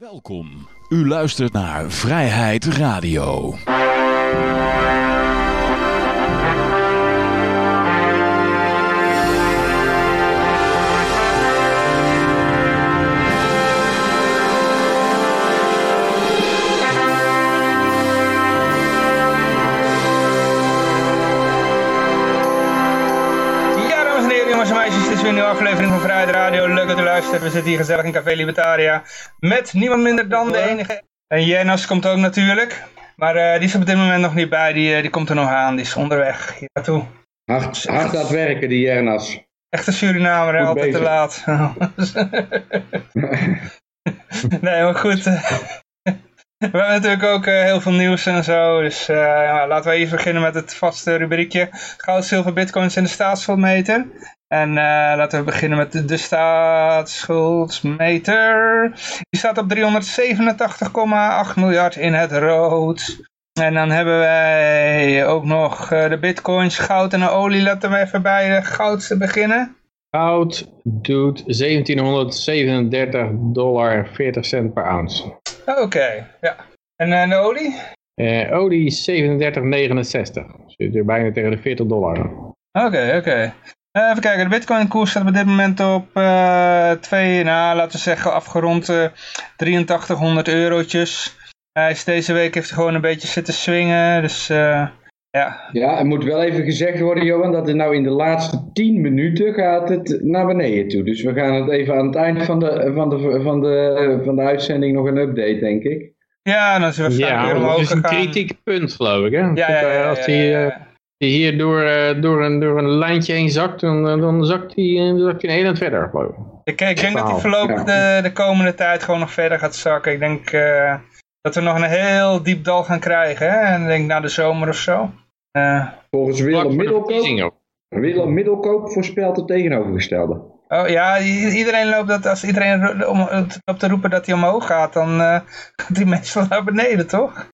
Welkom. U luistert naar Vrijheid Radio. Ja, dames en heren, jongens en meisjes, dit is weer een nieuwe aflevering Radio. Leuk dat u luistert. We zitten hier gezellig in Café Libertaria met niemand minder dan de enige. En Jenas komt ook natuurlijk, maar eh, die is er op dit moment nog niet bij. Die, eh, die komt er nog aan, die is onderweg hier naartoe. Hard, hard aan het werken, die Jernas. Echte Surinamer, hè, altijd te laat. nee, maar goed. We hebben natuurlijk ook eh, heel veel nieuws en zo. Dus ja, laten we even beginnen met het vaste rubriekje. Goud, zilver, bitcoins en de staatsschuldmeter. En eh, laten we beginnen met de, de staatsschuldmeter. Die staat op 387,8 miljard in het rood. En dan hebben wij ook nog eh, de bitcoins, goud en de olie. Laten we even bij de goud beginnen. Goud doet 1737 dollar 40 cent per ounce. Oké, ja. En eh, de olie? Olie 37,69. Zit er bijna tegen de 40 dollar. Oké, oké. Even kijken, de bitcoin koers staat op dit moment op eh twee, nou laten we zeggen afgerond eh 8300 eurotjes. Hij is deze week heeft hij gewoon een beetje zitten swingen, dus eh, ja. Ja, er moet wel even gezegd worden, Johan, dat het nou in de laatste 10 minuten gaat het naar beneden toe. Dus we gaan het even aan het eind van de, van de, van de, van de uitzending nog een update, denk ik. Ja, dan zijn we vaak Ja, weer maar dat omhoog is een gegaan. kritiek punt geloof ik. Hè? Ja, ja, ja, ja, Als ja, die, eh, die hier door, eh, door, een, door een lijntje heen zakt, dan, eh, dan zakt hij eh, dan zakt hij een heel eind verder geloof ik. Ik, ik denk dat hij voorlopig de, de komende tijd gewoon nog verder gaat zakken. Ik denk eh, dat we nog een heel diep dal gaan krijgen, hè? En ik denk na de zomer of zo. Eh, Volgens Willem Middelkoop. Willem Middelkoop voorspelt het tegenovergestelde. Oh ja, iedereen loopt dat, als iedereen om, loopt te roepen dat hij omhoog gaat, dan eh, gaat hij meestal naar beneden, toch?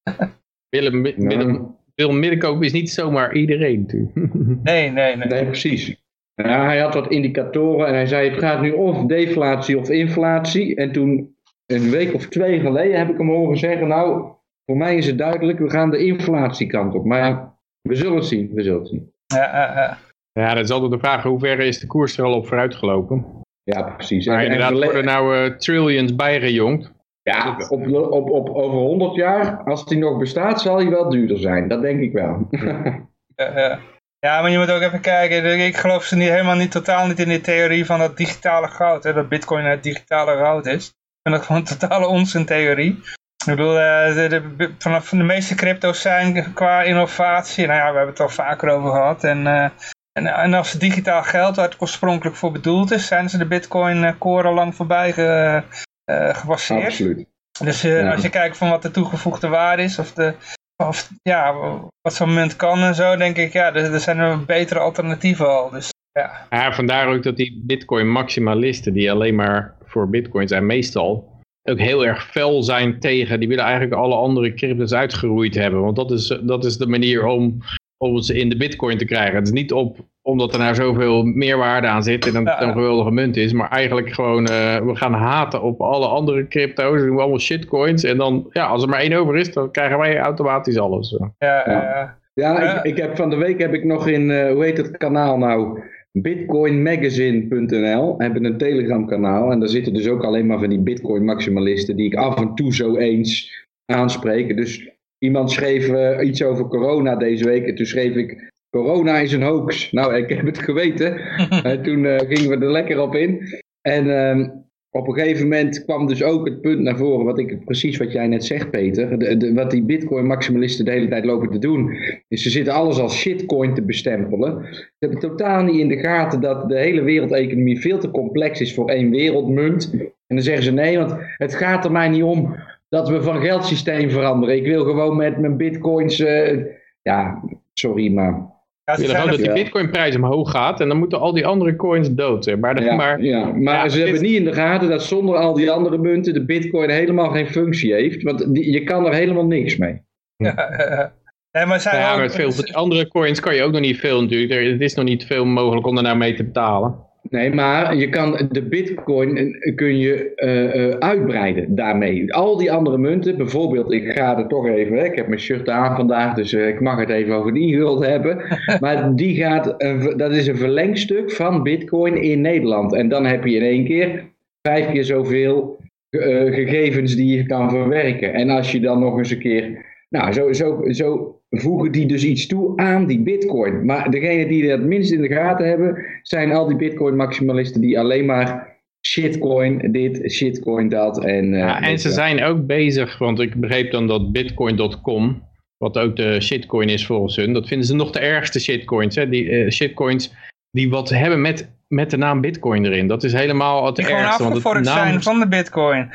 Willem, Willem, Willem Middenkoop is niet zomaar iedereen natuurlijk. Nee, nee, nee. Nee, precies. Ja, hij had wat indicatoren en hij zei het gaat nu of deflatie of inflatie. En toen, een week of twee geleden, heb ik hem horen zeggen, nou, voor mij is het duidelijk, we gaan de inflatiekant op. Maar ja, we zullen het zien, we zullen het zien. Ja, ja, ja. Ja, dat is altijd de vraag, hoe ver is de koers er al op vooruit gelopen? Ja, precies. Maar En- en inderdaad worden nou eh, trillions bijgejongd. Ja, op, op, op over 100 jaar, als die nog bestaat, zal hij wel duurder zijn. Dat denk ik wel. Ja, ja. ja, maar je moet ook even kijken. Ik geloof ze niet, helemaal niet, totaal niet in die theorie van dat digitale goud. Hè, dat bitcoin het digitale goud is. Ik vind dat gewoon een totale onzin-theorie. Ik bedoel, eh, de, de, vanaf de meeste crypto's zijn qua innovatie. Nou ja, we hebben het al vaker over gehad. En, eh, en, en als digitaal geld, waar het oorspronkelijk voor bedoeld is, zijn ze de bitcoin-core al lang voorbij ge, eh, gepasseerd. Absoluut. Dus eh, Ja. als je kijkt van wat de toegevoegde waarde is, of, de, of ja, wat zo'n munt kan en zo, denk ik, ja, er, er zijn er betere alternatieven al. Dus ja, Ja, vandaar ook dat die bitcoin maximalisten, die alleen maar voor bitcoin zijn meestal, ook heel erg fel zijn tegen, die willen eigenlijk alle andere cryptos uitgeroeid hebben. Want dat is, dat is de manier om, om ze in de bitcoin te krijgen. Het is niet op, omdat er nou zoveel meerwaarde aan zit en dat het Ja. een geweldige munt is, maar eigenlijk gewoon, eh, we gaan haten op alle andere crypto's, we doen allemaal shitcoins en dan, ja, als er maar één over is, dan krijgen wij automatisch alles. ja, Ja. eh, Ja, Ja. ik, ik heb van de week heb ik nog in, eh, hoe heet het kanaal nou? Bitcoinmagazine.nl hebben een Telegram kanaal en daar zitten dus ook alleen maar van die Bitcoin maximalisten die ik af en toe zo eens aanspreek. Dus iemand schreef eh, iets over corona deze week en toen schreef ik corona is een hoax. Nou, ik heb het geweten. en toen eh, gingen we er lekker op in. En ehm, op een gegeven moment kwam dus ook het punt naar voren, wat ik, precies wat jij net zegt, Peter. De, de- wat die Bitcoin-maximalisten de hele tijd lopen te doen, is ze zitten alles als shitcoin te bestempelen. Ze hebben totaal niet in de gaten dat de hele wereldeconomie veel te complex is voor één wereldmunt. En dan zeggen ze nee, want het gaat er mij niet om dat we van geldsysteem veranderen. Ik wil gewoon met mijn bitcoins. eh, ja, sorry, maar. Ja, ze willen zijn gewoon dat die Ja. bitcoinprijs omhoog gaat en dan moeten al die andere coins dood. Maar, Ja, maar ja, maar Ja, ze hebben niet in de gaten dat zonder al die andere munten de bitcoin helemaal geen functie heeft. Want die- je kan er helemaal niks mee. ja, nee, maar zij Ja, ook- met veel van die andere coins kan je ook nog niet veel natuurlijk. Er- Het is nog niet veel mogelijk om er nou mee te betalen. Nee, maar je kan de bitcoin eh, kun je eh, eh, uitbreiden daarmee. Al die andere munten, bijvoorbeeld, ik ga er toch even, hè, ik heb mijn shirt aan vandaag, dus ik mag het even over de e-guld hebben. Maar die gaat, dat is een verlengstuk van bitcoin in Nederland. En dan heb je in één keer vijf keer zoveel gegevens die je kan verwerken. En als je dan nog eens een keer, nou, zo, zo, zo voegen die dus iets toe aan die bitcoin. Maar degene die dat minst in de gaten hebben, zijn al die bitcoin maximalisten die alleen maar shitcoin dit, shitcoin dat. En, eh, Ja, en ze zijn ook bezig, want ik begreep dan dat bitcoin.com, wat ook de shitcoin is volgens hun, dat vinden ze nog de ergste shitcoins. Hè? Die eh, shitcoins die wat hebben met, met de naam bitcoin erin. Dat is helemaal het Die gewoon ergste. Want het naam, zijn van de bitcoin.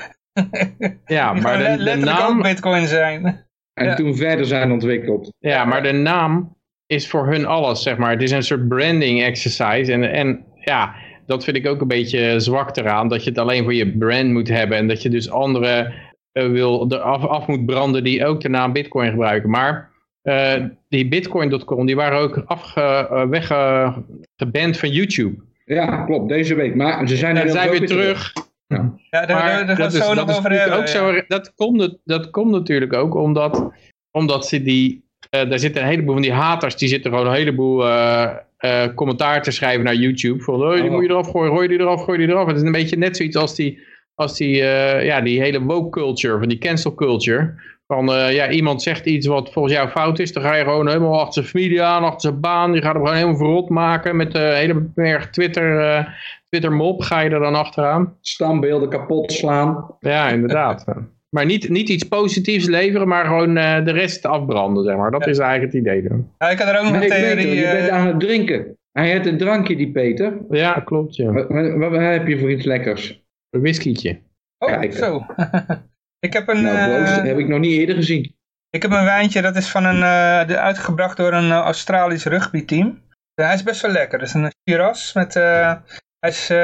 ja, maar de, de naam, ook bitcoin zijn. En Ja. toen verder zijn ontwikkeld. ja, maar de naam is voor hun alles, zeg maar. Het is een soort branding exercise. En, en ja, dat vind ik ook een beetje zwak eraan. Dat je het alleen voor je brand moet hebben. En dat je dus anderen eh, wil, er af, af moet branden die ook de naam bitcoin gebruiken. Maar eh, die bitcoin.com, die waren ook afge, eh, weggeband van YouTube. Ja, klopt, deze week. Maar ze zijn er En zijn weer terug. Ja, daar, daar, Maar daar gaan we dat is, zo dat nog over hebben. ook ja. zo, dat, komt, dat komt natuurlijk ook omdat, omdat ze die, eh, daar zitten een heleboel van die haters, die zitten gewoon een heleboel eh, eh, commentaar te schrijven naar YouTube. Van, oh, die Oh. moet je eraf gooien, gooi die eraf, gooi die eraf. Het is een beetje net zoiets als die, als die, eh, ja, die hele woke culture, van die cancel culture. Van, eh, ja, iemand zegt iets wat volgens jou fout is, dan ga je gewoon helemaal achter zijn familie aan, achter zijn baan. Je gaat hem gewoon helemaal verrot maken met de hele erg Twitter, eh Twitter mop, ga je er dan achteraan. Standbeelden kapot slaan. Ja, inderdaad. Maar niet, niet iets positiefs leveren, maar gewoon eh, de rest afbranden, zeg maar. Dat is eigenlijk het idee dan. Ja, ik had er ook nog Nee, een Peter, theorie. je eh, bent aan het drinken. Hij heeft een drankje, die Peter. Ja, klopt, ja. Wat, wat, wat heb je voor iets lekkers? Een whiskietje. Oh, zo. ik, heb een, Nou, eh, proost. heb ik nog niet eerder gezien. ik heb een wijntje, dat is van een, eh, de- uitgebracht door een eh, Australisch rugbyteam. Ja, hij is best wel lekker. Het is een Shiraz met... eh, hij is eh,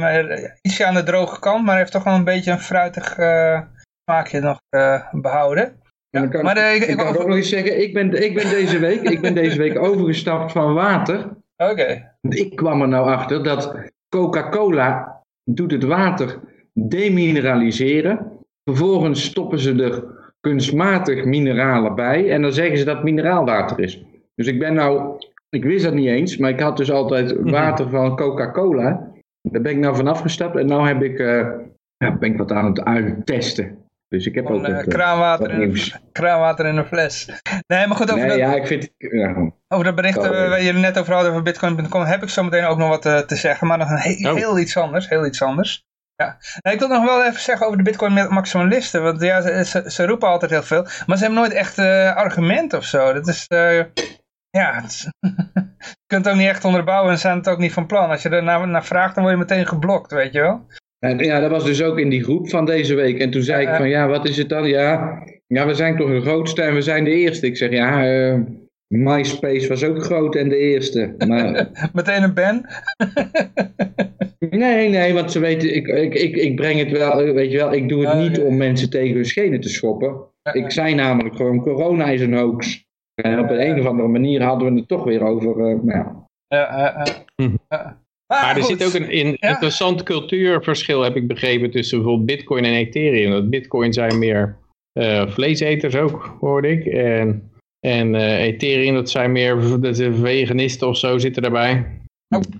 maar ietsje aan de droge kant, maar heeft toch wel een beetje een fruitig eh, smaakje nog eh, behouden. Kan, maar, eh, ik- ik, ik- kan ook nog eens zeggen, ik ben, ik ben deze week, ik ben deze week overgestapt van water. Oké. Ik kwam er nou achter dat Coca-Cola doet het water demineraliseren. Vervolgens stoppen ze er kunstmatig mineralen bij. En dan zeggen ze dat het mineraalwater is. Dus ik ben nou, ik wist dat niet eens, maar ik had dus altijd water van Coca-Cola. Daar ben ik nou vanaf gestapt en nou heb ik, eh, ja, ben ik wat aan het uittesten. Dus ik heb ook eh, wat, eh, kraanwater, wat in een, kraanwater in een fles. Nee, maar goed, over, Nee, dat, ja, ik vind... Ja, over dat bericht eh, eh. waar jullie net over hadden over bitcoin.com heb ik zo meteen ook nog wat eh, te zeggen. Maar nog een Oh. heel iets anders. Heel iets anders. Ja. Ik wil nog wel even zeggen over de bitcoin maximalisten. Want ja, ze, ze, ze roepen altijd heel veel. Maar ze hebben nooit echt eh argument of zo. Dat is... eh, ja, het je kunt het ook niet echt onderbouwen en zijn het ook niet van plan. Als je er naar, naar vraagt, dan word je meteen geblokt, weet je wel. En ja, dat was dus ook in die groep van deze week. En toen zei ik van, ja, wat is het dan? Ja, ja, we zijn toch de grootste en we zijn de eerste. Ik zeg, ja, eh, MySpace was ook groot en de eerste. Maar Meteen een ban. nee, nee, want ze weten, ik, ik, ik, ik breng het wel, eh, weet je wel, ik doe het niet om mensen tegen hun schenen te schoppen. Ik zei namelijk gewoon, corona is een hoax. En op een, een of andere manier hadden we het toch weer over, eh, nou ja. Ja. Hm. Ja. Maar er goed. zit ook een in- Ja. interessant cultuurverschil, heb ik begrepen, tussen bijvoorbeeld bitcoin en ethereum. Dat bitcoin zijn meer eh, vleeseters ook, hoorde ik. En, en eh, ethereum, dat zijn meer dat is veganisten of zo zitten daarbij.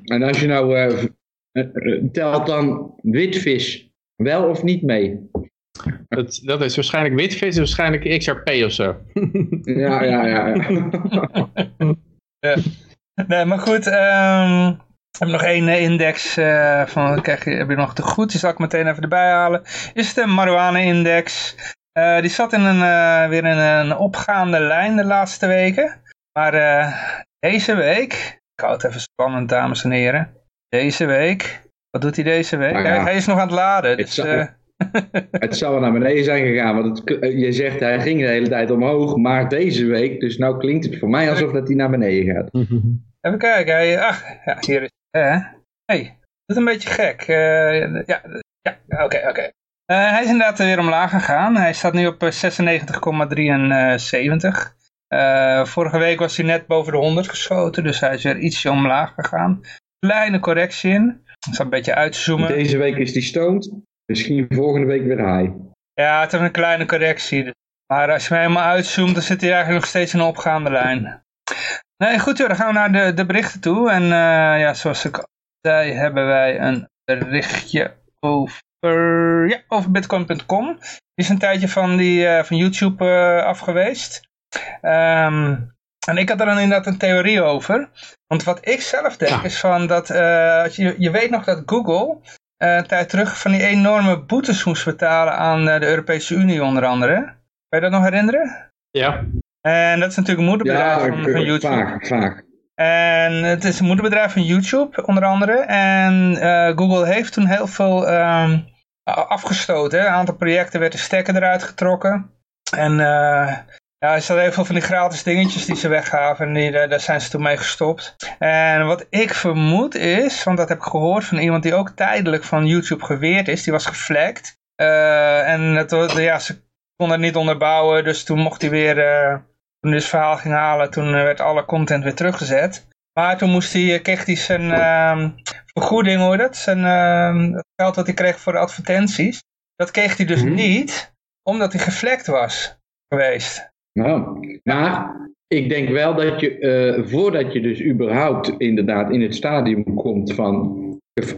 En als je nou, eh, eh, eh, telt dan witvis wel of niet mee? Dat, dat is waarschijnlijk witvis, waarschijnlijk XRP of zo. Ja, ja, ja. ja. Nee, maar goed. ehm we hebben nog één eh, index eh, van, krijg je, heb je nog te goed, die zal ik meteen even erbij halen. Is de marijuana-index. Eh, die zat in een, eh, weer in een opgaande lijn de laatste weken. Maar eh, deze week, ik hou het even spannend dames en heren. Deze week, wat doet hij deze week? Nou ja, hij, hij is nog aan het laden. Dus, eh, Het zou wel naar beneden zijn gegaan, want het, eh, je zegt hij ging de hele tijd omhoog, maar deze week, dus nou klinkt het voor mij alsof dat hij naar beneden gaat. Even kijken. Hij, ach, ja, hier is Hé, hey, dat is een beetje gek. Eh, ja, ja oké, oké. Eh, hij is inderdaad weer omlaag gegaan. Hij staat nu op eh, 96,73. Eh vorige week was hij net boven de 100 geschoten, dus hij is weer ietsje omlaag gegaan. kleine correctie in. Ik zal een beetje uitzoomen. Deze week is die stoned. Misschien volgende week weer high. Ja, het is een kleine correctie. Maar als je hem helemaal uitzoomt, dan zit hij eigenlijk nog steeds in een opgaande lijn. Nee, goed hoor, dan gaan we naar de, de berichten toe. En uh, ja, zoals ik al zei, hebben wij een berichtje over, ja, over bitcoin.com. Die is een tijdje van, die, uh, van YouTube uh, af geweest. Um, en ik had er dan inderdaad een theorie over. Want wat ik zelf denk ja. is van dat, je, je weet nog dat Google een tijd terug van die enorme boetes moest betalen aan de Europese Unie onder andere. Kan je dat nog herinneren? Ja. En dat is natuurlijk een moederbedrijf ja, van, van, YouTube. Vaak, vaak. En het is een moederbedrijf van YouTube, onder andere. En uh, Google heeft toen heel veel um, afgestoten. Een aantal projecten werd de stekker eruit getrokken. En uh, ja, er zaten heel veel van die gratis dingetjes die ze weggaven. En die, daar zijn ze toen mee gestopt. En wat ik vermoed is, want dat heb ik gehoord van iemand die ook tijdelijk van YouTube geweerd is. Die was geflagd. Uh, en het, ja, ze kon het niet onderbouwen, dus toen mocht hij weer, uh, toen hij het verhaal ging halen, toen werd alle content weer teruggezet. Maar toen moest hij, kreeg hij zijn uh, vergoeding, hoor dat, zijn uh, het geld wat hij kreeg voor de advertenties. Dat kreeg hij dus mm -hmm. niet, omdat hij geflekt was geweest. Nou, maar ik denk wel dat je, uh, voordat je dus überhaupt inderdaad in het stadium komt van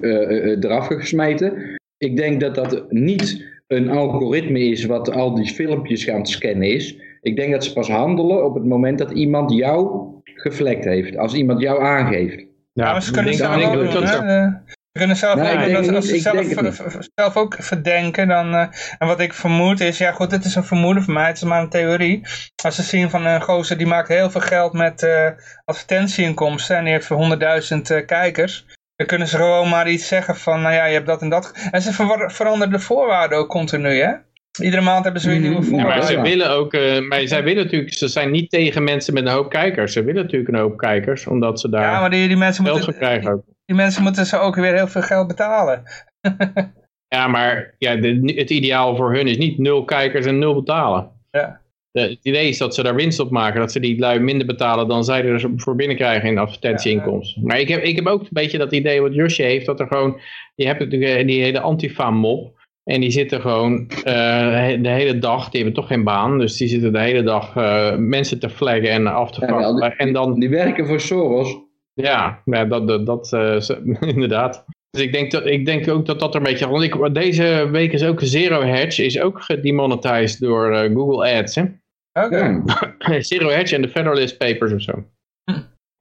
uh, eraf gesmeten, ik denk dat dat niet een algoritme is wat al die filmpjes gaan scannen is. Ik denk dat ze pas handelen op het moment dat iemand jou gevlekt heeft. Als iemand jou aangeeft. Ja, maar ze kunnen ook Ze kunnen zelf, ook, als, ze zelf, ver- zelf ook verdenken, dan, eh, en wat ik vermoed is, ja goed, dit is een vermoeden van mij, het is maar een theorie. Als ze zien van een gozer die maakt heel veel geld met eh advertentieinkomsten en die heeft 100.000 eh, kijkers, dan kunnen ze gewoon maar iets zeggen van, nou ja, je hebt dat en dat. En ze veranderen de voorwaarden ook continu, hè? Iedere maand hebben ze weer nieuwe Mhm. Ja, maar voorwaarden. ze willen ook, eh, maar zij willen natuurlijk, ze zijn niet tegen mensen met een hoop kijkers. Ze willen natuurlijk een hoop kijkers, omdat ze daar Ja, maar die, die mensen geld moeten, krijgen ook. Die mensen moeten ze ook weer heel veel geld betalen. Ja, maar ja, de- het ideaal voor hun is niet nul kijkers en nul betalen. Ja. De- het idee is dat ze daar winst op maken, dat ze die lui minder betalen dan zij er voor binnenkrijgen in advertentieinkomsten. Maar ik heb, ik heb ook een beetje dat idee wat Josje heeft, dat er gewoon, je hebt natuurlijk eh, die hele antifa-mop. En die zitten gewoon eh, de hele dag, die hebben toch geen baan, dus die zitten de hele dag eh, mensen te flaggen en af te Ja, wel, vangen. en dan, Die werken voor Soros. Ja, ja dat, dat, dat eh, inderdaad. Dus ik denk, dat, ik denk ook dat dat er een beetje... Want ik, deze week is ook Zero Hedge is ook gedemonetized door eh, Google Ads. Hè? Oké. Zero Hedge en de Federalist Papers of zo.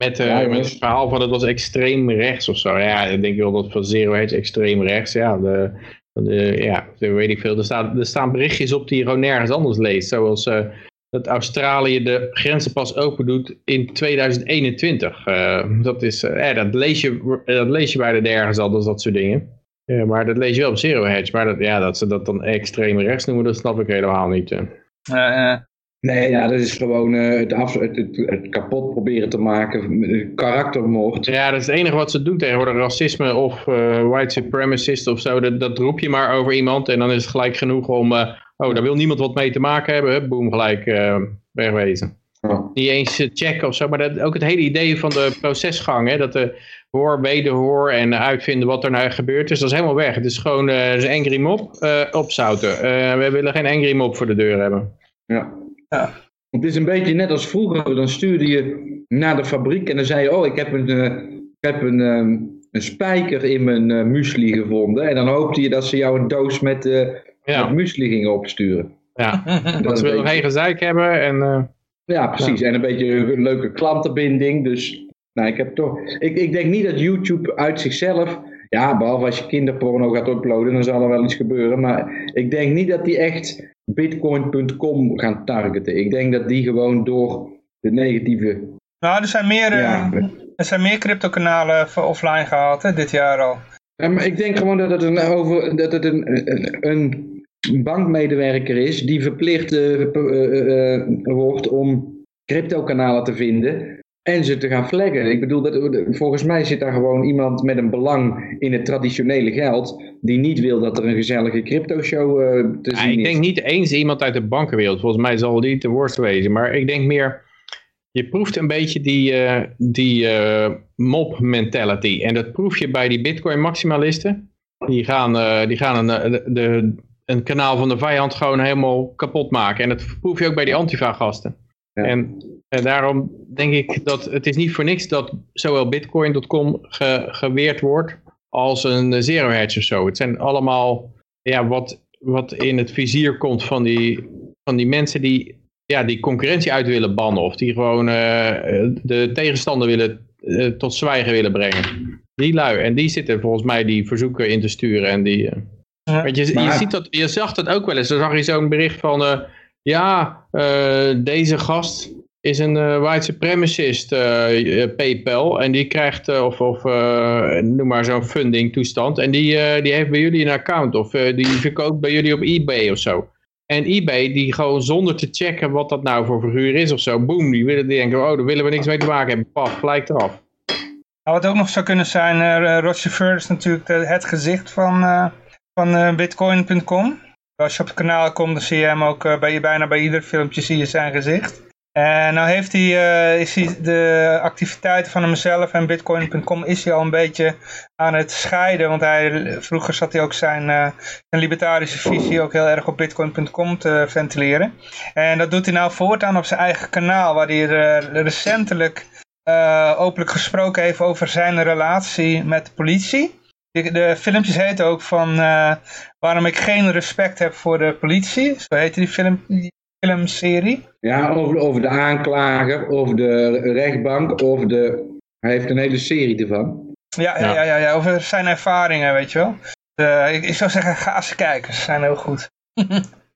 Met, eh, Ja, met jongens. het verhaal van het was extreem rechts of zo. Ja, ik denk wel dat van Zero Hedge extreem rechts. Ja, de, de, ja weet ik veel. Er, staat, er staan berichtjes op die je gewoon nergens anders leest. Zoals eh, dat Australië de grenzen pas open doet in 2021. Eh, dat, is, eh, dat, lees je, dat lees je bijna nergens anders, dat soort dingen. Ja, maar dat lees je wel op Zero Hedge. Maar dat, ja, dat ze dat dan extreem rechts noemen, dat snap ik helemaal niet. eh. Eh, eh. Nee, ja, dat is gewoon eh, het, af, het, het, het kapot proberen te maken. eh, Karaktermoord. Ja, dat is het enige wat ze doen tegenwoordig. Racisme of eh, white supremacist of zo. Dat, dat roep je maar over iemand. En dan is het gelijk genoeg om... eh, oh, daar wil niemand wat mee te maken hebben. Boom, gelijk eh, wegwezen. Ja. Niet eens eh, checken of zo. Maar dat, ook het hele idee van de procesgang. Hè, dat de hoor, wederhoor en uitvinden wat er nou gebeurd is. Dat is helemaal weg. Het is gewoon eh, een angry mob eh, opzouten. Eh, we willen geen angry mob voor de deur hebben. Ja. Ja. Het is een beetje net als vroeger. Dan stuurde je naar de fabriek en dan zei je... Oh, ik heb een, eh, ik heb een, een spijker in mijn eh, muesli gevonden. En dan hoopte je dat ze jou een doos met, met Ja, muesli gingen opsturen. ja. Dat ze een willen beetje- geen gezeik hebben. En, eh, Ja, precies. En een beetje een leuke klantenbinding. Dus nou, ik heb toch. Ik, ik denk niet dat YouTube uit zichzelf. Ja, behalve als je kinderporno gaat uploaden, dan zal er wel iets gebeuren. Maar ik denk niet dat die echt bitcoin.com gaan targeten. Ik denk dat die gewoon door de negatieve. Nou, er zijn meer, eh, Ja, er zijn meer crypto-kanalen offline gehaald hè, dit jaar al. Ja, maar ik denk gewoon dat het een, over, dat het een, een, een bankmedewerker is die verplicht eh, eh, eh, wordt om crypto-kanalen te vinden en ze te gaan flaggen. Ik bedoel, dat, volgens mij zit daar gewoon iemand met een belang in het traditionele geld die niet wil dat er een gezellige crypto-show te Ja, zien ik is. denk niet eens iemand uit de bankenwereld. Volgens mij zal die te worst wezen. Maar ik denk meer je proeft een beetje die, uh, die uh, mob mentality. En dat proef je bij die bitcoin maximalisten. Die gaan, die gaan een, de, een kanaal van de vijand gewoon helemaal kapot maken. En dat proef je ook bij die antifa gasten. Ja. En, en, daarom denk ik dat het is niet voor niks dat zowel bitcoin.com ge, geweerd wordt als een zero hedge of zo. Het zijn allemaal ja, wat, wat in het vizier komt van die, van die mensen die ja, die concurrentie uit willen bannen. Of die gewoon uh, de tegenstander willen, uh, tot zwijgen willen brengen. Die lui. En die zitten volgens mij die verzoeken in te sturen. En die, uh... ja, Want je, maar... je, ziet dat, je zag dat ook wel eens. Dan zag je zo'n bericht van... ja, deze gast is een white supremacist PayPal. En die krijgt, of, of noem maar zo'n funding toestand. En die, die heeft bij jullie een account. Of die verkoopt bij jullie op eBay of zo. En eBay, die gewoon zonder te checken wat dat nou voor figuur is of zo, boom, die willen denken, oh, daar willen we niks mee te maken hebben. Paf, gelijk eraf. Nou, wat ook nog zou kunnen zijn, uh, Roger is natuurlijk de, het gezicht van, uh, van uh, bitcoin.com. Als je op het kanaal komt, dan zie je hem ook uh, bij, bijna bij ieder filmpje zie je zijn gezicht. En nou heeft hij, uh, is hij de activiteiten van hemzelf en bitcoin.com is hij al een beetje aan het scheiden. Want hij, vroeger zat hij ook zijn, uh, zijn libertarische visie ook heel erg op bitcoin.com te ventileren. En dat doet hij nou voortaan op zijn eigen kanaal, waar hij recentelijk openlijk gesproken heeft over zijn relatie met de politie. De, de filmpjes heten ook van waarom ik geen respect heb voor de politie. Zo heette die film, filmserie? Ja, over, over de aanklager, over de rechtbank, over de... Hij heeft een hele serie ervan. Ja, ja. ja, ja, ja over zijn ervaringen, weet je wel. Uh, ik, ik, zou zeggen, ga eens kijken, ze zijn heel goed.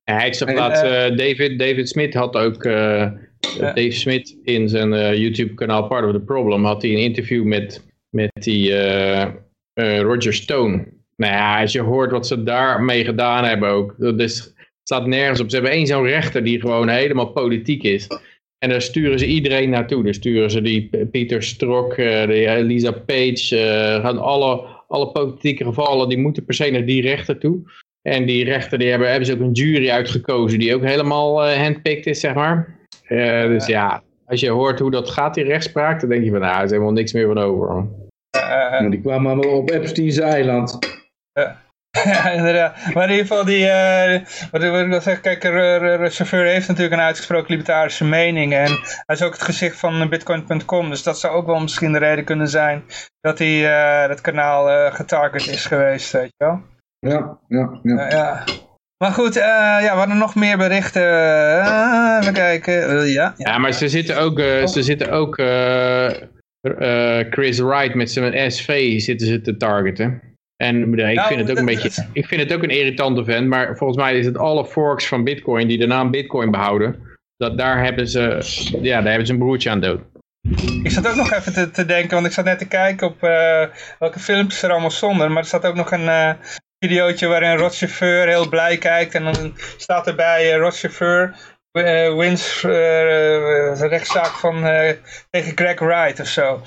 ja, hij heeft plaats, uh, David, David Smith had ook, uh, Dave Smith in zijn YouTube kanaal Part of the Problem, had hij een interview met, met die Roger Stone. Nou ja, als je hoort wat ze daarmee gedaan hebben ook, dat is staat nergens op. Ze hebben één zo'n rechter die gewoon helemaal politiek is. En daar sturen ze iedereen naartoe. Daar sturen ze die Pieter Strok, uh, die Lisa Page, uh, gaan alle, alle politieke gevallen, die moeten per se naar die rechter toe. En die rechter, die hebben, hebben ze ook een jury uitgekozen die ook helemaal uh, handpicked is, zeg maar. dus ja, als je hoort hoe dat gaat, die rechtspraak, dan denk je van, nou, er is helemaal niks meer van over. Die kwamen allemaal op Epstein's eiland. Ja, inderdaad. Maar in ieder geval, die, uh, wat, ik wil zeggen, kijk, de chauffeur heeft natuurlijk een uitgesproken libertarische mening. En hij is ook het gezicht van bitcoin.com. Dus dat zou ook wel misschien de reden kunnen zijn dat hij uh, dat kanaal uh, getarget is geweest, weet je wel. Ja, ja, ja. ja. Maar goed, ja, we hadden nog meer berichten. even kijken. ja, ja, maar ze zitten ook, ze zitten ook Chris Wright met zijn SV zitten ze te targeten. En ik, nou, vind het ook een beetje, ik vind het ook een irritante vent, maar volgens mij is het alle forks van Bitcoin die de naam Bitcoin behouden. Dat daar hebben ze, ja, daar hebben ze een broertje aan dood. Ik zat ook nog even te, te denken, want ik zat net te kijken op uh, welke filmpjes er allemaal stonden. Maar er zat ook nog een uh, videootje waarin Rod Chauffeur heel blij kijkt. En dan staat erbij uh, Rod Chauffeur uh, wins uh, rechtszaak van, uh, tegen Greg Wright of zo.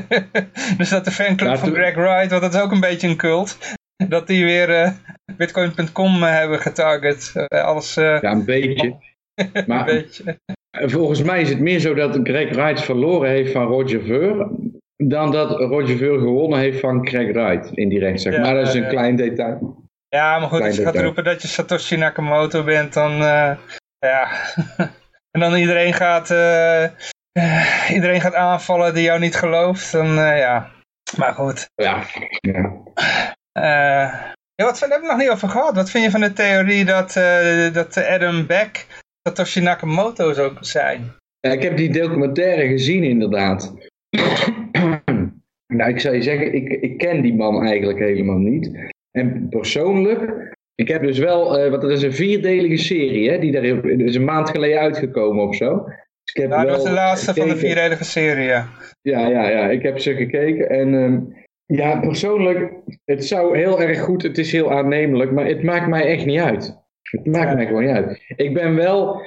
dus dat de fanclub van Greg Wright, want dat is ook een beetje een cult, dat die weer bitcoin.com hebben getarget. alles, ja, een beetje. maar een beetje. volgens mij is het meer zo dat Greg Wright verloren heeft van Roger Ver, dan dat Roger Ver gewonnen heeft van Greg Wright in die rechtszaak. Ja, maar dat is een klein detail. Ja, maar goed, als je gaat roepen dat je Satoshi Nakamoto bent, dan, ja, en dan iedereen gaat, uh, iedereen gaat aanvallen die jou niet gelooft. Dan, uh, ja, maar goed. Ja. ja. Ja, wat hebben we nog niet over gehad? Wat vind je van de theorie dat, dat Adam Beck Satoshi Nakamoto zou zijn? Ja, ik heb die documentaire gezien inderdaad. nou, ik zou je zeggen, ik, ik ken die man eigenlijk helemaal niet. En persoonlijk ik heb dus wel, uh, want het is een vierdelige serie, hè, die daar is een maand geleden uitgekomen of zo. Dus ik heb nou, dat is de laatste van de vierdelige serie, ja. Ja, ja, ja, ik heb ze gekeken en um, ja, persoonlijk, het zou heel erg goed, het is heel aannemelijk, maar het maakt mij echt niet uit. Het maakt mij gewoon niet uit. Ik ben wel,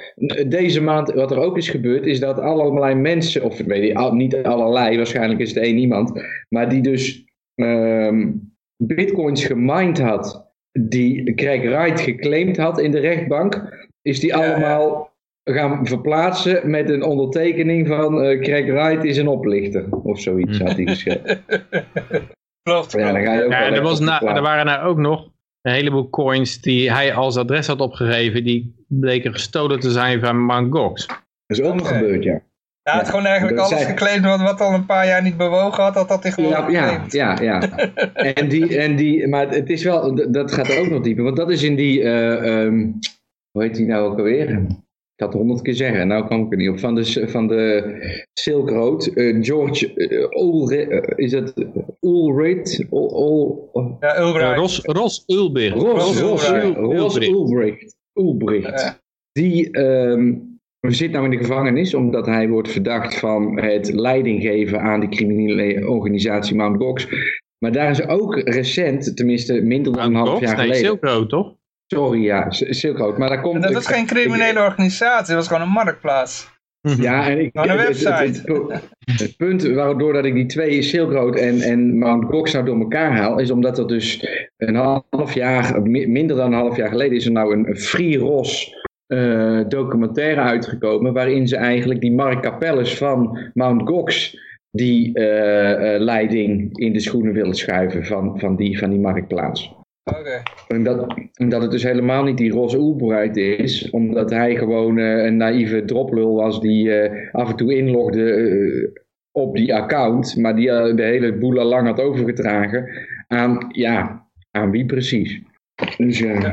deze maand, wat er ook is gebeurd, is dat allerlei mensen, of weet je, niet allerlei, waarschijnlijk is het één iemand, maar die dus um, bitcoins gemined had die Craig Wright geclaimd had in de rechtbank, is die allemaal gaan verplaatsen met een ondertekening van eh, Craig Wright is een oplichter. Of zoiets had hij geschreven. Klopt, Ja, dan ga je ook Ja, en er, was na, er waren nou ook nog een heleboel coins die hij als adres had opgegeven. Die bleken gestolen te zijn van Mt. Gox. Dat is ook nog gebeurd, ja. Had Ja, gewoon eigenlijk dat alles zei- gekleed wat, wat al een paar jaar niet bewogen had, dat had hij gewoon Ja, ja, ja, ja. En die, en die, maar het is wel, dat gaat er ook nog dieper, want dat is in die, eh, ehm, hoe heet die nou ook alweer? Ik had het honderd keer zeggen, nou kwam ik er niet op. Van de, van de Silk Road, eh, George uh, Ulrich, is het Ulrich? Ul, Ul, Ja, Ulbricht. Ros, Ros. Ros, Ros, Ros Ulbricht. Ulbricht. Ja. Die ehm, zit nou in de gevangenis omdat hij wordt verdacht van het leiding geven aan die criminele organisatie Mt. Gox. Maar daar is ook recent, tenminste minder dan een half Gox? jaar Nee, geleden. Silk Road, toch? Sorry, ja, Silk Road. Maar daar komt... Dat was geen criminele organisatie, dat was gewoon een marktplaats. Ja, en ik, een het- het- het- website. Het, het punt waardoor dat ik die twee Silk Road en, en Mount Gox nou door elkaar haal, is omdat er dus een half jaar, mi- minder dan een half jaar geleden, is er nou een Free Ros eh, documentaire uitgekomen, waarin ze eigenlijk die Mark Capelles van Mount Gox die eh, eh, leiding in de schoenen willen schuiven van, van, die, van die marktplaats. Oké. En dat, en dat het dus helemaal niet die Ros Oelbright is, omdat hij gewoon een naïeve droplul was die af en toe inlogde op die account, maar die de hele boel al lang had overgedragen aan, ja, aan wie precies. Dus eh,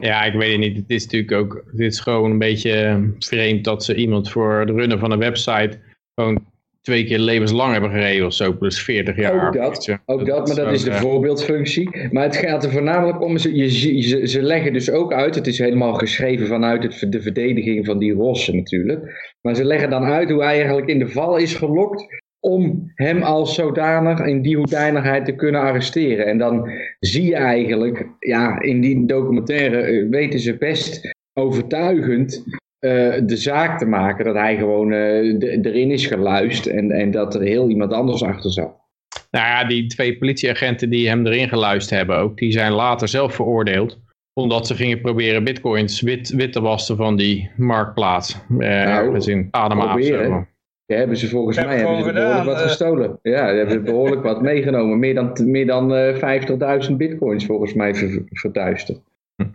Ja, ik weet het niet. Het is natuurlijk ook, het is gewoon een beetje eh, vreemd dat ze iemand voor het runnen van een website gewoon twee keer levenslang hebben gereden of zo, plus 40 jaar. ook dat, Ja, ook dat, maar dat is de voorbeeldfunctie. Maar het gaat er voornamelijk om, ze, je, ze leggen dus ook uit, het is helemaal geschreven vanuit het, de verdediging van die Rossen natuurlijk. Maar ze leggen dan uit hoe hij eigenlijk in de val is gelokt om hem als zodanig in die hoedanigheid te kunnen arresteren. En dan zie je eigenlijk, ja, in die documentaire eh, weten ze best overtuigend eh, de zaak te maken dat hij gewoon eh, de- erin is geluist en, en dat er heel iemand anders achter zat. Nou ja, die twee politieagenten die hem erin geluisterd hebben ook, die zijn later zelf veroordeeld. Omdat ze gingen proberen bitcoins wit, wit te wassen van die marktplaats. Eh, ergens in Panama proberen. Hebben ze volgens mij hebben ze behoorlijk wat gedaan, gestolen. Ja, ze hebben behoorlijk wat meegenomen. Meer dan, meer dan eh 50.000 bitcoins volgens mij ver, verduisterd.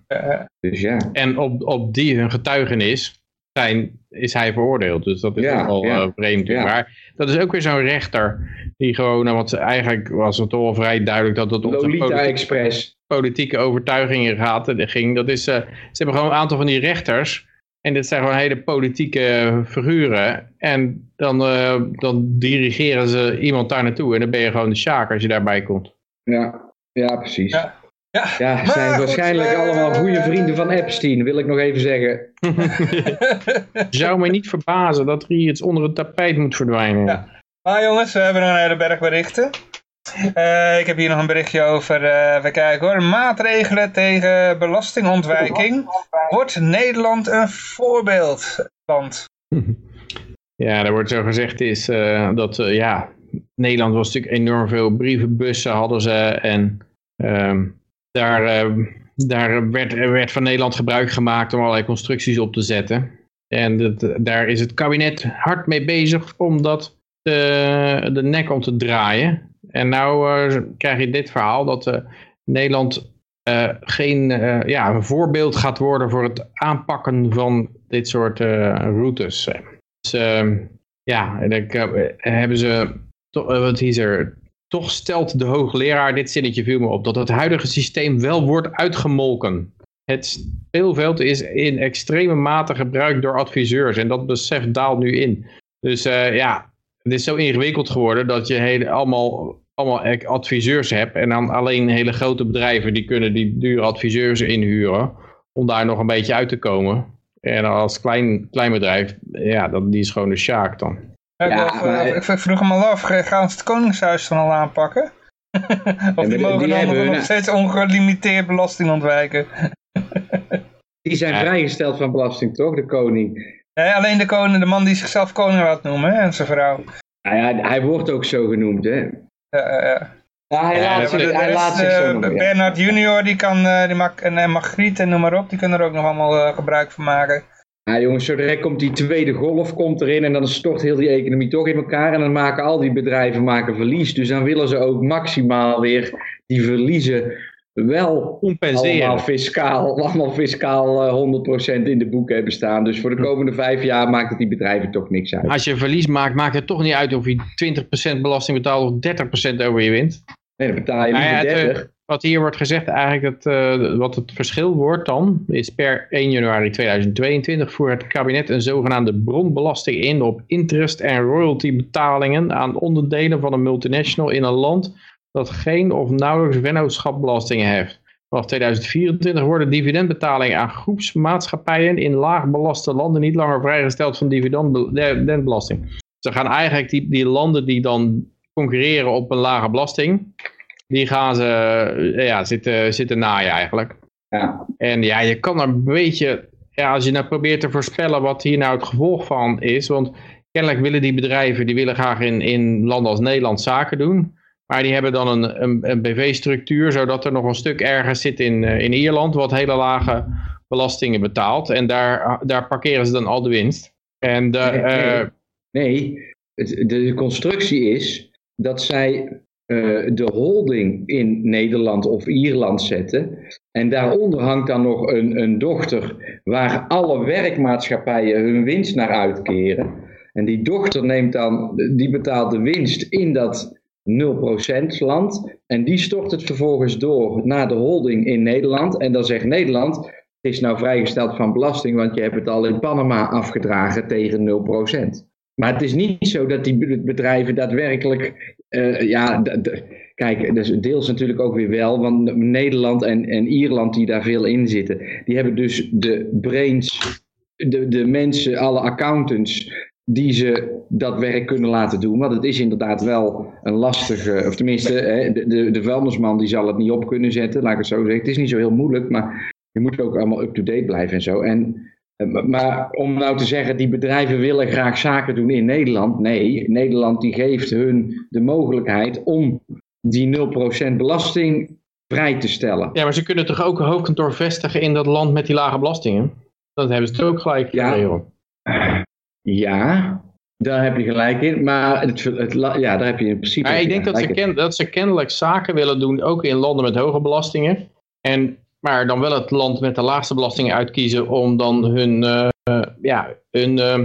Eh, Dus ja. En op, op die hun getuigenis zijn, is hij veroordeeld. Dus dat is Ja, ook wel ja. eh, vreemd. Ja. Maar dat is ook weer zo'n rechter. Die gewoon, nou, want eigenlijk was het wel vrij duidelijk dat het om politieke, Express. politieke overtuigingen gaat. En ging. Dat is, eh, ze hebben gewoon een aantal van die rechters. En dit zijn gewoon hele politieke figuren. En dan, eh, dan dirigeren ze iemand daar naartoe. En dan ben je gewoon de sjaak als je daarbij komt. Ja, ja precies. Ja. Ja, Ja, maar zijn goed, waarschijnlijk eh, allemaal goede vrienden van Epstein, wil ik nog even zeggen. Zou me niet verbazen dat er hier iets onder het tapijt moet verdwijnen. Ja. Maar jongens, we hebben nog een hele berg berichten. Eh, ik heb hier nog een berichtje over, eh even kijken hoor, maatregelen tegen belastingontwijking. Wordt Nederland een voorbeeldland? Ja, er wordt zo gezegd is eh, dat ja, Nederland was natuurlijk enorm veel brievenbussen hadden ze en ehm, daar, daar werd, er werd van Nederland gebruik gemaakt om allerlei constructies op te zetten. En dat, daar is het kabinet hard mee bezig om dat de nek om te draaien. En nou eh, krijg je dit verhaal dat eh, Nederland eh, geen ja, een voorbeeld gaat worden voor het aanpakken van dit soort routes. Dus ehm, ja, en dan hebben ze, wat is er, toch stelt de hoogleraar, dit zinnetje viel me op, dat het huidige systeem wel wordt uitgemolken. Het speelveld is in extreme mate gebruikt door adviseurs en dat besef daalt nu in. Dus ja, het is zo ingewikkeld geworden dat je hele, allemaal, allemaal adviseurs hebt en dan alleen hele grote bedrijven die kunnen die dure adviseurs inhuren om daar nog een beetje uit te komen. En als klein, klein bedrijf, ja, dat, die is gewoon de sjaak dan. Ja, ik, Ja, maar- ik vroeg hem al af, gaan ze het Koningshuis dan al aanpakken? of die- mogen die dan hebben nog steeds ongelimiteerd belasting ontwijken? Die zijn Ja. vrijgesteld van belasting, toch, de koning? Nee, alleen de koning, de man die zichzelf koning laat noemen, hè, en zijn vrouw. Nou ja, hij wordt ook zo genoemd, hè. Ja, ja, ja. Ja, hij Ja, laat zich, hij laat zich eh, zo noemen, ja. Bernard junior, die kan, eh, die mag, en eh, Margriet en noem maar op, die kunnen er ook nog allemaal eh, gebruik van maken. Ja jongens, zo direct komt die tweede golf komt erin en dan stort heel die economie toch in elkaar. En dan maken al die bedrijven maken verlies. Dus dan willen ze ook maximaal weer die verliezen wel Compenseren. allemaal fiscaal, allemaal fiscaal eh, 100% in de boeken hebben staan. Dus voor de komende vijf jaar maakt het die bedrijven toch niks uit. Als je verlies maakt, maakt het toch niet uit of je 20% belasting betaalt of 30% over je winst. Nee, dan betaal je Nou ja, liever het, 30. eh, wat hier wordt gezegd, eigenlijk dat, eh, wat het verschil wordt dan, is per 1 januari 2022 voert het kabinet een zogenaamde bronbelasting in op interest- en royaltybetalingen aan onderdelen van een multinational in een land dat geen of nauwelijks vennootschapbelastingen heeft. Vanaf 2024 worden dividendbetalingen aan groepsmaatschappijen in laagbelaste landen niet langer vrijgesteld van dividend- dividendbelasting. Ze gaan eigenlijk die, die landen die dan concurreren op een lage belasting, die gaan ze ja, zitten, zitten naaien eigenlijk. Ja. En ja, je kan er een beetje, ja, als je nou probeert te voorspellen wat hier nou het gevolg van is, want kennelijk willen die bedrijven, die willen graag in, in landen als Nederland zaken doen, maar die hebben dan een, een, een BV-structuur, zodat er nog een stuk ergens zit in, eh, in Ierland, wat hele lage belastingen betaalt. En daar, daar parkeren ze dan al de winst. En de, Nee, nee. eh, Nee, de constructie is dat zij eh, de holding in Nederland of Ierland zetten. En daaronder hangt dan nog een, een dochter waar alle werkmaatschappijen hun winst naar uitkeren. En die dochter neemt dan, die betaalt de winst in dat 0% land. En die stort het vervolgens door naar de holding in Nederland. En dan zegt Nederland, het is nou vrijgesteld van belasting, want je hebt het al in Panama afgedragen tegen 0%. Maar het is niet zo dat die bedrijven daadwerkelijk, eh, ja, kijk, dus deels natuurlijk ook weer wel, want Nederland en, en Ierland die daar veel in zitten, die hebben dus de brains, de, de mensen, alle accountants, die ze dat werk kunnen laten doen. Want het is inderdaad wel een lastige, of tenminste, hè, de, de, de vuilnisman die zal het niet op kunnen zetten, laat ik het zo zeggen. Het is niet zo heel moeilijk, maar je moet ook allemaal up-to-date blijven en zo. En eh, maar- om nou te zeggen, die bedrijven willen graag zaken doen in Nederland. Nee, Nederland die geeft hun de mogelijkheid om die 0% belasting vrij te stellen. ja, maar ze kunnen toch ook een hoofdkantoor vestigen in dat land met die lage belastingen? Dan hebben ze het ook gelijk Ja. Ja, daar heb je gelijk in. Maar het, het, ja, daar heb je in principe. Maar ik denk dat ze, ken, dat ze kennelijk zaken willen doen, ook in landen met hoge belastingen. En, maar dan wel het land met de laagste belastingen uitkiezen om dan hun, eh, ja, hun eh,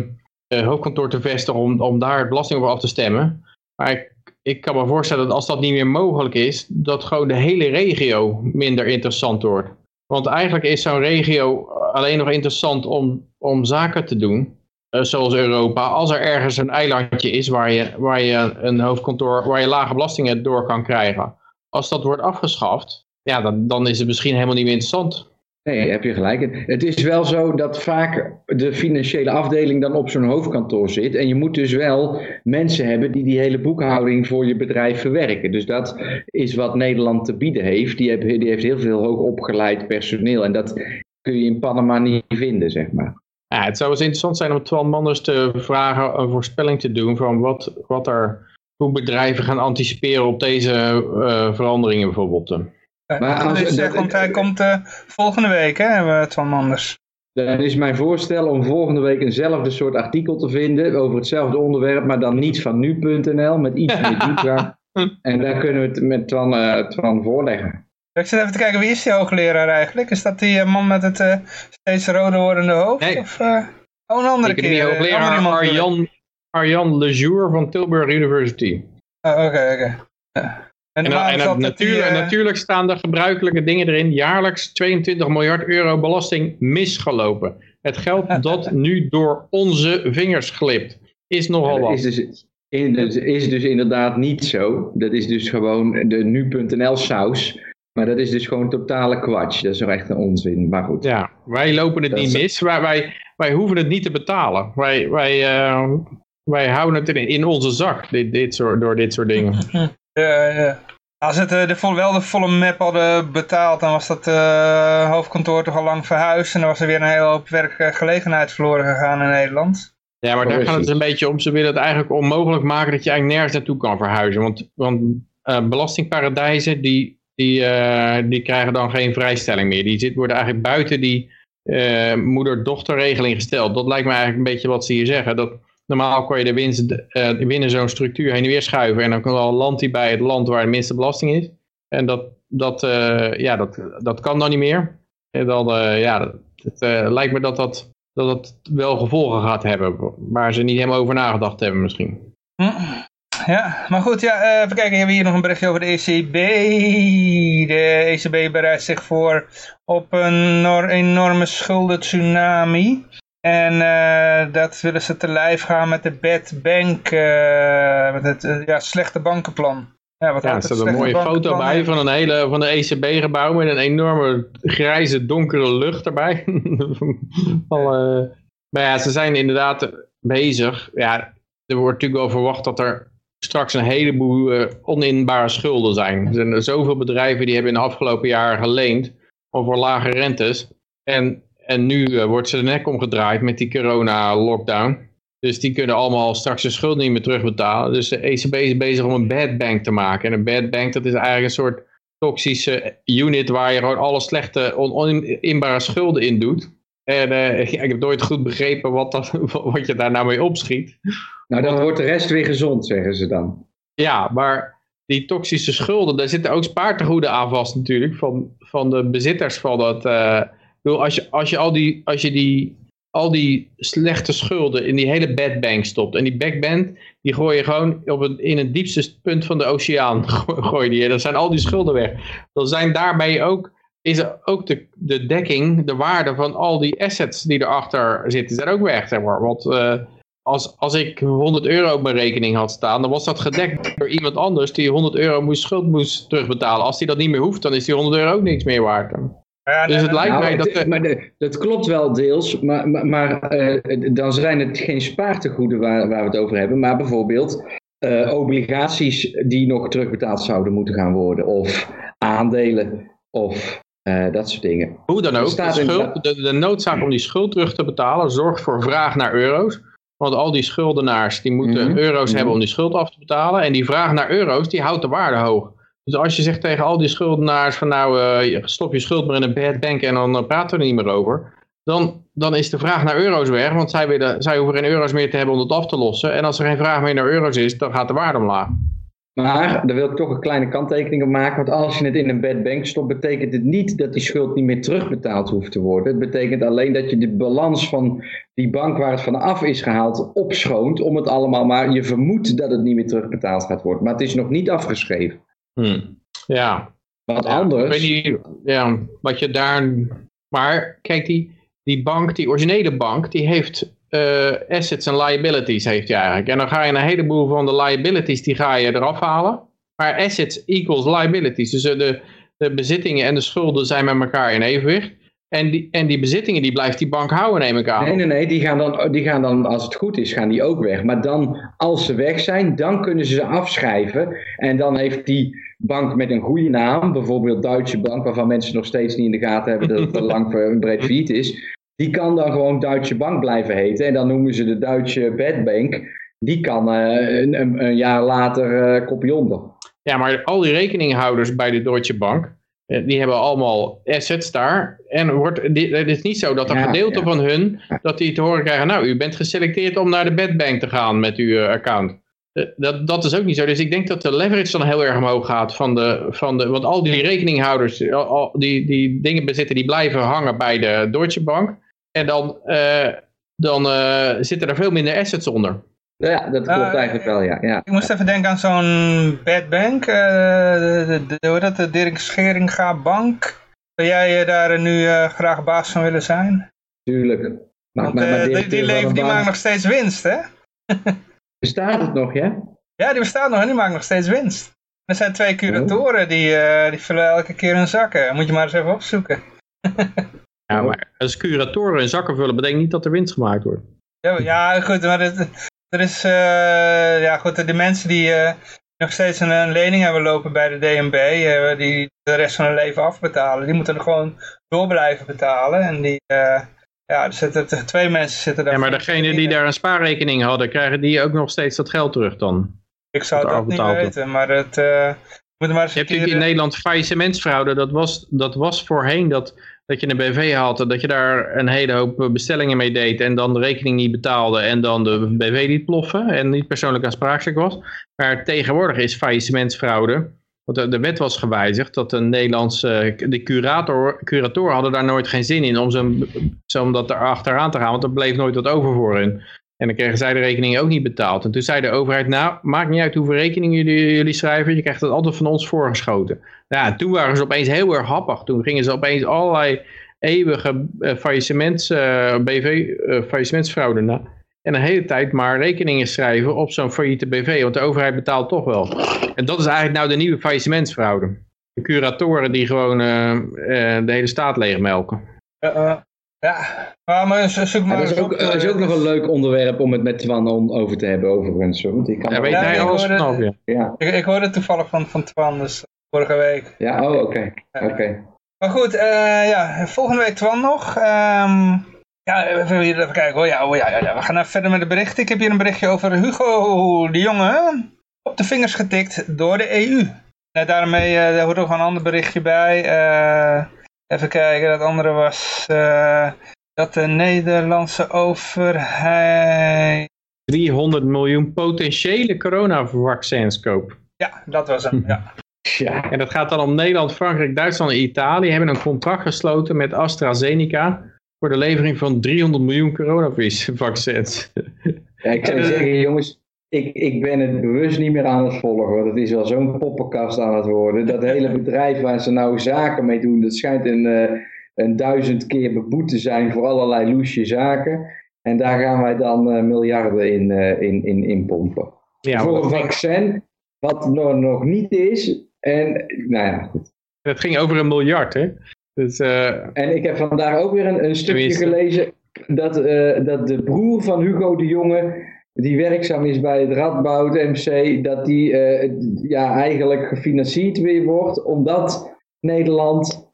eh, hoofdkantoor te vestigen om, om daar belasting op af te stemmen. Maar ik, ik kan me voorstellen dat als dat niet meer mogelijk is, dat gewoon de hele regio minder interessant wordt. Want eigenlijk is zo'n regio alleen nog interessant om, om zaken te doen. Eh, zoals Europa, als er ergens een eilandje is waar je, waar je een hoofdkantoor, waar je lage belastingen door kan krijgen. Als dat wordt afgeschaft, ja, dan, dan is het misschien helemaal niet meer interessant. Nee, heb je gelijk. Het is wel zo dat vaak de financiële afdeling dan op zo'n hoofdkantoor zit. En je moet dus wel mensen hebben die die hele boekhouding voor je bedrijf verwerken. Dus dat is wat Nederland te bieden heeft. Die, heeft, die heeft heel veel hoogopgeleid personeel. En dat kun je in Panama niet vinden, zeg maar. Ja, het zou eens interessant zijn om Twan Manders te vragen een voorspelling te doen van wat, wat er, hoe bedrijven gaan anticiperen op deze eh, veranderingen bijvoorbeeld. Maar Maar als- dus, dat- want hij komt eh, volgende week, hè, hebben we Twan Manders. Dan is mijn voorstel om volgende week eenzelfde soort artikel te vinden over hetzelfde onderwerp, maar dan niet van nu.nl, met iets meer diepgang. En daar kunnen we het met Twan, eh, Twan voorleggen. Ik zit even te kijken, wie is die hoogleraar eigenlijk? Is dat die eh, man met het eh, steeds roder wordende hoofd? Nee. Of, eh, oh, een andere Ik ben keer. eh, hoogleraar. Arjan, Arjan Lejour van Tilburg University. Oh, Oké, oké. Ja. En, En, natuurlijk, die, natuurlijk staan de gebruikelijke dingen erin. Jaarlijks 22 miljard euro belasting misgelopen. Het geld dat nu door onze vingers glipt. Is nogal wat. is dus, in, is dus inderdaad niet zo. Dat is dus gewoon de nu.nl saus. Maar dat is dus gewoon totale kwatsch. Dat is toch echt een onzin. Maar goed. Ja, wij lopen het Dat niet is- mis. Wij, wij, wij hoeven het niet te betalen. Wij, wij, eh, wij houden het in, in onze zak dit, dit soort, door dit soort dingen. Ja, ja. Als het eh, de vol, wel de volle map hadden betaald, dan was dat eh, hoofdkantoor toch al lang verhuisd. En dan was er weer een hele hoop werkgelegenheid verloren gegaan in Nederland. Ja, maar daar gaat het een beetje om. Ze willen het eigenlijk onmogelijk maken dat je eigenlijk nergens naartoe kan verhuizen. Want, want eh, belastingparadijzen die, die, eh, die krijgen dan geen vrijstelling meer. Die zit, worden eigenlijk buiten die, eh, moeder-dochterregeling gesteld. Dat lijkt me eigenlijk een beetje wat ze hier zeggen. Dat normaal kon je de winst eh, binnen zo'n structuur heen en weer schuiven. En dan kan al land hij bij het land waar de minste belasting is. En dat, dat, eh, ja, dat, dat kan dan niet meer. En dan, eh, ja, het eh, lijkt me dat dat, dat dat wel gevolgen gaat hebben. Waar ze niet helemaal over nagedacht hebben misschien. Hm. Ja, maar goed, ja, eh, even kijken. We hebben hier nog een berichtje over de ECB. De ECB bereidt zich voor op een nor- enorme schulden tsunami. En eh, dat willen ze te lijf gaan met de bad bank, eh, met het eh, ja, slechte bankenplan. Ja, wat Ja, er staat een mooie foto bij van een hele van de ECB-gebouw met een enorme grijze donkere lucht erbij. Van, eh, maar ja, ze zijn inderdaad bezig. Ja, er wordt natuurlijk wel verwacht dat er straks een heleboel eh, oninbare schulden zijn. Er zijn zoveel bedrijven die hebben in de afgelopen jaren geleend over lage rentes. En, en nu eh, wordt ze de nek omgedraaid met die corona-lockdown. Dus die kunnen allemaal straks de schuld niet meer terugbetalen. Dus de ECB is bezig om een bad bank te maken. En een bad bank dat is eigenlijk een soort toxische unit waar je gewoon alle slechte on- oninbare schulden in doet. En eh, ik heb nooit goed begrepen wat, dat, wat je daar nou mee opschiet. Nou, dan wordt de rest weer gezond, zeggen ze dan. Ja, maar die toxische schulden, daar zitten ook spaartegoeden aan vast natuurlijk. Van, van de bezitters van dat. ik bedoel, als je, als je, al, die, als je die, al die slechte schulden in die hele bad bank stopt. En die backband, die gooi je gewoon op in het diepste punt van de oceaan. Gooi je die, dan zijn al die schulden weg. Dan zijn daarbij ook, is er ook de, de dekking, de waarde van al die assets die erachter zitten, zijn ook weg. Zeg maar. Want eh, als, als ik 100 euro op mijn rekening had staan, dan was dat gedekt door iemand anders die 100 euro moest, schuld moest terugbetalen. Als die dat niet meer hoeft, dan is die 100 euro ook niks meer waard. Ja, Dus het lijkt mij dat... het- de- maar de- dat klopt wel deels, maar, maar, maar, eh, dan zijn het geen spaartegoeden waar, waar we het over hebben, maar bijvoorbeeld eh, obligaties die nog terugbetaald zouden moeten gaan worden, of aandelen, of eh, dat soort dingen. Hoe dan ook, de, staat schuld, inderdaad- de, de noodzaak om die schuld terug te betalen zorgt voor vraag naar euro's. Want al die schuldenaars die moeten Mhm. euro's Mhm. hebben om die schuld af te betalen. En die vraag naar euro's die houdt de waarde hoog. Dus als je zegt tegen al die schuldenaars van nou eh, stop je schuld maar in een bad bank en dan eh, praten we er niet meer over. Dan, dan is de vraag naar euro's weg, want zij, willen, zij hoeven geen euro's meer te hebben om dat af te lossen. En als er geen vraag meer naar euro's is, dan gaat de waarde omlaag. Maar daar wil ik toch een kleine kanttekening op maken. Want als je het in een bad bank stopt, betekent het niet dat die schuld niet meer terugbetaald hoeft te worden. Het betekent alleen dat je de balans van die bank waar het van af is gehaald opschoont. Om het allemaal, maar je vermoedt dat het niet meer terugbetaald gaat worden. Maar het is nog niet afgeschreven. Hmm. Ja, Want Ja, anders. Ik weet niet ja, wat je daar... Maar kijk, die, die bank, die originele bank, die heeft eh, assets en liabilities heeft hij eigenlijk. En dan ga je een heleboel van de liabilities, die ga je eraf halen. Maar assets equals liabilities. Dus eh, de, de bezittingen en de schulden zijn met elkaar in evenwicht. En die, en die bezittingen, die blijft die bank houden, neem ik aan. Nee, nee, nee, die gaan, dan, die gaan dan, als het goed is, gaan die ook weg. Maar dan, als ze weg zijn, dan kunnen ze ze afschrijven. En dan heeft die bank met een goede naam, bijvoorbeeld Duitse Bank, waarvan mensen nog steeds niet in de gaten hebben dat het al lang ver- en breed failliet is. Die kan dan gewoon Duitse Bank blijven heten. En dan noemen ze de Duitse Bad Bank. Die kan eh, een, een, een jaar later onder. Ja, maar al die rekeninghouders bij de Deutsche Bank, eh, die hebben allemaal assets daar. En wordt, het is niet zo dat een Ja, gedeelte ja. van hun, dat die te horen krijgen, nou, u bent geselecteerd om naar de bedbank te gaan met uw account. Dat, dat is ook niet zo. Dus ik denk dat de leverage dan heel erg omhoog gaat van de, van de want al die rekeninghouders, al- al die, die dingen bezitten, die blijven hangen bij de Deutsche Bank. En dan, eh, dan eh, zitten er veel minder assets onder. Ja, dat klopt Eh, eigenlijk wel, ja. ja. Ik moest even denken aan zo'n bad bank. eh, de, de, hoe dat, de Dirk Scheringa Bank. Zou jij daar nu eh, graag baas van willen zijn? Tuurlijk. Want maar die, die, leven, een die maken nog steeds winst, hè? Bestaat het nog, ja? Ja, die bestaat nog en die maken nog steeds winst. Er zijn twee curatoren die, eh, die vullen elke keer hun zakken. Moet je maar eens even opzoeken. Ja, maar als curatoren hun zakken vullen, betekent niet dat er winst gemaakt wordt. Ja, ja goed, maar het, er is, eh, ja goed, de mensen die eh, nog steeds een, een lening hebben lopen bij de DNB, eh, die de rest van hun leven afbetalen, die moeten er gewoon door blijven betalen. En die, ja, er zitten twee mensen zitten daar. Ja, maar degene die daar een spaarrekening hadden, krijgen die ook nog steeds dat geld terug dan? Ik zou dat dat niet weten, maar het moet maar eens Je hebt natuurlijk in Nederland faillissementsfraude, dat was, dat was voorheen dat, dat je een BV had, en dat je daar een hele hoop bestellingen mee deed en dan de rekening niet betaalde en dan de BV liet ploffen en niet persoonlijk aansprakelijk was. Maar tegenwoordig is faillissementsfraude, want de, wet was gewijzigd, dat de Nederlandse, de curator, curatoren hadden daar nooit geen zin in om, zo, om dat er achteraan te gaan, want er bleef nooit wat over voor hen. En dan kregen zij de rekening ook niet betaald. En toen zei de overheid, nou, maakt niet uit hoeveel rekeningen jullie, jullie schrijven, je krijgt het altijd van ons voorgeschoten. Ja, toen waren ze opeens heel erg happig. Toen gingen ze opeens allerlei eeuwige BV, uh, faillissementsfraude na. En een hele tijd maar rekeningen schrijven op zo'n failliete BV, want de overheid betaalt toch wel. En dat is eigenlijk nou de nieuwe faillissementsfraude. De curatoren die gewoon de hele staat leegmelken. Ja, maar zoek maar ja, dat is ook, op, is ook nog een leuk onderwerp om het met Twan over te hebben, overigens. Want ik kan ja, weet hij alles vanaf, ja. ja. Ik, ik hoorde toevallig van, van Twan, dus vorige week. Ja, oh, oké. Okay. Okay. Maar goed, uh, ja, volgende week Twan nog. Um, ja, even, even kijken hoor. Ja, oh, ja, ja, we gaan even verder met de berichten. Ik heb hier een berichtje over Hugo de Jonge. Op de vingers getikt door de EU. Ja, daarmee uh, daar hoort ook een ander berichtje bij. Uh, even kijken, dat andere was dat de Nederlandse overheid... 300 miljoen potentiële coronavaccins koopt. Ja, dat was hem, ja. Ja. En dat gaat dan om Nederland, Frankrijk, Duitsland en Italië. hebben een contract gesloten met AstraZeneca voor de levering van 300 miljoen coronavaccins. Ja, ik zou zeggen, jongens, ik, ik ben het bewust niet meer aan het volgen. Want het is wel zo'n poppenkast aan het worden. Dat hele bedrijf waar ze nou zaken mee doen, dat schijnt een, uh, een duizend keer beboet te zijn voor allerlei loesje zaken. En daar gaan wij dan uh, miljarden in, uh, in, in, in pompen. Ja, voor een vaccin, wat nog, nog niet is, en nou ja, goed. Het ging over een miljard, hè? Dus, uh, en ik heb vandaag ook weer een, een stukje gelezen dat, uh, dat de broer van Hugo de Jonge, die werkzaam is bij het Radboud MC, dat die uh, ja, eigenlijk gefinancierd weer wordt, omdat Nederland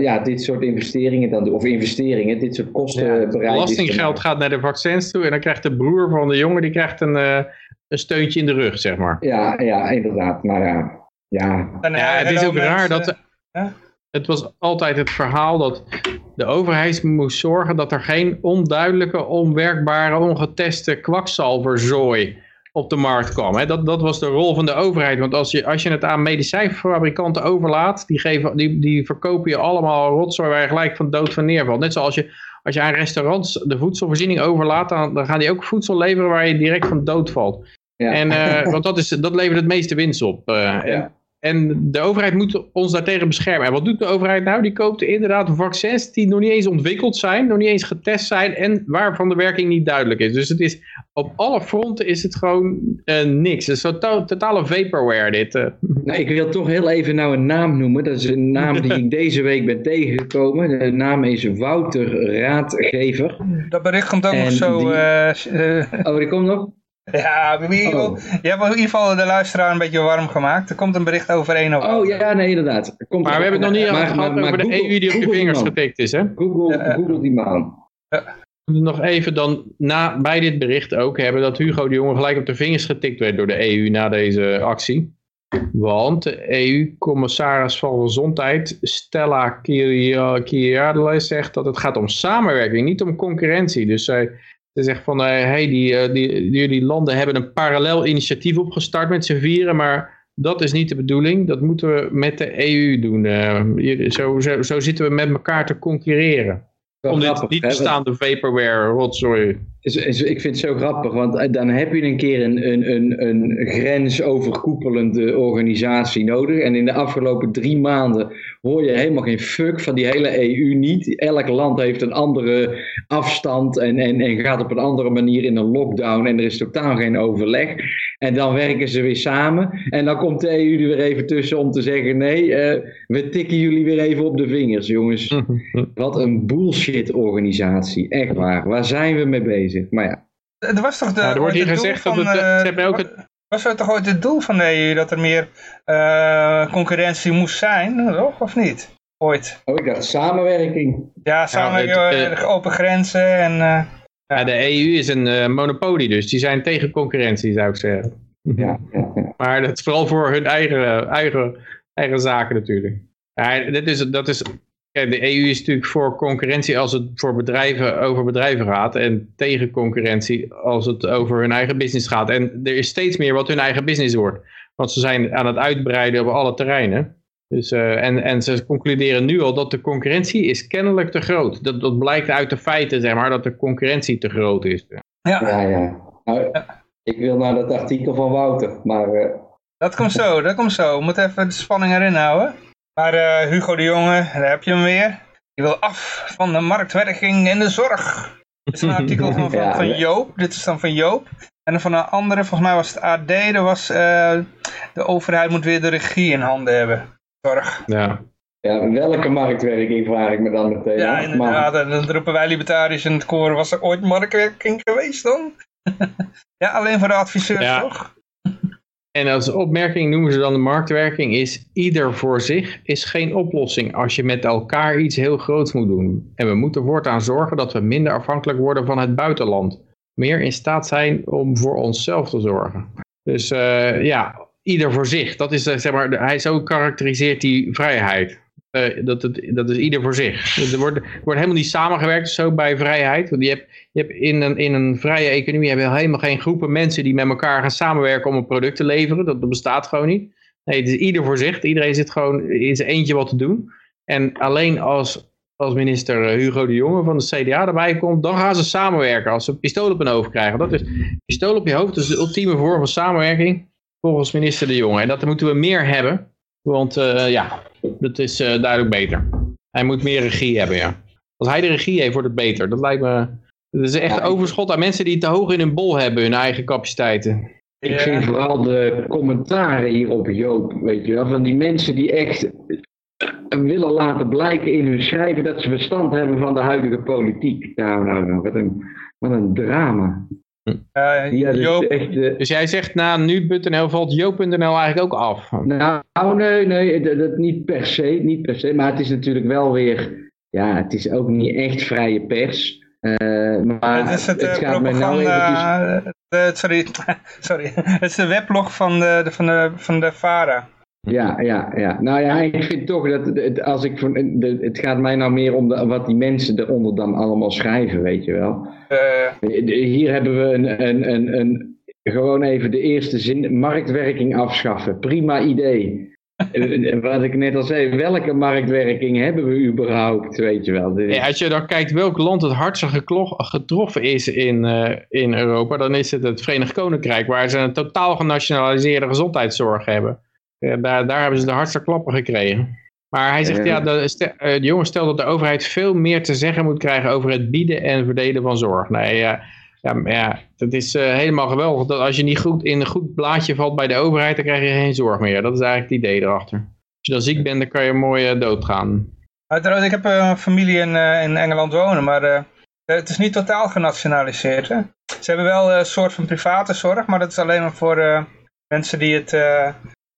ja, dit soort investeringen dan of investeringen, dit soort kosten ja, bereikt Belastinggeld gaat naar de vaccins toe en dan krijgt de broer van de jongen, die krijgt een een steuntje in de rug, zeg maar. Ja, ja inderdaad. Maar ja, ja. ja het is ook raar dat... Het was altijd het verhaal dat de overheid moest zorgen dat er geen onduidelijke, onwerkbare, ongeteste kwakzalverzooi op de markt kwam. Dat, dat was de rol van de overheid. Want als je, als je het aan medicijnfabrikanten overlaat, die, geven, die, die verkopen je allemaal rotzooi waar je gelijk van dood van neervalt. Net zoals je, als je aan restaurants de voedselvoorziening overlaat, dan, dan gaan die ook voedsel leveren waar je direct van dood valt. Ja. En, uh, want dat, is, dat levert het meeste winst op. Uh, ja. En, de overheid moet ons daartegen beschermen. En wat doet de overheid nou? Die koopt inderdaad vaccins die nog niet eens ontwikkeld zijn, nog niet eens getest zijn en waarvan de werking niet duidelijk is. Dus het is, op alle fronten is het gewoon uh, niks. Het is to totale vaporware dit. Nou, ik wil toch heel even nou een naam noemen. Dat is een naam die ik deze week ben tegengekomen. De naam is Wouter Raadgever. Dat bericht komt ook nog zo. Die... oh, die komt nog? Ja, oh. je hebt in ieder geval de luisteraar een beetje warm gemaakt. Er komt een bericht over één of Oh ja, nee, inderdaad. Komt maar we hebben het nog niet maar, gehad maar, over de EU die op je vingers getikt is, hè? Google, ja, Google die man. Ja. Nog even dan na, bij dit bericht ook hebben dat Hugo de Jonge gelijk op de vingers getikt werd door de EU na deze actie. Want de EU-commissaris van Gezondheid, Stella Kyriakides, zegt dat het gaat om samenwerking, niet om concurrentie. Dus zij ze zegt van, uh, hey, die, uh, die, jullie landen hebben een parallel initiatief opgestart met z'n vieren, maar dat is niet de bedoeling. Dat moeten we met de EU doen. Uh, zo, zo, zo zitten we met elkaar te concurreren. Om dit niet bestaande vaporware rotzooi. Is, is, ik vind het zo grappig, want dan heb je een keer een, een, een, een grensoverkoepelende organisatie nodig. En in de afgelopen drie maanden hoor je helemaal geen fuck van die hele EU niet. Elk land heeft een andere afstand en, en, en gaat op een andere manier in een lockdown en er is totaal geen overleg. En dan werken ze weer samen en dan komt de EU er weer even tussen om te zeggen nee, uh, we tikken jullie weer even op de vingers jongens. Wat een bullshit organisatie, echt waar. Waar zijn we mee bezig? Maar ja. Er was toch de, ja, er wordt hier gezegd dat het, uh, ze hebben ook het... Was er toch ooit het doel van de EU dat er meer uh, concurrentie moest zijn, toch? Of niet? Ooit. Oh, ik dacht samenwerking. Ja, samenwerking, ja, het, uh, open grenzen en... Uh, ja, de EU is een monopolie, dus die zijn tegen concurrentie, zou ik zeggen. Ja, ja, ja. Maar dat is vooral voor hun eigen, eigen, eigen zaken natuurlijk. Ja, dit is, dat is Kijk, de EU is natuurlijk voor concurrentie als het voor bedrijven over bedrijven gaat. En tegen concurrentie als het over hun eigen business gaat. En er is steeds meer wat hun eigen business wordt. Want ze zijn aan het uitbreiden op alle terreinen. Dus, uh, en, en ze concluderen nu al dat de concurrentie is kennelijk te groot. Dat, dat blijkt uit de feiten, zeg maar, dat de concurrentie te groot is. Ja, ja. ja. Nou, ik wil naar dat artikel van Wouter, maar... Uh... Dat komt zo, dat komt zo. We moeten even de spanning erin houden. Maar uh, Hugo de Jonge, daar heb je hem weer. Die wil af van de marktwerking en de zorg. Dit is een artikel van, van, van Joop. Dit is dan van Joop. En van een andere, volgens mij was het AD, er was uh, de overheid moet weer de regie in handen hebben. Zorg. Ja. Ja, welke marktwerking vraag ik me dan meteen Ja, inderdaad. En dan roepen wij libertariërs in het koor, was er ooit marktwerking geweest dan? ja, alleen voor de adviseurs ja. toch? En als opmerking noemen ze dan de marktwerking is ieder voor zich is geen oplossing als je met elkaar iets heel groots moet doen. En we moeten voortaan zorgen dat we minder afhankelijk worden van het buitenland. Meer in staat zijn om voor onszelf te zorgen. Dus uh, ja, ieder voor zich. Dat is, zeg maar, hij zo karakteriseert die vrijheid. Uh, dat, dat is ieder voor zich. Er wordt, wordt helemaal niet samengewerkt zo bij vrijheid. Want je hebt, je hebt in, een, in een vrije economie heb je helemaal geen groepen mensen die met elkaar gaan samenwerken om een product te leveren. Dat, dat bestaat gewoon niet. Nee, het is ieder voor zich. Iedereen zit gewoon in zijn eentje wat te doen. En alleen als, als minister Hugo de Jonge van de CDA erbij komt, dan gaan ze samenwerken. Als ze een pistool op hun hoofd krijgen. Dat is pistool op je hoofd, dat is de ultieme vorm van samenwerking volgens minister de Jonge. En dat moeten we meer hebben. Want uh, ja, dat is uh, duidelijk beter. Hij moet meer regie hebben, ja. Als hij de regie heeft, wordt het beter. Dat lijkt me... Dat is echt ja, overschot aan mensen die te hoog in hun bol hebben, hun eigen capaciteiten. Ik vind vooral de commentaren hierop, Joop, weet je wel, van die mensen die echt willen laten blijken in hun schrijven dat ze verstand hebben van de huidige politiek. Nou, nou, nou wat een, wat een drama. Uh, ja, dus, Joop, echt, uh, dus jij zegt na nu.nl valt Joop.nl eigenlijk ook af? Nou, nee, nee, dat, dat, niet per se, niet per se. Maar het is natuurlijk wel weer, ja, het is ook niet echt vrije pers. Uh, maar het is het, het gaat mij nou eventjes... de, sorry, sorry, het is de weblog van de, de, van de, van de VARA. Ja, ja, ja. Nou ja, ik vind toch dat het, als ik het gaat mij nou meer om de, wat die mensen eronder dan allemaal schrijven, weet je wel. Uh. Hier hebben we een, een, een, een, gewoon even de eerste zin, marktwerking afschaffen. Prima idee. Wat ik net al zei, welke marktwerking hebben we überhaupt, weet je wel. Ja, als je dan kijkt welk land het hardst getroffen is in, uh, in Europa, dan is het het Verenigd Koninkrijk, waar ze een totaal genationaliseerde gezondheidszorg hebben. Ja, daar, daar hebben ze de hardste klappen gekregen. Maar hij zegt, ja, de, de jongen stelt dat de overheid veel meer te zeggen moet krijgen over het bieden en verdelen van zorg. Nee, ja, ja, ja het is uh, helemaal geweldig dat als je niet goed in een goed blaadje valt bij de overheid, dan krijg je geen zorg meer. Dat is eigenlijk het idee erachter. Als je dan ziek bent, dan kan je mooi uh, doodgaan. Uiteraard, ik heb een familie in, uh, in Engeland wonen, maar het is niet totaal genationaliseerd. Hè? Ze hebben wel een soort van private zorg, maar dat is alleen maar voor mensen die het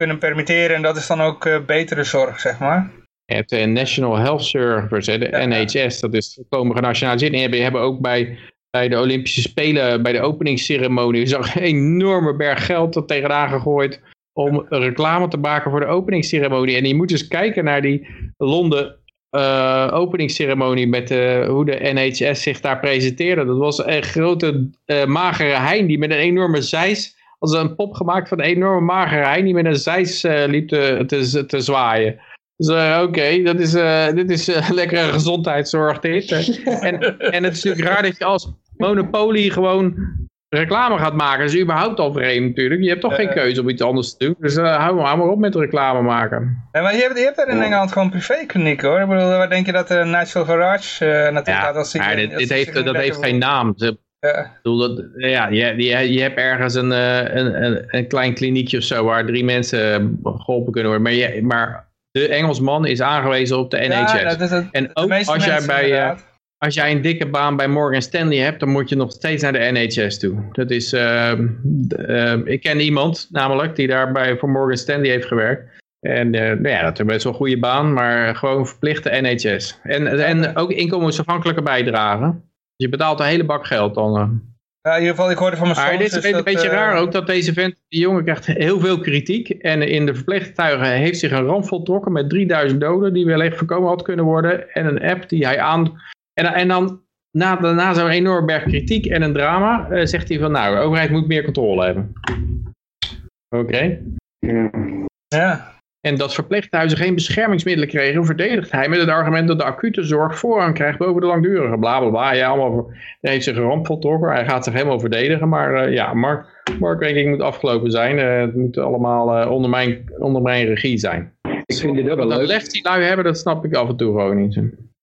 kunnen permitteren en dat is dan ook uh, betere zorg, zeg maar. Je hebt de National Health Service, de ja. NHS, dat is volkomen genationaliseerd. En je hebben ook bij, bij de Olympische Spelen, bij de openingsceremonie, zag een enorme berg geld dat tegenaan gegooid om reclame te maken voor de openingsceremonie. En je moet dus kijken naar die Londen uh, openingsceremonie met uh, hoe de NHS zich daar presenteerde. Dat was een grote uh, magere hein die met een enorme zeis als een pop gemaakt van een enorme magere hein die met een zeis uh, liep te, te, te, zwaaien. Dus uh, oké, okay, dat is, uh, dit is lekkere gezondheidszorg dit. en, en het is natuurlijk raar dat je als Monopoly gewoon reclame gaat maken. Dat is überhaupt al vreemd natuurlijk. Je hebt toch geen keuze om iets anders te doen. Dus hou, maar, hou maar op met reclame maken. Ja, maar je hebt, je hebt daar in Engeland gewoon privékliniek hoor. Ik bedoel, waar denk je dat de Nigel Farage natuurlijk ja, gaat als ja, dit, dit heeft, dat heeft geen naam. Ze, ja. dat, ja, je, je, je hebt ergens een, een, een, een, klein kliniekje of zo waar drie mensen geholpen kunnen worden. Maar, je, maar de Engelsman is aangewezen op de NHS. Ja, dat is het, en ook als jij, bij, als jij een dikke baan bij Morgan Stanley hebt, dan moet je nog steeds naar de NHS toe. Dat is, uh, uh, ik ken iemand namelijk die daarbij voor Morgan Stanley heeft gewerkt. En uh, nou ja, dat is best wel een goede baan, maar gewoon verplichte NHS. En, en ook inkomensafhankelijke bijdragen. Je betaalt een hele bak geld dan. Ja, in ieder geval, ik hoorde van mijn Maar zoon. dit is een beetje raar ook dat deze vent, die jongen krijgt heel veel kritiek. En in de verpleegtuigen heeft zich een ramp voltrokken met 3000 doden die wellicht voorkomen had kunnen worden. En een app die hij aan... En, en dan na, na zo'n enorme berg kritiek en een drama eh, zegt hij van nou, de overheid moet meer controle hebben. Oké. Ja. En dat verpleeghuizen geen beschermingsmiddelen kregen, verdedigt hij met het argument dat de acute zorg voorrang krijgt boven de langdurige. Bla bla bla. Ja, allemaal hij heeft zich ramp voltrokken. Hij gaat zich helemaal verdedigen. Maar eh, ja, Mark, marktwerking moet afgelopen zijn. Eh, het moet allemaal eh, onder, mijn, onder mijn regie zijn. Ik vind dit ook wel Dat leuk. lef die lui hebben, dat snap ik af en toe gewoon niet.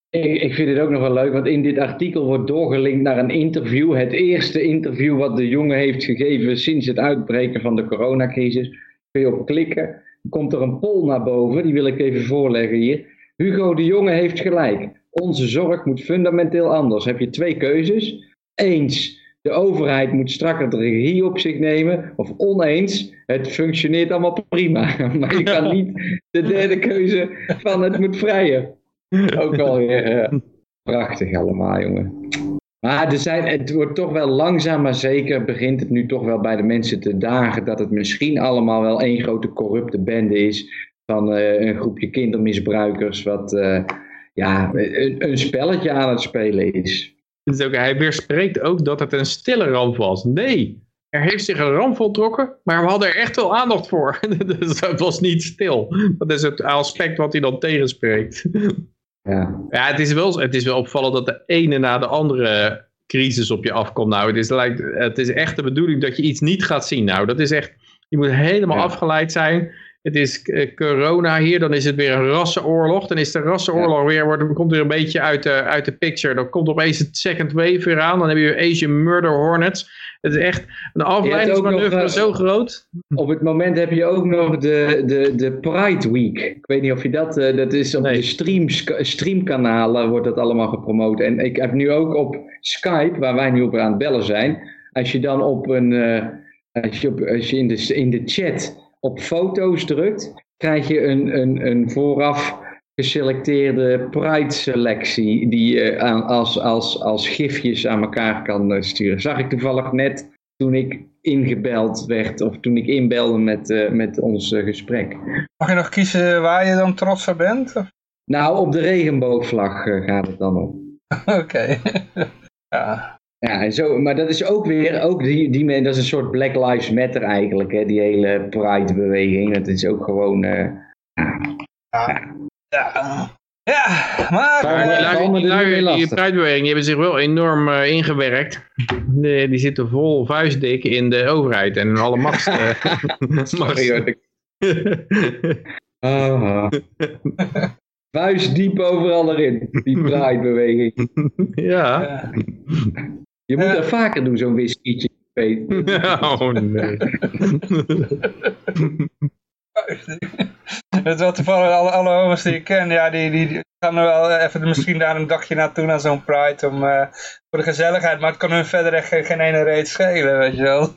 Ik, ik vind het ook nog wel leuk, want in dit artikel wordt doorgelinkt naar een interview. Het eerste interview wat de jongen heeft gegeven sinds het uitbreken van de coronacrisis. Kun je op klikken. Komt er een poll naar boven, die wil ik even voorleggen hier. Hugo de Jonge heeft gelijk. Onze zorg moet fundamenteel anders. Heb je twee keuzes. Eens, de overheid moet strakker de regie op zich nemen. Of oneens, het functioneert allemaal prima. Maar je kan niet de derde keuze van het moet vrijer. Ook wel weer eh, prachtig allemaal, jongen. Maar er zijn, het wordt toch wel langzaam maar zeker, begint het nu toch wel bij de mensen te dagen dat het misschien allemaal wel één grote corrupte bende is van eh, een groepje kindermisbruikers wat eh, ja, een, een spelletje aan het spelen is. Is ook, hij weerspreekt ook dat het een stille ramp was. Nee, er heeft zich een ramp voltrokken, maar we hadden er echt wel aandacht voor. dus het was niet stil. Dat is het aspect wat hij dan tegenspreekt. Ja. Ja, het is, wel, het is wel opvallend dat de ene na de andere crisis op je afkomt. Nou, het is, het is echt de bedoeling dat je iets niet gaat zien. Nou, dat is echt, je moet helemaal Ja. afgeleid zijn. Het is eh, corona hier, dan is het weer een rassenoorlog. Dan is de rassenoorlog weer, wordt, komt weer een beetje uit de, uit de picture. Dan komt opeens het second wave weer aan. Dan heb je Asian Murder Hornets. Het is echt een afleidingsmanoeuvre nog, eh, zo groot. Op het moment heb je ook nog de, de, de Pride Week. Ik weet niet of je dat, eh, dat is op Nee. de streams, streamkanalen wordt dat allemaal gepromoot. En ik heb nu ook op Skype, waar wij nu op aan het bellen zijn, als je dan op een, als je, op, als je in, de, in de chat op foto's drukt, krijg je een, een, een vooraf geselecteerde Pride selectie die je aan, als, als, als gifjes aan elkaar kan eh, sturen. Zag ik toevallig net toen ik ingebeld werd of toen ik inbelde met, eh, met ons eh, gesprek. Mag je nog kiezen waar je dan trots op bent? Of- Nou, op de regenboogvlag eh, gaat het dan om. Oké. ja. Ja, en zo, maar dat is ook weer, ook die, die, men- dat is een soort Black Lives Matter eigenlijk, hè, die hele Pride-beweging. Dat is ook gewoon, eh, Ja. Ja, maar... Die lui, die, die die hebben zich wel enorm eh, ingewerkt. Die, die zitten vol vuistdik in de overheid en in alle macht. eh, sorry hoor. ik- Ah. Vuist diep overal erin, die Pride-beweging. ja. Je moet Ja. dat vaker doen, zo'n whiskietje. oh nee. Het is wel toevallig, alle, alle homo's die ik ken, ja, die, die, die gaan er wel even misschien daar een dagje naartoe naar zo'n Pride om, eh, voor de gezelligheid, maar het kan hun verder echt geen, geen ene reet schelen, weet je wel.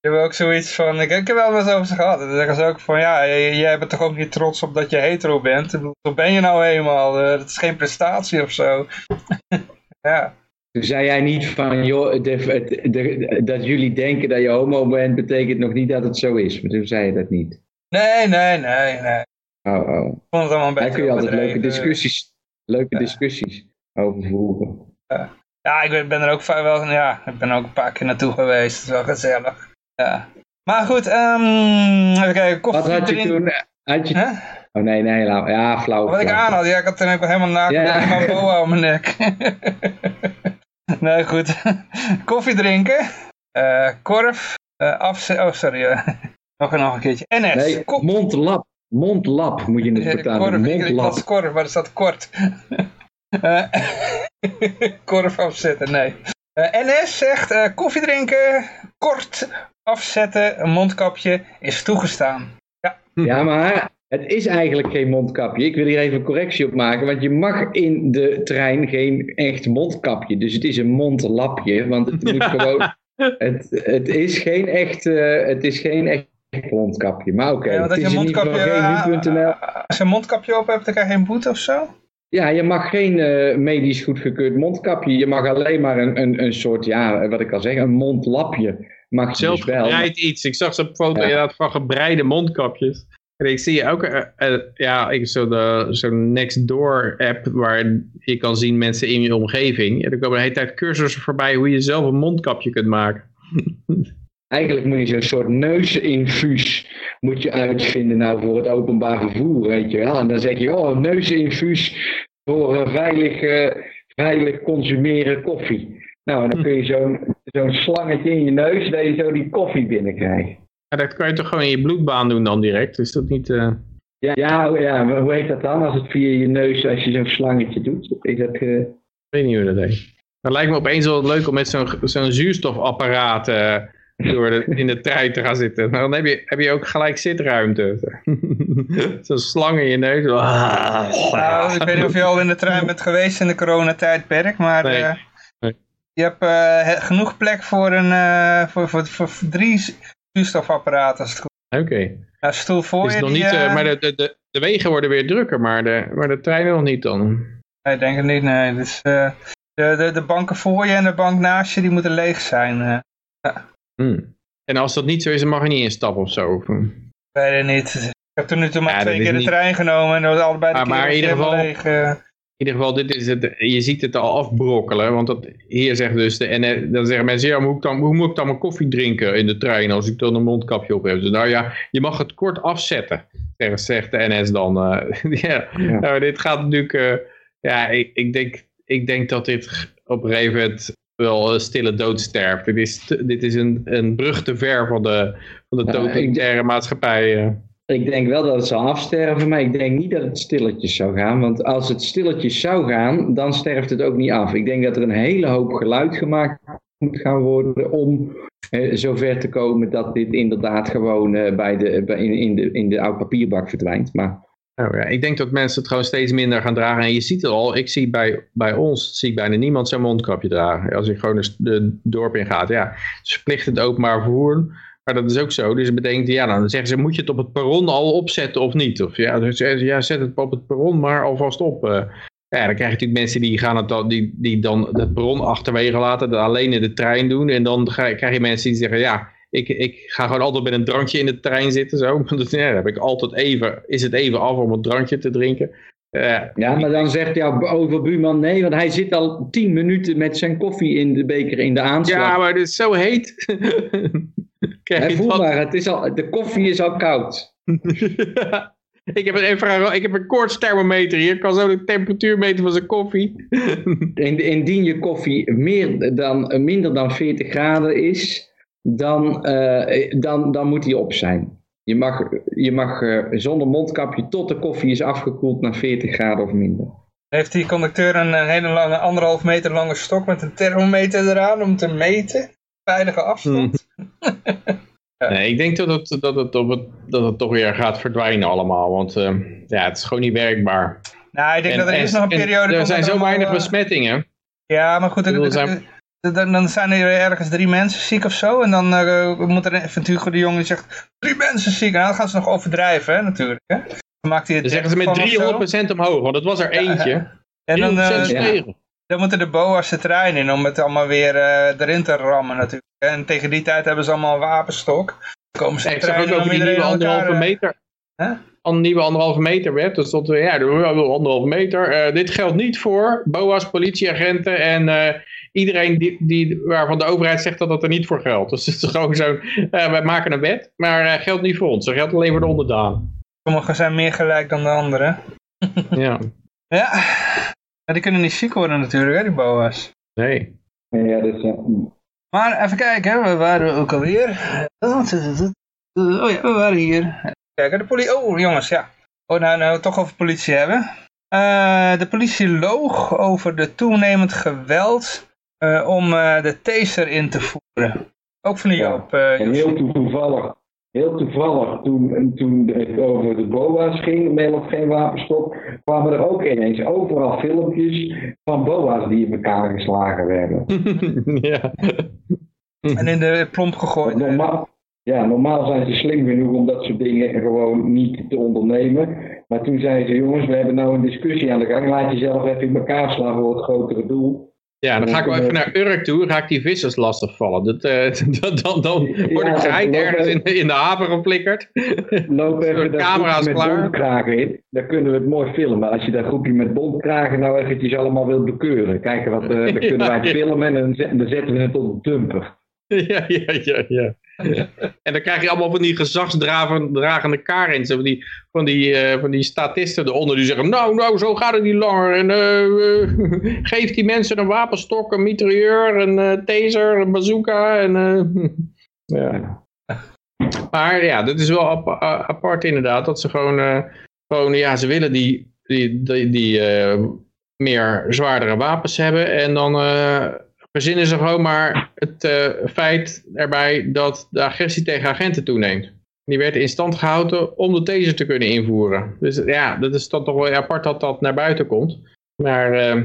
Je hebt ook zoiets van, ik, ik heb wel eens over ze gehad, dan zeggen ze ook van, ja, jij, bent toch ook niet trots op dat je hetero bent, zo ben je nou eenmaal, eh, dat is geen prestatie of zo. ja. Toen zei jij niet van, joh, de, dat jullie denken dat je homo bent, betekent nog niet dat het zo is. Maar toen zei je dat niet. Nee, nee, nee, nee. Oh, oh. Ik vond het allemaal een Daar kun je altijd leuke discussies, leuke discussies over voeren. Ja, ik ben er ook wel, ja, ik ben ook een paar keer naartoe geweest. Het is wel gezellig. Ja. Maar goed, ehm even kijken. Koffie Wat had je erin. toen? Had je... Oh nee, nee, la- ja, flauw. Wat ik aan had, ja, ik had toen ook helemaal naakt Ja. mijn boa om mijn nek. nee, goed. Koffie drinken. eh, korf. eh afze- oh, sorry. eh, nog, een- nog een keertje. NS. Nee, Ko- mondlap. Mondlap moet je het vertalen. korf, ik, ik korf, maar er staat kort. Korf afzetten, nee. NS zegt koffie drinken, kort afzetten, een mondkapje is toegestaan. Ja, maar het is eigenlijk geen mondkapje. Ik wil hier even een correctie op maken. Want je mag in de trein geen echt mondkapje. Dus het is een mondlapje. Want het moet gewoon... Het, het is geen echt... eh, het is geen echt mondkapje. Maar oké, Ja, het is je in een ieder geval mondkapje, geen eh, nu.nl. als je een mondkapje op hebt, dan krijg je een boete of zo? Ja, je mag geen eh, medisch goedgekeurd mondkapje. Je mag alleen maar een, een, een soort, ja, wat ik al zeg, een mondlapje. Mag je Zelf dus wel. iets. Ik zag zo'n foto Ja. inderdaad van gebreide mondkapjes. En ik zie ook eh, eh, ja, ik- zo de- zo'n Nextdoor app waar je kan zien mensen in je omgeving. En er komen de hele tijd cursussen voorbij hoe je zelf een mondkapje kunt maken. Eigenlijk moet je zo'n soort neusinfuus moet je uitvinden nou voor het openbaar vervoer, weet je wel. En dan zeg je, oh, neusinfuus voor eh, veilig, veilig consumeren koffie. Nou, en dan kun je zo'n zo'n slangetje in je neus, dat je zo die koffie binnenkrijgt. Ja, dat kan je toch gewoon in je bloedbaan doen dan direct? Is dat niet... eh, Ja, ja, hoe- ja, hoe heet dat dan als het via je neus, als je zo'n slangetje doet? Is dat, eh, Ik weet niet hoe dat heet. Het lijkt me opeens wel leuk om met zo'n zo'n zuurstofapparaat eh, door de, in de trein te gaan zitten. Maar dan heb je, heb je ook gelijk zitruimte. zo'n slang in je neus. Nou, ik weet niet of je al in de trein bent geweest in de coronatijdperk, maar Nee. eh, Nee. je hebt eh, he- genoeg plek voor, een, eh, voor, voor, voor drie zuurstofapparaten. Als het goed Oké. is. Nou, stoel voor Is je, nog die, niet, eh, eh, maar de, de, de, de wegen worden weer drukker, maar de, maar de treinen nog niet dan. Nee, ik denk het niet, nee. Dus, eh, de, de, de banken voor je en de bank naast je, die moeten leeg zijn. eh. Hmm. En als dat niet zo is, dan mag je niet instappen of zo. Ik weet het niet. Ik heb toen nu toe maar Ja, twee keer de trein genomen en dat was allebei de Maar- keer maar in ieder geval- leeg. In ieder geval, dit is het, je ziet het al afbrokkelen. Want dat, hier zegt dus de NS, dan zeggen mensen, ja, maar hoe, hoe moet ik dan mijn koffie drinken in de trein als ik dan een mondkapje op heb? Dus, nou ja, je mag het kort afzetten, zegt, zegt de NS dan. eh. ja, Ja. Nou, dit gaat natuurlijk, eh, ja, ik, ik, denk, ik denk dat dit op een gegeven moment wel een stille dood sterft. Dit is, dit is een, een brug te ver van de, van de Ja, totalitaire maatschappij. eh. Ik denk wel dat het zal afsterven, maar ik denk niet dat het stilletjes zou gaan. Want als het stilletjes zou gaan, dan sterft het ook niet af. Ik denk dat er een hele hoop geluid gemaakt moet gaan worden om eh, zover te komen dat dit inderdaad gewoon eh, bij de, in, in, de, in de oude papierbak verdwijnt. Maar Nou ja, ik denk dat mensen het gewoon steeds minder gaan dragen. En je ziet het al, ik zie bij, bij ons zie ik bijna niemand zo'n mondkapje dragen. Als je gewoon de, dorp in gaat. Ja, het is verplicht het openbaar. Maar dat is ook zo. Dus het betekent, ja, dan zeggen ze, moet je het op het perron al opzetten of niet? Of ja, dus, ja zet het op het perron maar alvast op. eh. Ja, dan krijg je natuurlijk mensen die, gaan het dan, die, die dan het perron achterwege laten, dat alleen in de trein doen. En dan ga- krijg je mensen die zeggen, ja, ik, ik ga gewoon altijd met een drankje in de trein zitten. Zo. Dus, ja, dan heb ik altijd even, is het even af om een drankje te drinken. Eh, ja, maar dan zegt jouw overbuurman nee, want hij zit al tien minuten met zijn koffie in de beker in de aanslag. ja, maar het is zo heet. Je voel dat? maar, het is al, de koffie is al koud. ik, heb een, even, ik heb een koortsthermometer hier. Ik kan zo de temperatuur meten van zijn koffie. In- Indien je koffie meer dan, minder dan 40 graden is, dan, eh, dan, dan moet die op zijn. Je mag, je mag eh, zonder mondkapje tot de koffie is afgekoeld naar 40 graden of minder. Heeft die conducteur een, een hele lange, anderhalf meter lange stok met een thermometer eraan om te meten? Veilige afstand? Nee, ik denk dat het, dat, het, op het, dat het toch weer gaat verdwijnen allemaal. Want eh, ja, het is gewoon niet werkbaar. Nou, ik denk En- dat er en- eerst nog een en periode Er zijn dat zo allemaal, weinig eh, besmettingen. Ja, maar goed, Ik bedoel, zijn- dan, dan zijn er ergens drie mensen ziek of zo. En dan eh, moet er Hugo de Jonge die zegt, drie mensen ziek. En dan gaan ze nog overdrijven, hè, natuurlijk. Hè. Dan maakt hij het Dan zeggen ze met 300% omhoog, want het was er eentje. En dan, 300% eh, ja. Dan moeten de BOA's de trein in om het allemaal weer eh, erin te rammen natuurlijk. En tegen die tijd hebben ze allemaal een wapenstok. Dan komen ze de ik trein ook die nieuwe elkaar, anderhalve eh, meter. Hè? Een nieuwe anderhalve meter wet. Dus dat we, ja, de anderhalve meter. eh, dit geldt niet voor BOA's, politieagenten en iedereen die, die, waarvan de overheid zegt dat dat er niet voor geldt. Dus het is gewoon zo'n, eh, wij maken een wet, maar geldt niet voor ons. Dat geldt alleen voor de onderdanen. Sommigen zijn meer gelijk dan de anderen. Ja, Ja. Ja, die kunnen niet ziek worden natuurlijk, hè, die BOA's. nee. Ja, dus, ja. Maar even kijken, hè, waar waren we ook alweer? Oh ja, we waren hier. Kijk, de politie. Oh, jongens, ja. Oh, nou, nou, toch over politie hebben. Eh, de politie loog over de toenemend geweld eh, om eh, de taser in te voeren. Ook van de Ja, Joop. eh, En Joop. heel toevallig, heel toevallig toen, toen het over de BOA's ging, wel of geen wapenstok, kwamen er ook ineens overal filmpjes van BOA's die in elkaar geslagen werden. ja. En in de plomp gegooid. Normaal, Ja, normaal zijn ze slim genoeg om dat soort dingen gewoon niet te ondernemen. Maar toen zeiden ze, jongens, we hebben nou een discussie aan de gang. Laat jezelf even in elkaar slaan voor het grotere doel. Ja, dan ga ik wel even naar Urk toe, ga ik die vissers lastig vallen. Dat, uh, dan, dan word ik geheid ergens in, in de haven geflikkerd. Loop even daar camera's met bondkragen in. Dan kunnen we het mooi filmen. Als je dat groepje met bondkragen nou eventjes allemaal wilt bekeuren. Kijken wat, uh, dan kunnen wij filmen en dan zetten we het op de dumper. Ja, ja, ja, ja. En dan krijg je allemaal van die gezagsdragende karens, van die, van die, uh, van die statisten eronder die zeggen, nou, nou, zo gaat het niet langer. En uh, geef die mensen een wapenstok, een mitrailleur, een taser, een bazooka. En, ja. Maar ja, dat is wel ap apart inderdaad, dat ze gewoon, gewoon, ja, ze willen die, die, die, die meer zwaardere wapens hebben en dan verzinnen ze gewoon maar het uh, feit erbij dat de agressie tegen agenten toeneemt. Die werd in stand gehouden om de taser te kunnen invoeren. Dus ja, dat is dan toch wel apart dat dat naar buiten komt. Maar uh,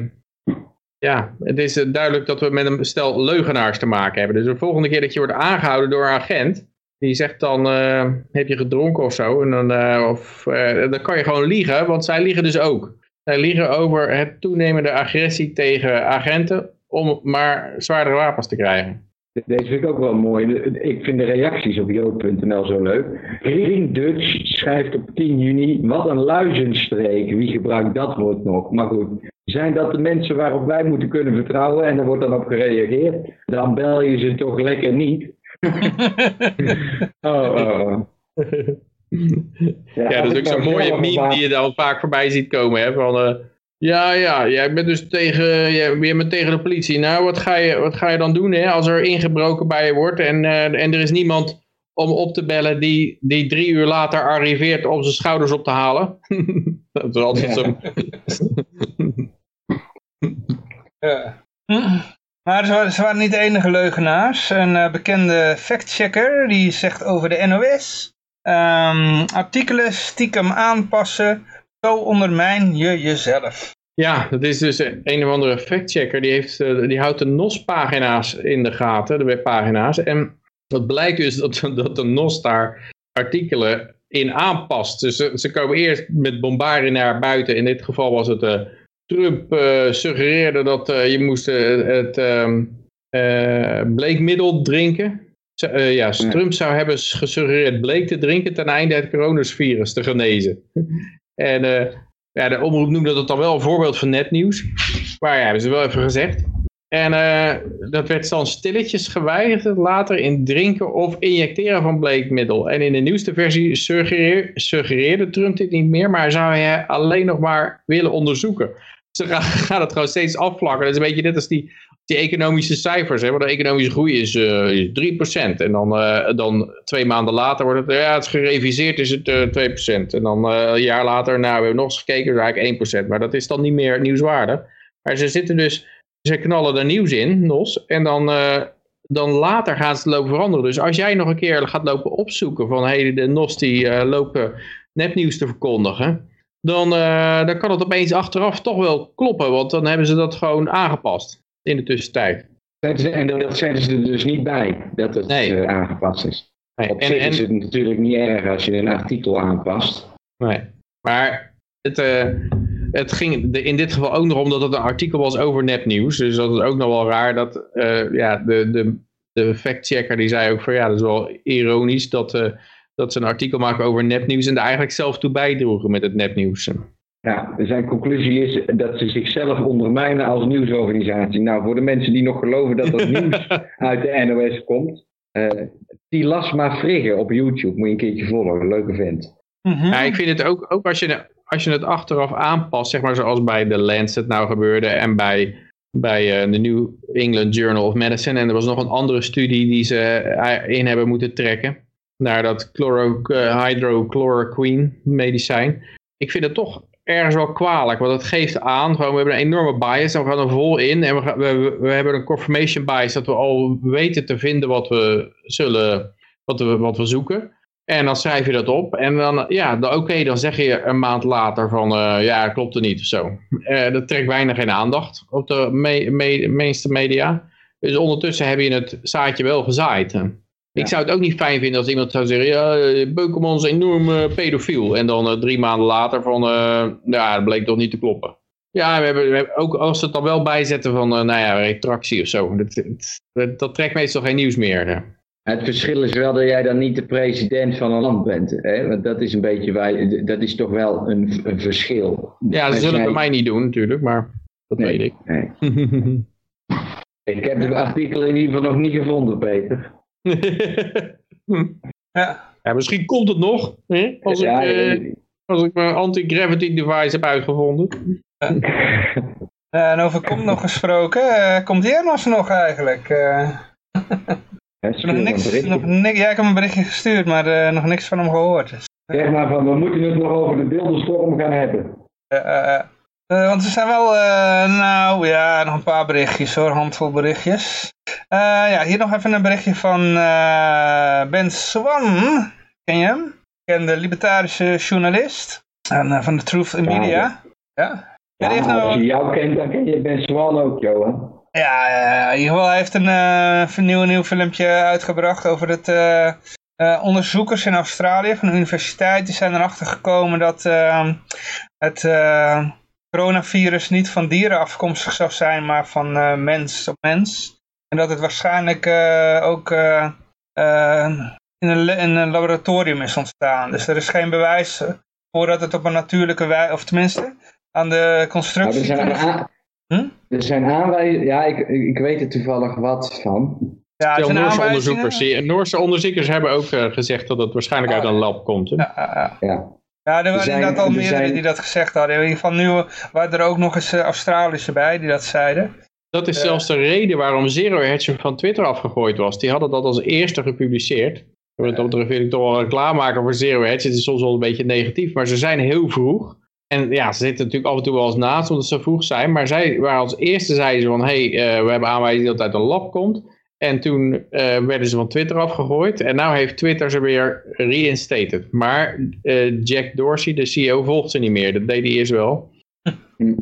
ja, het is duidelijk dat we met een stel leugenaars te maken hebben. Dus de volgende keer dat je wordt aangehouden door een agent, die zegt dan, uh, heb je gedronken of zo? En dan, of, dan kan je gewoon liegen, want zij liegen dus ook. Zij liegen over het toenemende agressie tegen agenten om maar zwaardere wapens te krijgen. Deze vind ik ook wel mooi. Ik vind de reacties op joop.nl zo leuk. Green Dutch schrijft op 10 juni, wat een luizenstreek. Wie gebruikt dat woord nog? Maar goed, zijn dat de mensen waarop wij moeten kunnen vertrouwen en er wordt dan op gereageerd? Dan bel je ze toch lekker niet. oh, oh, oh. Ja, dat is ook zo'n mooie meme die je dan vaak voorbij ziet komen. Hè, van, uh, ja, ja, jij bent dus tegen, jij bent tegen de politie. Nou, wat ga je, wat ga je dan doen hè, als er ingebroken bij je wordt en, uh, en er is niemand om op te bellen die, die drie uur later arriveert om zijn schouders op te halen? dat is altijd zo. Maar ze waren, niet de enige leugenaars. Een uh, bekende factchecker die zegt over de NOS... Um, artikelen stiekem aanpassen zo ondermijn je jezelf. Ja, dat is dus een of andere factchecker. Die, heeft, eh, die houdt de NOS-pagina's in de gaten, de webpagina's. En wat blijkt dus dat, dat de NOS daar artikelen in aanpast. Dus ze, ze komen eerst met bombardie naar buiten. In dit geval was het... Uh, Trump uh, suggereerde dat je moest het ehm, bleekmiddel drinken. ja, Trump zou hebben gesuggereerd bleek te drinken ten einde het coronavirus te genezen. En uh, ja, de omroep noemde dat dan wel een voorbeeld van netnieuws. Maar ja, hebben ze wel even gezegd. En uh, dat werd dan stilletjes geweigerd later in drinken of injecteren van bleekmiddel. En in de nieuwste versie suggereer, suggereerde Trump dit niet meer, maar zou hij alleen nog maar willen onderzoeken. Ze gaat het gewoon steeds afvlakken. Dat is een beetje net als die die economische cijfers, hè, want de economische groei is, uh, is 3%. En dan, uh, dan twee maanden later wordt het, ja, het is gereviseerd, is het uh, eh, 2%. En dan een jaar later, nou, we hebben nog eens gekeken, is eigenlijk 1%. Maar dat is dan niet meer nieuwswaardig. Maar ze zitten dus, ze knallen er nieuws in, NOS. En dan, dan later gaan ze het lopen veranderen. Dus als jij nog een keer gaat lopen opzoeken van, hey, de NOS die lopen nepnieuws te verkondigen. Dan, dan kan het opeens achteraf toch wel kloppen, want dan hebben ze dat gewoon aangepast in de tussentijd. En dat zetten ze er dus niet bij, dat het eh, aangepast is. Nee. Op en, zich is het natuurlijk niet erg als je een artikel aanpast. Nee, maar het, uh, het ging in dit geval ook nog om dat het een artikel was over nepnieuws. Dus dat is ook nog wel raar dat uh, ja, de, de, de factchecker die zei ook van ja, dat is wel ironisch dat, dat ze een artikel maken over nepnieuws en er eigenlijk zelf toe bijdroegen met het nepnieuws. Ja, zijn conclusie is dat ze zichzelf ondermijnen als nieuwsorganisatie. Nou, voor de mensen die nog geloven dat dat nieuws uit de NOS komt, uh, die las maar friggen op YouTube. Moet je een keertje volgen, leuke vent. Mhm. Ja, ik vind het ook, ook als, je, als je het achteraf aanpast, zeg maar zoals bij de Lancet nou gebeurde en bij, bij uh, de New England Journal of Medicine. En er was nog een andere studie die ze eh, in hebben moeten trekken naar dat chloro, uh, hydrochloroquine medicijn. Ik vind het toch ergens wel kwalijk. Want het geeft aan, gewoon, we hebben een enorme bias en we gaan er vol in. En we, we, we hebben een confirmation bias dat we al weten te vinden wat we zullen, wat we, wat we zoeken. En dan schrijf je dat op. En dan, ja, oké, dan zeg je een maand later van, uh, ja, klopt er niet of zo. Uh, dat trekt weinig geen aandacht op de me, me, meeste media. Dus ondertussen heb je het zaadje wel gezaaid. Ik zou het ook niet fijn vinden als iemand zou zeggen, ja, eh, Pokémon is enorm eh, pedofiel. En dan eh, drie maanden later van, eh, ja, dat bleek toch niet te kloppen. Ja, we hebben, we hebben ook als ze het dan wel bijzetten van, eh, nou ja, retractie of zo. Dat, dat, dat trekt meestal geen nieuws meer. hè. Het verschil is wel dat jij dan niet de president van een land bent. Hè? Want dat is een beetje, wij, dat is toch wel een, een verschil. Ja, ze Als zullen het jij- bij mij niet doen natuurlijk, maar dat Nee, weet ik. nee. Ik heb de artikel in ieder geval nog niet gevonden, Peter. Ja. ja, misschien komt het nog, hè? Als, Ja, ik, eh, eh, als ik mijn anti-gravity device heb uitgevonden. Eh, en over komt nog gesproken, eh, komt Jermas nog eigenlijk? Eh, nog niks, nog niks, ja, ik heb hem een berichtje gestuurd, maar eh, nog niks van hem gehoord. Dus, Zeg maar van, we moeten het nog over de beeldenstorm gaan hebben. eh, eh, eh, eh, want er zijn wel, eh, nou ja, nog een paar berichtjes hoor, een handvol berichtjes. Eh, ja, hier nog even een berichtje van eh, Ben Swan. Ken je hem? Ken de libertarische journalist en, eh, van de Truth in Media. Ja? Ja, nou- Als je jou kent, dan ken je Ben Swan ook, Johan. Ja, in ieder geval hij heeft een nieuw, nieuw filmpje uitgebracht over het onderzoekers in Australië van de universiteit. Die zijn erachter gekomen dat eh, het coronavirus niet van dieren afkomstig zou zijn, maar van mens op mens. En dat het waarschijnlijk eh, ook eh, eh, in, een, in een laboratorium is ontstaan. Dus er is geen bewijs voor dat het op een natuurlijke wijze, of tenminste aan de Nou, er constructie... zijn, aan, Hm? er zijn aanwijzingen, ja, ik, ik weet er toevallig wat van. ja, er Veel Noorse onderzoekers, die, Noorse onderzoekers hebben ook gezegd dat het waarschijnlijk uit een lab komt. Hè? Ja, ja, ja. Ja. Ja, er waren inderdaad al er meerdere zijn- die dat gezegd hadden. In ieder geval nu waren er ook nog eens Australische bij die dat zeiden. Dat is Ja. zelfs de reden waarom Zero Hedge van Twitter afgegooid was. Die hadden dat als eerste gepubliceerd. Wat dat betreft wil ik toch wel reclame maken voor Zero Hedge. Het is soms wel een beetje negatief, maar ze zijn heel vroeg. En ja, ze zitten natuurlijk af en toe wel eens naast omdat ze vroeg zijn. Maar zij waren als eerste zeiden ze van, hé, hey, eh, we hebben aanwijzing dat het uit een lab komt. En toen eh, werden ze van Twitter afgegooid. En nu heeft Twitter ze weer reinstated. Maar eh, Jack Dorsey, de CEO, volgt ze niet meer. Dat deed hij eerst wel. Hm.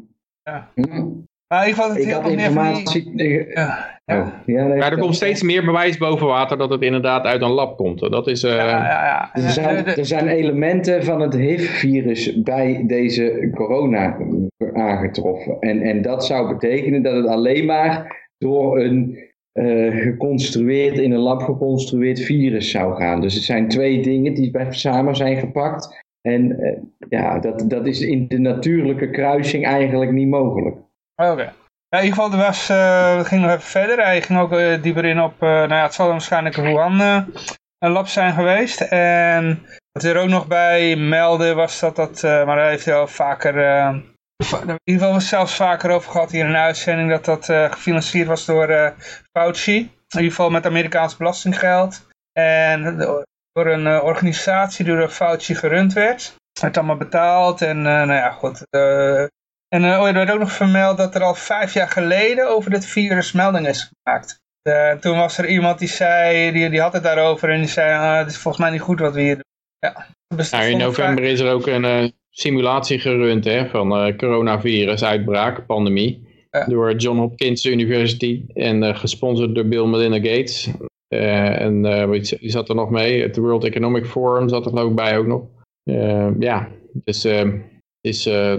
Maar geval, het Ik heel had informatie... Ja, Oh, ja, ja, nee, Maar er komt steeds meer bewijs boven water dat het inderdaad uit een lab komt. Dat is... eh, ja, ja, ja. Er zijn, er zijn elementen van het HIV-virus bij deze corona aangetroffen. En, en dat zou betekenen dat het alleen maar door een eh, geconstrueerd, in een lab geconstrueerd virus zou gaan. Dus het zijn twee dingen die bij samen zijn gepakt. En eh, ja, dat, dat is in de natuurlijke kruising eigenlijk niet mogelijk. Oké. Ja, in ieder geval, was, eh, het ging nog even verder. Hij ging ook eh, dieper in op, eh, nou ja, het zal waarschijnlijk een Wuhan eh, een lab zijn geweest. En wat er ook nog bij meldde was dat dat, eh, maar daar heeft hij al vaker, eh, va- in ieder geval was zelfs vaker over gehad hier in een uitzending, dat dat eh, gefinancierd was door eh, Fauci. In ieder geval met Amerikaans belastinggeld. En door een eh, organisatie die door Fauci gerund werd. werd allemaal betaald en eh, nou ja, goed. En oh, er werd ook nog vermeld dat er al vijf jaar geleden over dit virus melding is gemaakt. Eh, toen was er iemand die zei, die, die had het daarover en die zei, ah, het is volgens mij niet goed wat we hier doen. Ja. Dus Nou, in november is er ook een eh, simulatie gerund hè, van coronavirus uitbraak, pandemie. Ja. Door John Hopkins University en gesponsord door Bill Melinda Gates. En wie wie zat er nog mee? Het World Economic Forum zat er geloof ik bij ook nog. Ja, dus is, eh,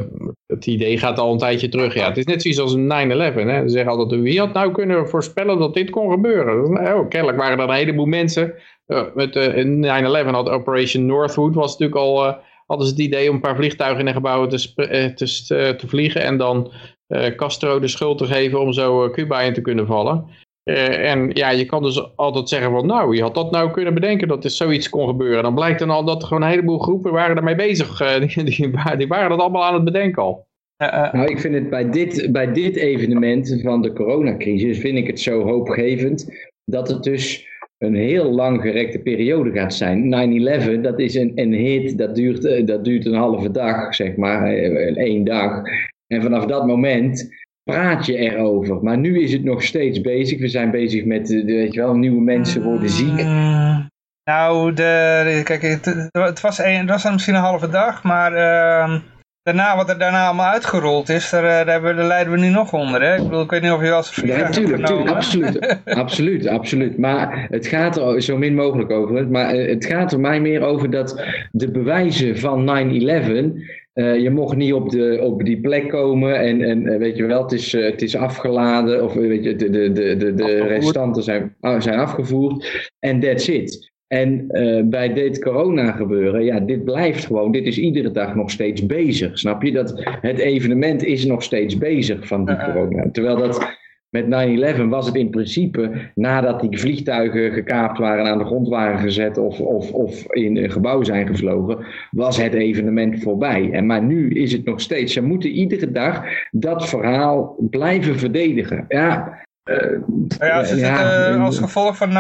het idee gaat al een tijdje terug. Ja, het is net zoiets als een 9-11. hè. Ze zeggen altijd, wie had nou kunnen voorspellen dat dit kon gebeuren? Oh, kennelijk waren er een heleboel mensen. eh, met eh, in 9-11 had Operation Northwood, was natuurlijk al, eh, hadden ze het idee om een paar vliegtuigen in een gebouw te, eh, te, eh, te vliegen. En dan eh, Castro de schuld te geven om zo eh, Cuba in te kunnen vallen. Eh, en ja, je kan dus altijd zeggen van nou, wie had dat nou kunnen bedenken dat er zoiets kon gebeuren. Dan blijkt dan al dat er gewoon een heleboel groepen waren daarmee bezig. eh, die, die, wa- die waren dat allemaal aan het bedenken al. Eh, Nou, ik vind het bij dit, bij dit evenement van de coronacrisis, vind ik het zo hoopgevend dat het dus een heel langgerekte periode gaat zijn. 9-11, dat is een, een hit, dat duurt, dat duurt een halve dag, zeg maar, één dag. En vanaf dat moment praat je erover. Maar nu is het nog steeds bezig. We zijn bezig met, eh, weet je wel, nieuwe mensen worden ziek. Mm, Nou, de, de- kijk, het, het was, een, het was misschien een halve dag, maar ehm, daarna, wat er daarna allemaal uitgerold is, daar, daar, hebben, daar leiden we nu nog onder. Hè? Ik bedoel, ik weet niet of je wel eens Ja, natuurlijk, natuurlijk, absoluut, absoluut, absoluut. Maar het gaat er zo min mogelijk over. Maar het gaat er mij meer over dat de bewijzen van 9-11 uh, je mocht niet op, de, op die plek komen en, en weet je wel, het is, uh, het is afgeladen of weet je, de, de, de, de, de restanten zijn, zijn afgevoerd en that's it. En uh, bij dit corona gebeuren, ja, dit blijft gewoon, dit is iedere dag nog steeds bezig. Snap je? Dat het evenement is nog steeds bezig van die corona. Terwijl dat met 9-11 was het in principe, nadat die vliegtuigen gekaapt waren, aan de grond waren gezet of, of, of in een gebouw zijn gevlogen, was het evenement voorbij. En, maar nu is het nog steeds. Ze moeten iedere dag dat verhaal blijven verdedigen. Ja, uh, ja, ze ja, zitten, als gevolg van 9-11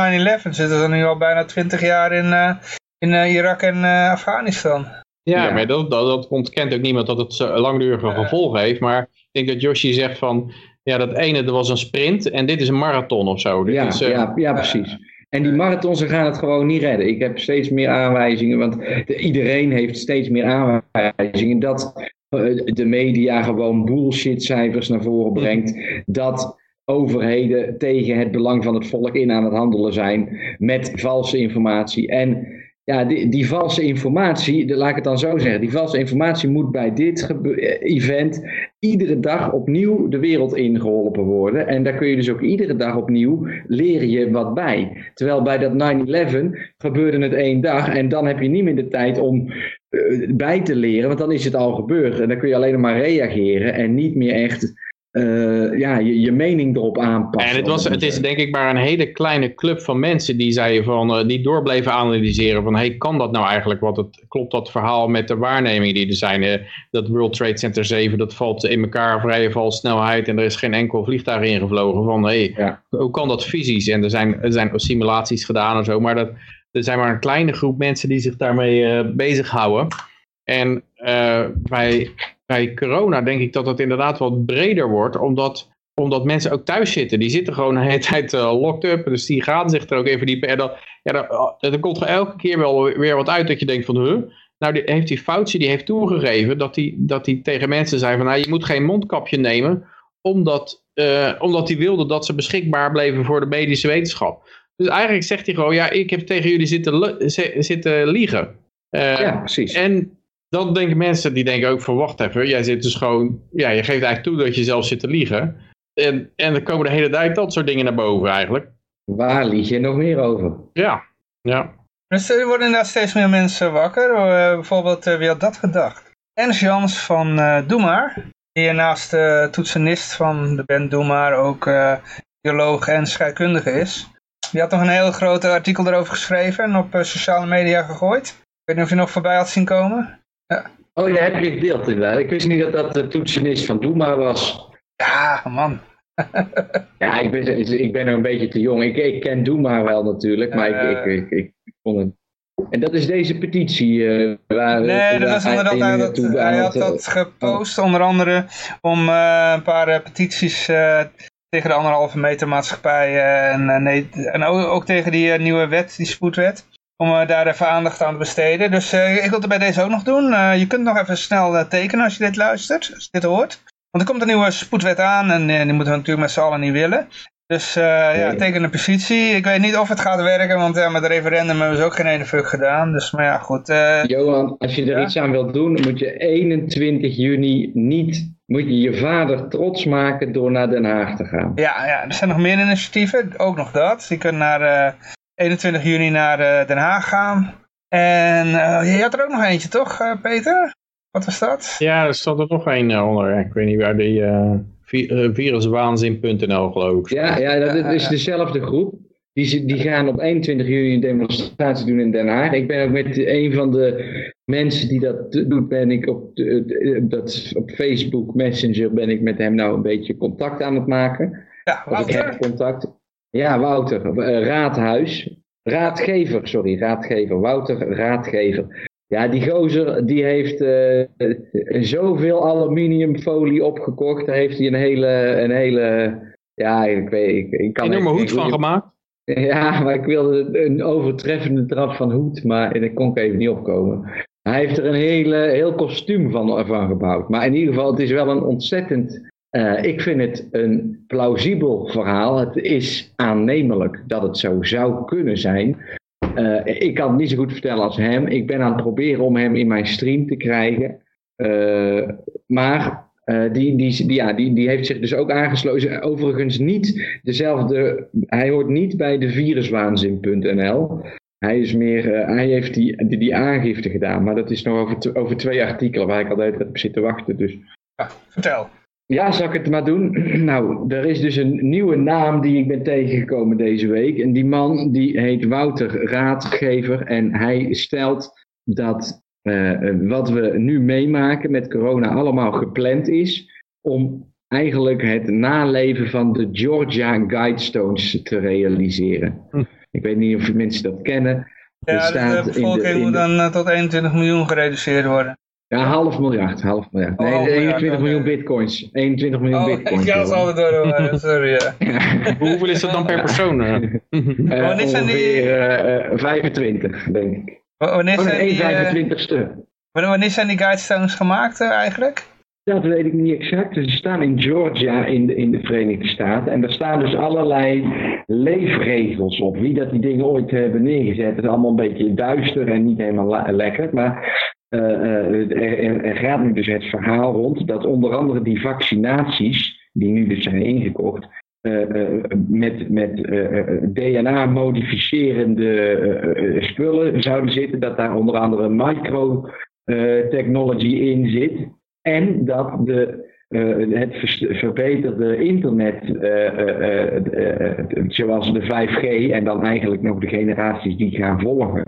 zitten ze nu al bijna 20 jaar in, uh, in uh, Irak en Afghanistan. Ja, ja, maar dat, dat, dat ontkent ook niemand dat het zo langdurige gevolgen heeft. Maar ik denk dat Joshi zegt van ja, dat ene dat was een sprint en dit is een marathon of zo. ja, is, uh, ja, ja, precies. En die marathons gaan het gewoon niet redden. Ik heb steeds meer aanwijzingen, want de, iedereen heeft steeds meer aanwijzingen dat uh, de media gewoon bullshit cijfers naar voren brengt. Dat overheden tegen het belang van het volk in aan het handelen zijn met valse informatie. En ja, die, die valse informatie, laat ik het dan zo zeggen, die valse informatie moet bij dit event iedere dag opnieuw de wereld ingeholpen worden. En daar kun je dus ook iedere dag opnieuw leren je wat bij. Terwijl bij dat 9-11 gebeurde het één dag en dan heb je niet meer de tijd om uh, bij te leren, want dan is het al gebeurd. En dan kun je alleen maar reageren en niet meer echt uh, ja, je, je, mening erop aanpassen. En het, was, het is denk ik maar een hele kleine club van mensen die zeiden van, uh, die doorbleven analyseren van, hey, kan dat nou eigenlijk? Wat het, klopt dat verhaal met de waarnemingen die er zijn? Uh, dat World Trade Center 7, dat valt in elkaar vrije valsnelheid en er is geen enkel vliegtuig ingevlogen van, hey, ja. hoe kan dat fysisch? En er zijn, er zijn simulaties gedaan en zo, maar dat, er zijn maar een kleine groep mensen die zich daarmee bezighouden. En bij bij corona denk ik dat het inderdaad wat breder wordt, omdat, omdat mensen ook thuis zitten. Die zitten gewoon de hele tijd uh, locked up, dus die gaan zich er ook even die... En dan, ja, dan, dan oh, komt er elke keer wel weer wat uit dat je denkt van, huh? Nou, die, heeft die Fauci, die heeft toegegeven dat hij dat die tegen mensen zei van, nou, je moet geen mondkapje nemen, omdat, uh, omdat hij wilde dat ze beschikbaar bleven voor de medische wetenschap. Dus eigenlijk zegt hij gewoon, ja, ik heb tegen jullie zitten, zitten liegen. Uh, ja, precies. En dan denken mensen, die denken ook van wacht even, jij zit dus gewoon, ja, je geeft eigenlijk toe dat je zelf zit te liegen. En, en dan komen de hele tijd dat soort dingen naar boven eigenlijk. Waar lieg je nog meer over? Ja, ja. Dus er worden inderdaad steeds meer mensen wakker. Uh, bijvoorbeeld, uh, wie had dat gedacht? Ernst Jans van uh, Doe Maar, die naast de toetsenist van de band Doe Maar ook bioloog en scheikundige is. Die had nog een heel groot artikel erover geschreven en op sociale media gegooid. Ik weet niet of je nog voorbij had zien komen. Ja. Oh, ja, heb je gedeeld inderdaad. Ik wist niet dat dat de toetsenist van Doema was. Ja, man. ja, ik ben, ik ben nog een beetje te jong. Ik, ik ken Doema wel natuurlijk, maar uh, ik, ik, ik, ik, vond het... En dat is deze petitie uh, waar... Nee, dat was inderdaad, hij, dat, hij had dat gepost, onder andere om uh, een paar petities tegen de anderhalve meter maatschappij en, nee, en ook, ook, tegen die nieuwe wet, die spoedwet om uh, daar even aandacht aan te besteden. Dus uh, ik wil het bij deze ook nog doen. Uh, je kunt nog even snel tekenen als je dit luistert, als je dit hoort. Want er komt een nieuwe spoedwet aan en die moeten we natuurlijk met z'n allen niet willen. Dus ja, teken een petitie. Ik weet niet of het gaat werken, want met het referendum hebben ze ook geen ene fuck gedaan. Dus, maar ja, goed. Johan, als je er iets aan wilt doen, dan moet je 21 juni niet moet je je vader trots maken door naar Den Haag te gaan. Ja, ja er zijn nog meer initiatieven, ook nog dat. Je kunt naar 21 juni naar uh, Den Haag gaan. En uh, je had er ook nog eentje, toch, uh, Peter? Wat was dat? Ja, er stond er nog een onder. Ik weet niet waar die... viruswaanzin.nl geloof ik. Ja, ja dat is dezelfde groep. Die, die gaan op 21 juni een demonstratie doen in Den Haag. Ik ben ook met een van de mensen die dat doet, ben ik op, de, dat, op Facebook Messenger ben ik met hem nou een beetje contact aan het maken. Ja, Wouter. Ik heb contact. Ja, Wouter, eh, Raadhuis. Raadgever, sorry, raadgever. Wouter, raadgever. Ja, die gozer die heeft uh, zoveel aluminiumfolie opgekocht. Daar heeft hij een hele, een hele ja, ik weet ik, ik kan Enorme hoed van gemaakt? Ja, maar ik wilde een overtreffende trap van hoed, maar daar kon ik even niet opkomen. Hij heeft er een hele, heel kostuum van, van gebouwd. Maar in ieder geval, het is wel een ontzettend uh, ik vind het een plausibel verhaal. Het is aannemelijk dat het zo zou kunnen zijn. Uh, ik kan het niet zo goed vertellen als hem. Ik ben aan het proberen om hem in mijn stream te krijgen. Uh, maar die, die, die, ja, die, die heeft zich dus ook aangesloten. Overigens niet dezelfde. Hij hoort niet bij de viruswaanzin.nl. Hij, is meer, hij heeft die, die, die, aangifte gedaan. Maar dat is nog over, over twee artikelen waar ik altijd op zit te wachten. Dus. Ja, vertel. Ja, zal ik het maar doen? Nou, er is dus een nieuwe naam die ik ben tegengekomen deze week. En die man die heet Wouter Raadgever. En hij stelt dat uh, wat we nu meemaken met corona allemaal gepland is. Om eigenlijk het naleven van de Georgia Guidestones te realiseren. Hm. Ik weet niet of mensen dat kennen. Ja, de bevolking moet dan uh, tot 21 miljoen gereduceerd worden. Ja, half miljard, half miljard. Nee, oh, 21 miljoen bitcoins. 21 miljoen oh, bitcoins. Ja, dat zal door, sorry. Ja. Hoeveel is dat dan per persoon? uh, wanneer zijn die... Uh, 25, denk ik. Wanneer zijn die... 25ste. Wanneer zijn die guidestones gemaakt eigenlijk? Dat weet ik niet exact. Ze staan in Georgia in de, in de Verenigde Staten. En daar staan dus allerlei leefregels op. Wie dat die dingen ooit hebben neergezet, is allemaal een beetje duister en niet helemaal lekker. Maar uh, er, gaat nu dus het verhaal rond dat onder andere die vaccinaties, die nu dus zijn ingekocht, uh, met, met DNA-modificerende spullen zouden zitten, dat daar onder andere microtechnology in zit. En dat de, het verbeterde internet, zoals de 5G en dan eigenlijk nog de generaties die gaan volgen,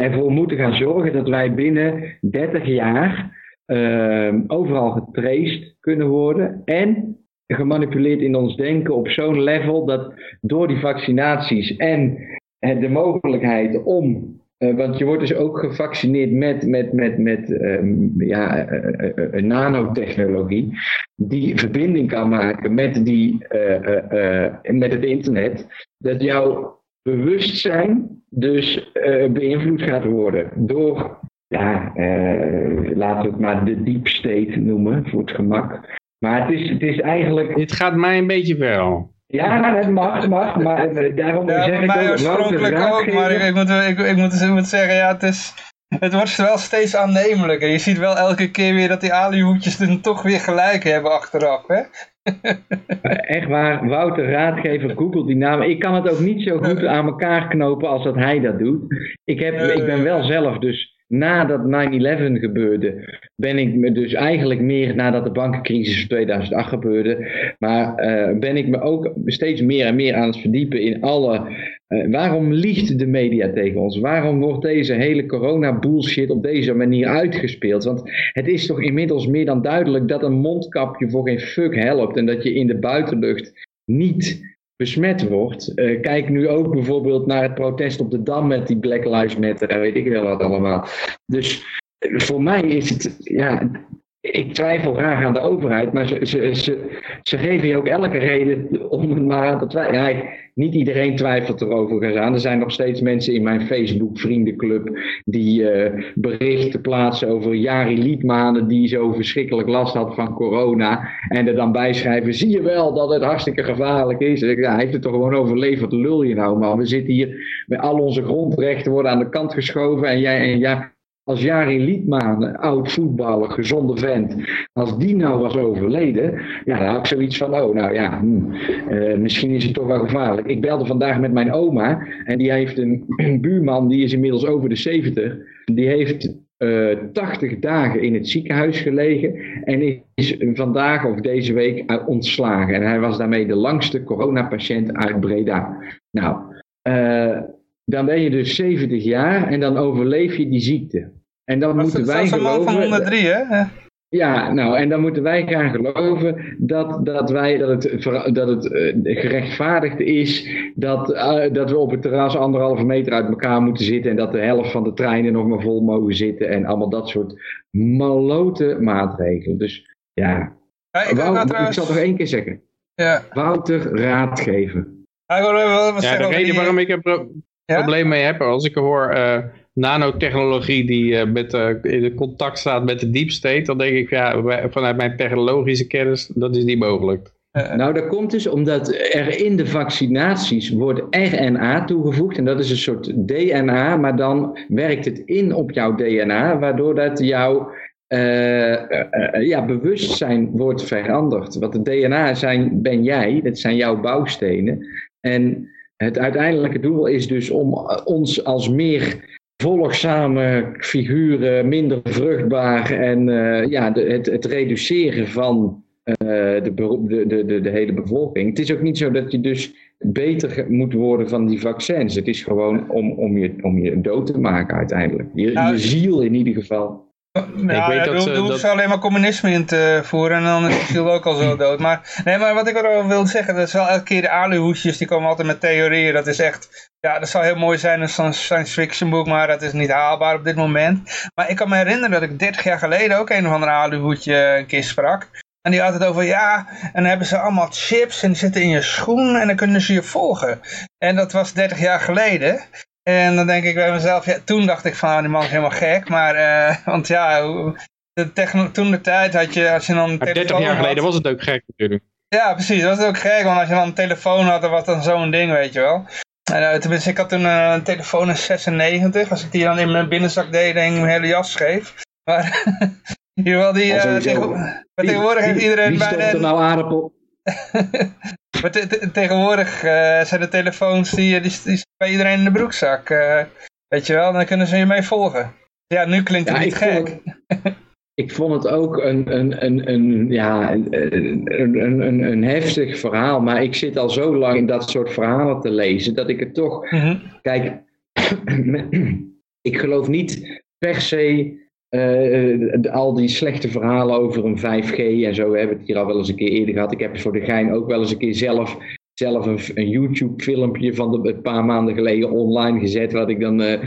ervoor moeten gaan zorgen dat wij binnen 30 jaar uh, overal getraced kunnen worden en gemanipuleerd in ons denken op zo'n level dat door die vaccinaties en de mogelijkheid om uh, want je wordt dus ook gevaccineerd met, met, met, met um, ja, uh, nanotechnologie, die verbinding kan maken met, die, met het internet, dat jouw bewustzijn dus uh, beïnvloed gaat worden door, ja, uh, laten we het maar de deep state noemen, voor het gemak. Maar het is, het is eigenlijk... Dit gaat mij een beetje wel. Ja, het mag, mag, maar uh, daarom ja, zeg ik ook... oorspronkelijk ook, maar ik, ik, moet, ik, ik, moet, ik moet zeggen, ja, het is... Het wordt wel steeds aannemelijker. Je ziet wel elke keer weer dat die alihoedjes dan toch weer gelijk hebben achteraf. Hè? Echt waar, Wouter Raadgever, Google die naam. Ik kan het ook niet zo goed aan elkaar knopen als dat hij dat doet. Ik, heb, ik ben wel zelf dus nadat 9-11 gebeurde, ben ik me dus eigenlijk meer nadat de bankencrisis van 2008 gebeurde, maar uh, ben ik me ook steeds meer en meer aan het verdiepen in alle. Uh, waarom liegt de media tegen ons? Waarom wordt deze hele corona bullshit op deze manier uitgespeeld? Want het is toch inmiddels meer dan duidelijk dat een mondkapje voor geen fuck helpt en dat je in de buitenlucht niet besmet wordt. Uh, kijk nu ook bijvoorbeeld naar het protest op de Dam met die Black Lives Matter en weet ik wel wat allemaal. Dus eh, voor mij is het, ja, ik twijfel graag aan de overheid, maar ze, ze, ze, ze geven je ook elke reden om het maar aan te twijfelen. Niet iedereen twijfelt erover aan. Er zijn nog steeds mensen in mijn Facebook vriendenclub die uh, berichten plaatsen over Jari Liedmanen die zo verschrikkelijk last had van corona. En er dan bijschrijven, zie je wel dat het hartstikke gevaarlijk is. Ja, hij heeft het toch gewoon overleefd, lul je nou man. We zitten hier met al onze grondrechten worden aan de kant geschoven en jij... En jij als Jari Liedman, oud voetballer, gezonde vent, als die nou was overleden, ja, dan had ik zoiets van, oh, nou ja, hm, uh, misschien is het toch wel gevaarlijk. Ik belde vandaag met mijn oma en die heeft een, buurman, die is inmiddels over de 70, die heeft uh, 80 dagen in het ziekenhuis gelegen en is vandaag of deze week ontslagen. En hij was daarmee de langste coronapatiënt uit Breda. Nou, uh, dan ben je dus 70 jaar en dan overleef je die ziekte. En dan dat moeten wij geloven... van 103, hè? Ja, nou, en dan moeten wij gaan geloven dat, dat, wij, dat het, dat het uh, gerechtvaardigd is dat, uh, dat we op het terras anderhalve meter uit elkaar moeten zitten en dat de helft van de treinen nog maar vol mogen zitten en allemaal dat soort malote maatregelen. Dus ja, ja ik, Wou, trouwens... ik zal nog één keer zeggen. Ja. Wouter raadgeven. Ja, de reden waarom ik pro ja? probleem mee heb, als ik hoor... Uh, nanotechnologie die uh, met, uh, in contact staat met de deep state, dan denk ik, ja, vanuit mijn technologische kennis, dat is niet mogelijk. Nou, dat komt dus omdat er in de vaccinaties wordt RNA toegevoegd. En dat is een soort DNA, maar dan werkt het in op jouw DNA, waardoor dat jouw uh, uh, ja, bewustzijn wordt veranderd. Want het DNA zijn, ben jij, dat zijn jouw bouwstenen. En het uiteindelijke doel is dus om ons als meer volgzame figuren, minder vruchtbaar en uh, ja, de, het, het, reduceren van de, de, de, de, hele bevolking. Het is ook niet zo dat je dus beter moet worden van die vaccins. Het is gewoon om, om, je, om je dood te maken uiteindelijk. Je, nou, je ziel in ieder geval. Ja, ik weet dat, ze, dat... alleen maar communisme in te voeren en dan is ziel ook al zo dood. Maar, nee, maar wat ik erover wil zeggen, dat is wel elke keer de aluhoesjes, die komen altijd met theorieën. Dat is echt, ja, dat zou heel mooi zijn in zo'n science fiction boek, maar dat is niet haalbaar op dit moment. Maar ik kan me herinneren dat ik 30 jaar geleden ook een of ander aluhoedje een keer sprak. En die had het over, ja, en dan hebben ze allemaal chips en die zitten in je schoen en dan kunnen ze je volgen. En dat was 30 jaar geleden. En dan denk ik bij mezelf, ja, toen dacht ik van, ah, die man is helemaal gek. Maar, uh, want ja, de toen de tijd had je, als je dan een maar 30 jaar geleden was het ook gek natuurlijk. Ja, precies, dat was ook gek. Want als je dan een telefoon had, dan was dan zo'n ding, weet je wel. En, uh, tenminste, ik had toen uh, een telefoon in 96. Als ik die dan in mijn binnenzak deed en mijn hele jas schreef. Maar, in ieder geval, die, uh, tegenwoordig heeft iedereen wie bijna... Wie er nou aardappel? Maar tegenwoordig uh, zijn de telefoons die, die, die bij iedereen in de broekzak. Uh, weet je wel, dan kunnen ze je mee volgen. Ja, nu klinkt het ja, niet gek. Ik vond het ook een, een, een, een, ja, een, een, een, een heftig verhaal. Maar ik zit al zo lang in dat soort verhalen te lezen. Dat ik het toch... Mm -hmm. Kijk, ik geloof niet per se uh, al die slechte verhalen over een 5G en zo, we hebben het hier al wel eens een keer eerder gehad. Ik heb voor de gein ook wel eens een keer zelf, zelf een, een YouTube-filmpje van een paar maanden geleden online gezet, wat ik dan uh,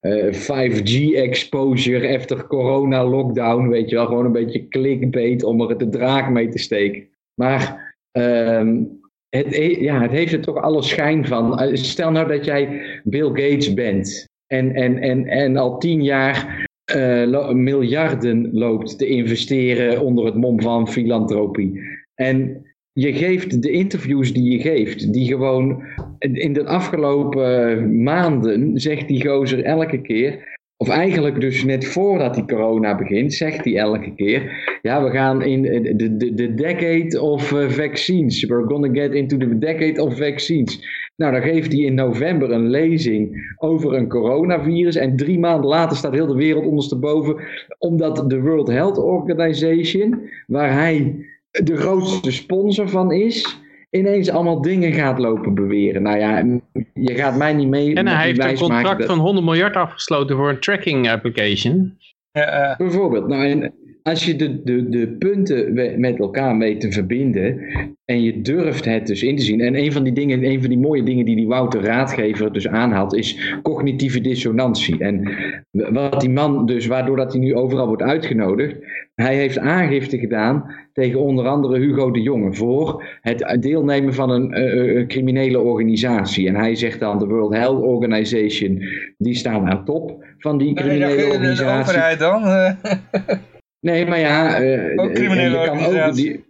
uh, 5G exposure after corona lockdown, weet je wel, gewoon een beetje clickbait om er de draak mee te steken. Maar ehm, het, ja, het heeft er toch alle schijn van. Stel nou dat jij Bill Gates bent en, en, en, en al tien jaar uh, miljarden loopt te investeren onder het mom van filantropie. En je geeft de interviews die je geeft, die gewoon in de afgelopen maanden zegt die gozer elke keer, of eigenlijk dus net voordat die corona begint, zegt hij elke keer, ja we gaan in de, de, de decade of uh, vaccines, we're gonna get into the decade of vaccines. Nou, dan geeft hij in november een lezing over een coronavirus. En drie maanden later staat heel de wereld ondersteboven. Omdat de World Health Organization, waar hij de grootste sponsor van is, ineens allemaal dingen gaat lopen beweren. Nou ja, je gaat mij niet mee. En hij heeft een contract van 100 miljard afgesloten voor een tracking application. Ja, uh... Bijvoorbeeld. Nou, en als je de, de, de punten met elkaar weet te verbinden en je durft het dus in te zien. En een van die dingen, een van die mooie dingen die die Wouter Raadgever dus aanhaalt, is cognitieve dissonantie. En wat die man dus, waardoor dat hij nu overal wordt uitgenodigd, hij heeft aangifte gedaan tegen onder andere Hugo de Jonge voor het deelnemen van een, uh, criminele organisatie. En hij zegt dan de World Health Organization, die staan aan top van die criminele organisatie. De overheid dan? Nee, maar ja, uh, ook criminele kan ook, die,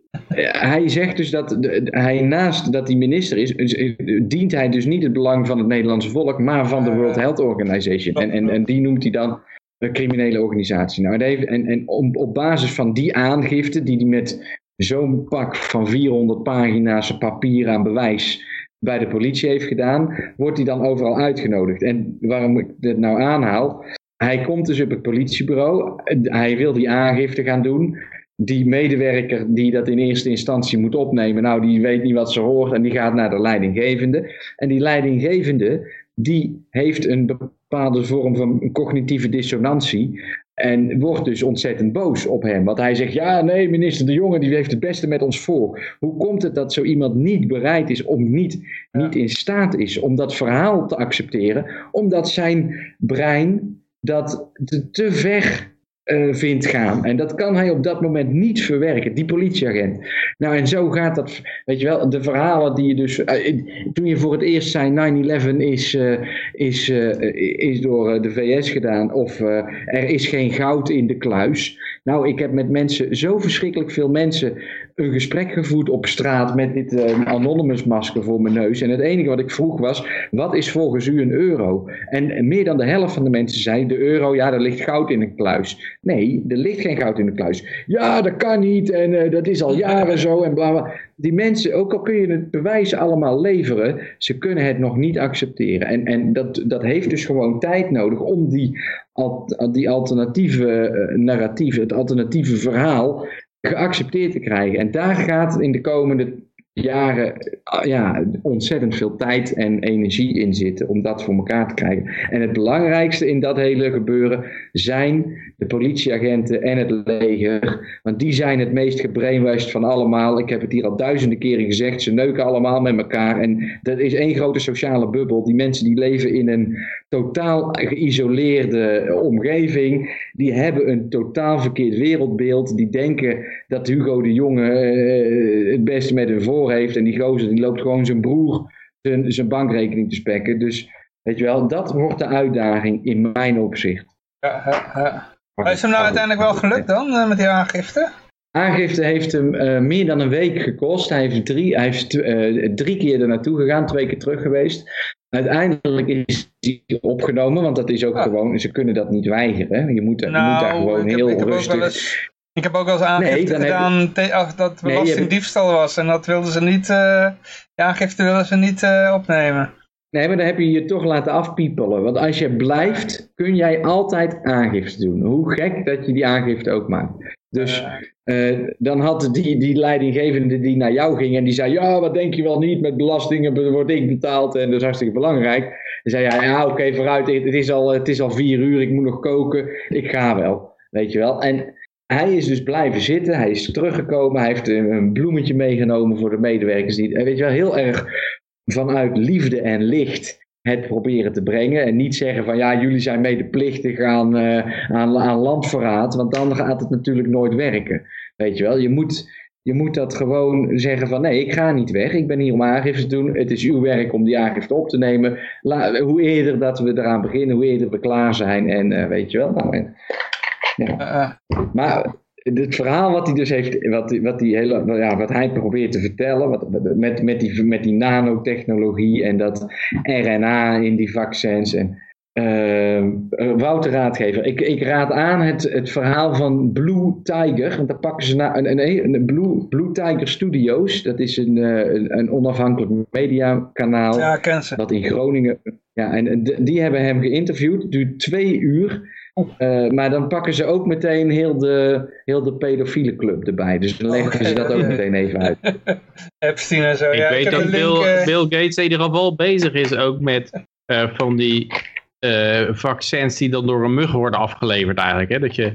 hij zegt dus dat hij naast dat hij minister is, dient hij dus niet het belang van het Nederlandse volk, maar van de World Health Organization. En, en, en die noemt hij dan een criminele organisatie. Nou, en en op, op basis van die aangifte, die hij met zo'n pak van 400 pagina's papier aan bewijs bij de politie heeft gedaan, wordt hij dan overal uitgenodigd. En waarom ik dit nou aanhaal, hij komt dus op het politiebureau. Hij wil die aangifte gaan doen. Die medewerker die dat in eerste instantie moet opnemen, nou die weet niet wat ze hoort en die gaat naar de leidinggevende. En die leidinggevende die heeft een bepaalde vorm van cognitieve dissonantie. En wordt dus ontzettend boos op hem. Want hij zegt, ja nee, minister De Jonge die heeft het beste met ons voor. Hoe komt het dat zo iemand niet bereid is, om niet, niet in staat is om dat verhaal te accepteren? Omdat zijn brein dat te, te ver uh, vindt gaan. En dat kan hij op dat moment niet verwerken, die politieagent. Nou, en zo gaat dat, weet je wel, de verhalen die je dus, uh, toen je voor het eerst zei 9-11 is, uh, is, is door de VS gedaan, of er is geen goud in de kluis. Nou, ik heb met mensen, zo verschrikkelijk veel mensen, een gesprek gevoerd op straat met dit uh, anonymous masker voor mijn neus. En het enige wat ik vroeg was, wat is volgens u een euro? En meer dan de helft van de mensen zei, de euro, ja, er ligt goud in een kluis. Nee, er ligt geen goud in de kluis. Ja, dat kan niet en uh, dat is al jaren zo en bla bla. Die mensen, ook al kun je het bewijs allemaal leveren, ze kunnen het nog niet accepteren. En, en dat, dat heeft dus gewoon tijd nodig om die, die alternatieve uh, narratief, het alternatieve verhaal geaccepteerd te krijgen. En daar gaat in de komende jaren ah, ja, ontzettend veel tijd en energie in zitten om dat voor elkaar te krijgen. En het belangrijkste in dat hele gebeuren zijn de politieagenten en het leger. Want die zijn het meest gebrainwashed van allemaal. Ik heb het hier al duizenden keren gezegd. Ze neuken allemaal met elkaar. En dat is één grote sociale bubbel. Die mensen die leven in een totaal geïsoleerde omgeving. Die hebben een totaal verkeerd wereldbeeld. Die denken dat Hugo de Jonge uh, het beste met hun voor heeft. En die gozer die loopt gewoon zijn broer zijn, zijn bankrekening te spekken. Dus weet je wel, dat wordt de uitdaging in mijn opzicht. Ja, ja, ja. Maar is hem nou uiteindelijk wel gelukt dan, uh, met die aangifte? Aangifte heeft hem uh, meer dan een week gekost. Hij heeft drie, hij heeft, uh, drie keer er naartoe gegaan, twee keer terug geweest. Uiteindelijk is hij opgenomen, want dat is ook gewoon, ze kunnen dat niet weigeren. Je moet, nou, je moet daar nou, gewoon heel rustig... Eens, ik heb ook wel eens aangifte nee, gedaan dat belastingdiefstal nee, was. En dat wilden ze niet, uh, de aangifte wilden ze niet opnemen. Nee, maar dan heb je je toch laten afpiepelen. Want als je blijft, kun jij altijd aangifte doen. Hoe gek dat je die aangifte ook maakt. Dus uh, dan had die, die leidinggevende die naar jou ging en die zei, ja, wat denk je wel niet, met belastingen word ik betaald en dat is hartstikke belangrijk. Dan zei hij, ja, oké, okay, vooruit, het is, al, het is al vier uur, ik moet nog koken, ik ga wel, weet je wel. En hij is dus blijven zitten, hij is teruggekomen, hij heeft een bloemetje meegenomen voor de medewerkers. Die, weet je wel, heel erg vanuit liefde en licht het proberen te brengen. En niet zeggen van ja, jullie zijn medeplichtig aan, uh, aan, aan landverraad. Want dan gaat het natuurlijk nooit werken. Weet je wel, je moet, je moet dat gewoon zeggen van nee, ik ga niet weg. Ik ben hier om aangifte te doen. Het is uw werk om die aangifte op te nemen. hoe eerder dat we eraan beginnen, hoe eerder we klaar zijn. En uh, weet je wel. Nou, en, ja. Maar het verhaal wat hij dus heeft, wat, wat, die hele, ja, wat hij probeert te vertellen, wat, met, met, die, met die nanotechnologie en dat RNA in die vaccins. En, uh, Wouter Raadgever, ik, ik raad aan het, het verhaal van Blue Tiger, want daar pakken ze naar een, een, een Blue, Blue Tiger Studios, dat is een, een, een onafhankelijk mediakanaal. Ja, ken ze. Dat in Groningen, ja, en die hebben hem geïnterviewd, het duurt twee uur. Uh, maar dan pakken ze ook meteen heel de, heel de pedofiele club erbij. Dus dan leggen ze dat ook meteen even uit. Epstein en zo. Ik ja, weet ik dat Bill, uh... Bill, Gates in ieder geval bezig is ook met uh, van die vaccins die dan door een mug worden afgeleverd eigenlijk. Hè? Dat je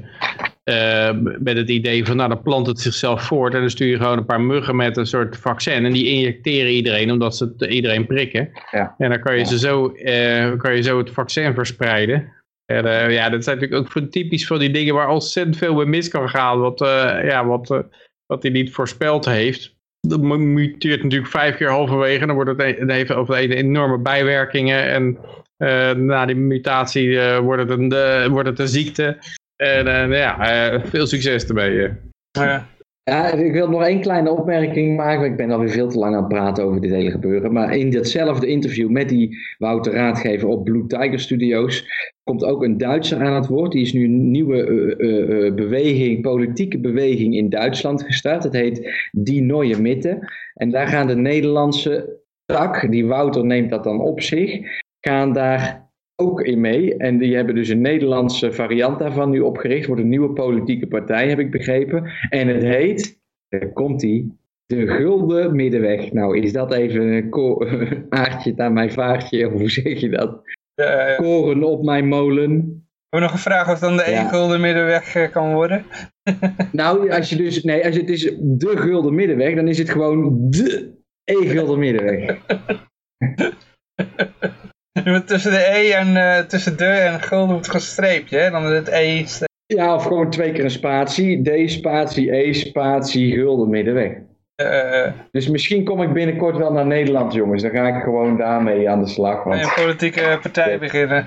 met het idee van nou dan plant het zichzelf voort en dan stuur je gewoon een paar muggen met een soort vaccin en die injecteren iedereen omdat ze het, iedereen prikken. Ja. En dan kan je, ja. ze zo, kan je zo het vaccin verspreiden. En uh, ja, dat zijn natuurlijk ook typisch van die dingen waar ontzettend veel mee mis kan gaan. Wat, uh, ja, wat, uh, wat hij niet voorspeld heeft. Dat muteert natuurlijk vijf keer halverwege. Dan wordt het, een, over enorme bijwerkingen. En na die mutatie wordt, het een, wordt het een ziekte. En ja, veel succes ermee. Ja. Ja, ik wil nog één kleine opmerking maken. Ik ben alweer veel te lang aan het praten over dit hele gebeuren. Maar in datzelfde interview met die Wouter Raadgever op Blue Tiger Studios komt ook een Duitser aan het woord. Die is nu een nieuwe uh, uh, beweging, politieke beweging in Duitsland gestart. Het heet Die Neue Mitte. En daar gaan de Nederlandse tak, die Wouter neemt dat dan op zich, gaan daar ook in mee. En die hebben dus een Nederlandse variant daarvan nu opgericht. Wordt een nieuwe politieke partij, heb ik begrepen. En het heet, daar komt die, de Gulden Middenweg. Nou, is dat even een aardje naar mijn vaartje, of hoe zeg je dat? Uh, Koren op mijn molen. Je nog een vraag of dan de ja. gulden middenweg uh, kan worden? nou, als je dus, nee, als het is de gulden middenweg, dan is het gewoon de e-gulden middenweg. tussen de E en uh, tussen de en gulden moet gestreept, hè? Dan is het E Ja, of gewoon twee keer een spatie. D spatie, E spatie, gulden middenweg. Eh, Dus misschien kom ik binnenkort wel naar Nederland, jongens. Dan ga ik gewoon daarmee aan de slag. een Want politieke partij beginnen.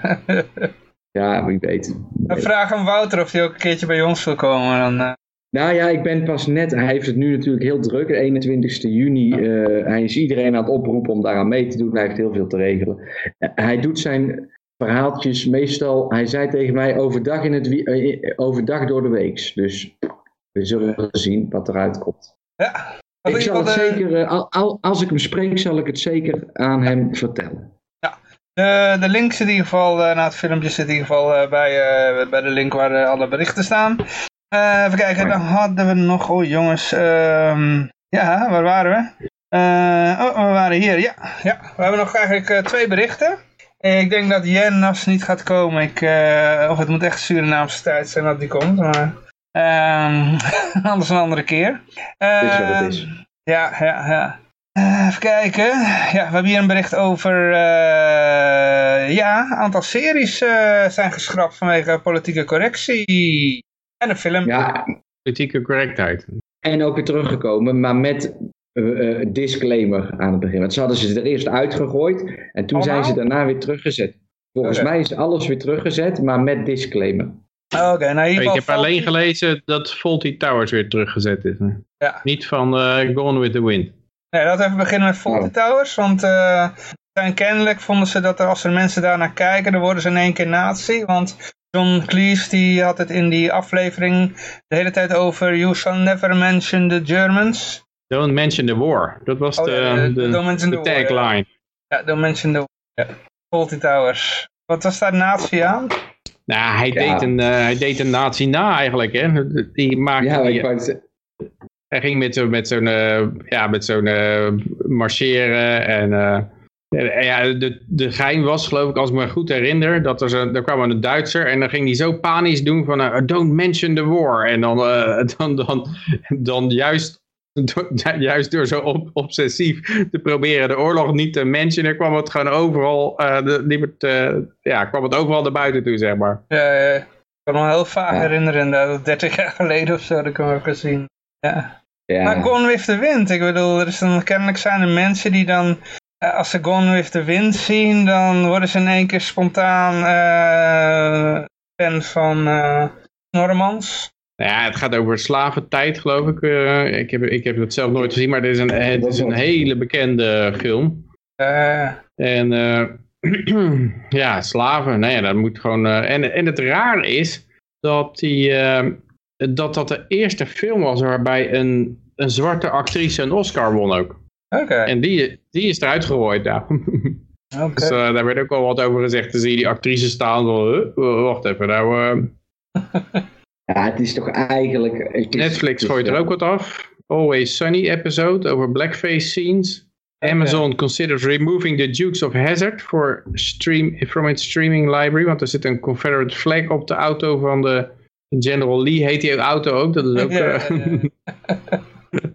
ja, wie weet. Dan vraag aan Wouter of hij ook een keertje bij ons wil komen. Dan, Nou ja, ik ben pas net, hij heeft het nu natuurlijk heel druk, 21 juni. eh, hij is iedereen aan het oproepen om daaraan mee te doen. Hij heeft heel veel te regelen. Eh, hij doet zijn verhaaltjes meestal, hij zei tegen mij, overdag, in het, eh, overdag door de week. Dus we zullen zien wat eruit komt. ja. Ik zal het de- zeker, eh, al, al- als ik hem spreek, zal ik het zeker aan hem vertellen. De, de link zit in ieder geval, eh, na het filmpje zit in ieder geval eh, bij, eh, bij de link waar eh, alle berichten staan. Eh, even kijken, dan hadden we nog, oh jongens, ehm, ja, waar waren we? Eh, oh, we waren hier, ja, ja. We hebben nog eigenlijk eh, twee berichten. Ik denk dat Jennas niet gaat komen, ik, of het moet echt Surinaamse tijd zijn dat die komt, maar ehm, anders een andere keer. Is wat het Eh, is. ja, ja, ja. Even kijken. Ja, we hebben hier een bericht over... ja, een aantal series zijn geschrapt vanwege politieke correctie. En een film. Ja, Politieke correctheid. en ook weer teruggekomen, maar met eh, eh, disclaimer aan het begin. Want ze hadden ze er eerst uitgegooid en toen zijn ze daarna weer teruggezet. Volgens mij is alles weer teruggezet, maar met disclaimer. Oké, nou in ieder Ik geval... heb alleen gelezen dat Faulty Towers weer teruggezet is. Ja. Niet van eh, Gone with the Wind. Nee, laten we even beginnen met Fawlty Oh. Towers. Want eh, zijn kennelijk vonden ze dat er, als er mensen daarnaar kijken, dan worden ze in één keer nazi. Want John Cleese die had het in die aflevering de hele tijd over You shall never mention the Germans. Don't mention the war. Dat was Oh, de, ja, de- de, war, ja. tagline. Ja, don't mention the ja. Fawlty Towers. Wat was daar nazi aan? Nou, hij, Ja. deed een, eh, hij deed een nazi na eigenlijk. Hè. Die maakte Ja, die- ik. Hij ging met zo'n met zo'n eh, ja, met zo'n eh, marcheren en eh, en ja, de, de gein was geloof ik, als ik me goed herinner, dat er, zo, er kwam een Duitser en dan ging hij zo panisch doen van eh, don't mention the war. En dan, eh, dan, dan, dan juist, door, juist door zo op- obsessief te proberen de oorlog niet te mentionen, kwam het gewoon overal, eh, de, die werd, eh, ja, kwam het overal naar buiten toe, zeg maar. Ja, ja. ik kan me wel heel vaak Ja. herinneren, dat 30 jaar geleden of zo, dat ik hem heb gezien. Ja. Maar Gone with the Wind, ik bedoel, er is dan, kennelijk zijn er mensen die dan, eh, als ze Gone with the Wind zien, dan worden ze in één keer spontaan eh, fan van eh Normans. Nou ja, het gaat over slaventijd, geloof ik. Eh, ik, heb, ik heb het zelf nooit gezien, maar het is een, het is een hele bekende film. Eh, En eh, ja, slaven, nou ja, dat moet gewoon... eh, en, en het raar is dat, die, eh, dat dat de eerste film was waarbij een, een zwarte actrice een Oscar won ook. Oké, En die, die is eruit gegooid, oké. Dus eh, daar werd ook al wat over gezegd. Dan zie je die actrice staan, zo, huh, wacht even, nou... eh, ja, het is toch eigenlijk... is- Netflix gooit er ook wat af. Always Sunny episode over blackface scenes. Amazon considers removing the Dukes of Hazzard for stream, from its streaming library. Want er zit een Confederate flag op de auto van de General Lee. Heet die auto ook? Dat is ook... Ja, eh,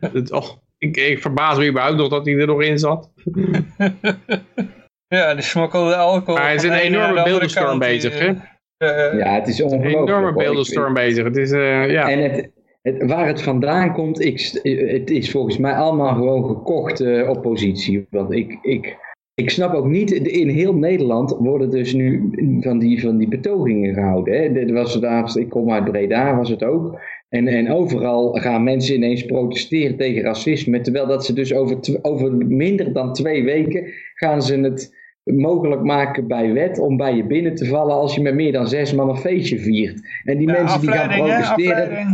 ja, oh, ik, ik verbaas me überhaupt nog dat hij er nog in zat. ja, die smokkelde alcohol. Maar hij is een enorme andere beeldenstorm bezig, hè? eh, Ja, het is Een ongelooflijk. enorme hoor. Ik- beeldenstorm bezig. Het is, eh, ja. En het, het, waar het vandaan komt, ik, het is volgens mij allemaal gewoon gekochte oppositie. Want ik, ik, ik snap ook niet, in heel Nederland worden dus nu van die, van die betogingen gehouden. Hè. Dit was daar, ik kom uit Breda, was het ook. En, en overal gaan mensen ineens protesteren tegen racisme. Terwijl dat ze dus over, over minder dan twee weken gaan ze het mogelijk maken bij wet om bij je binnen te vallen als je met meer dan zes man een feestje viert. En die ja, mensen die gaan protesteren.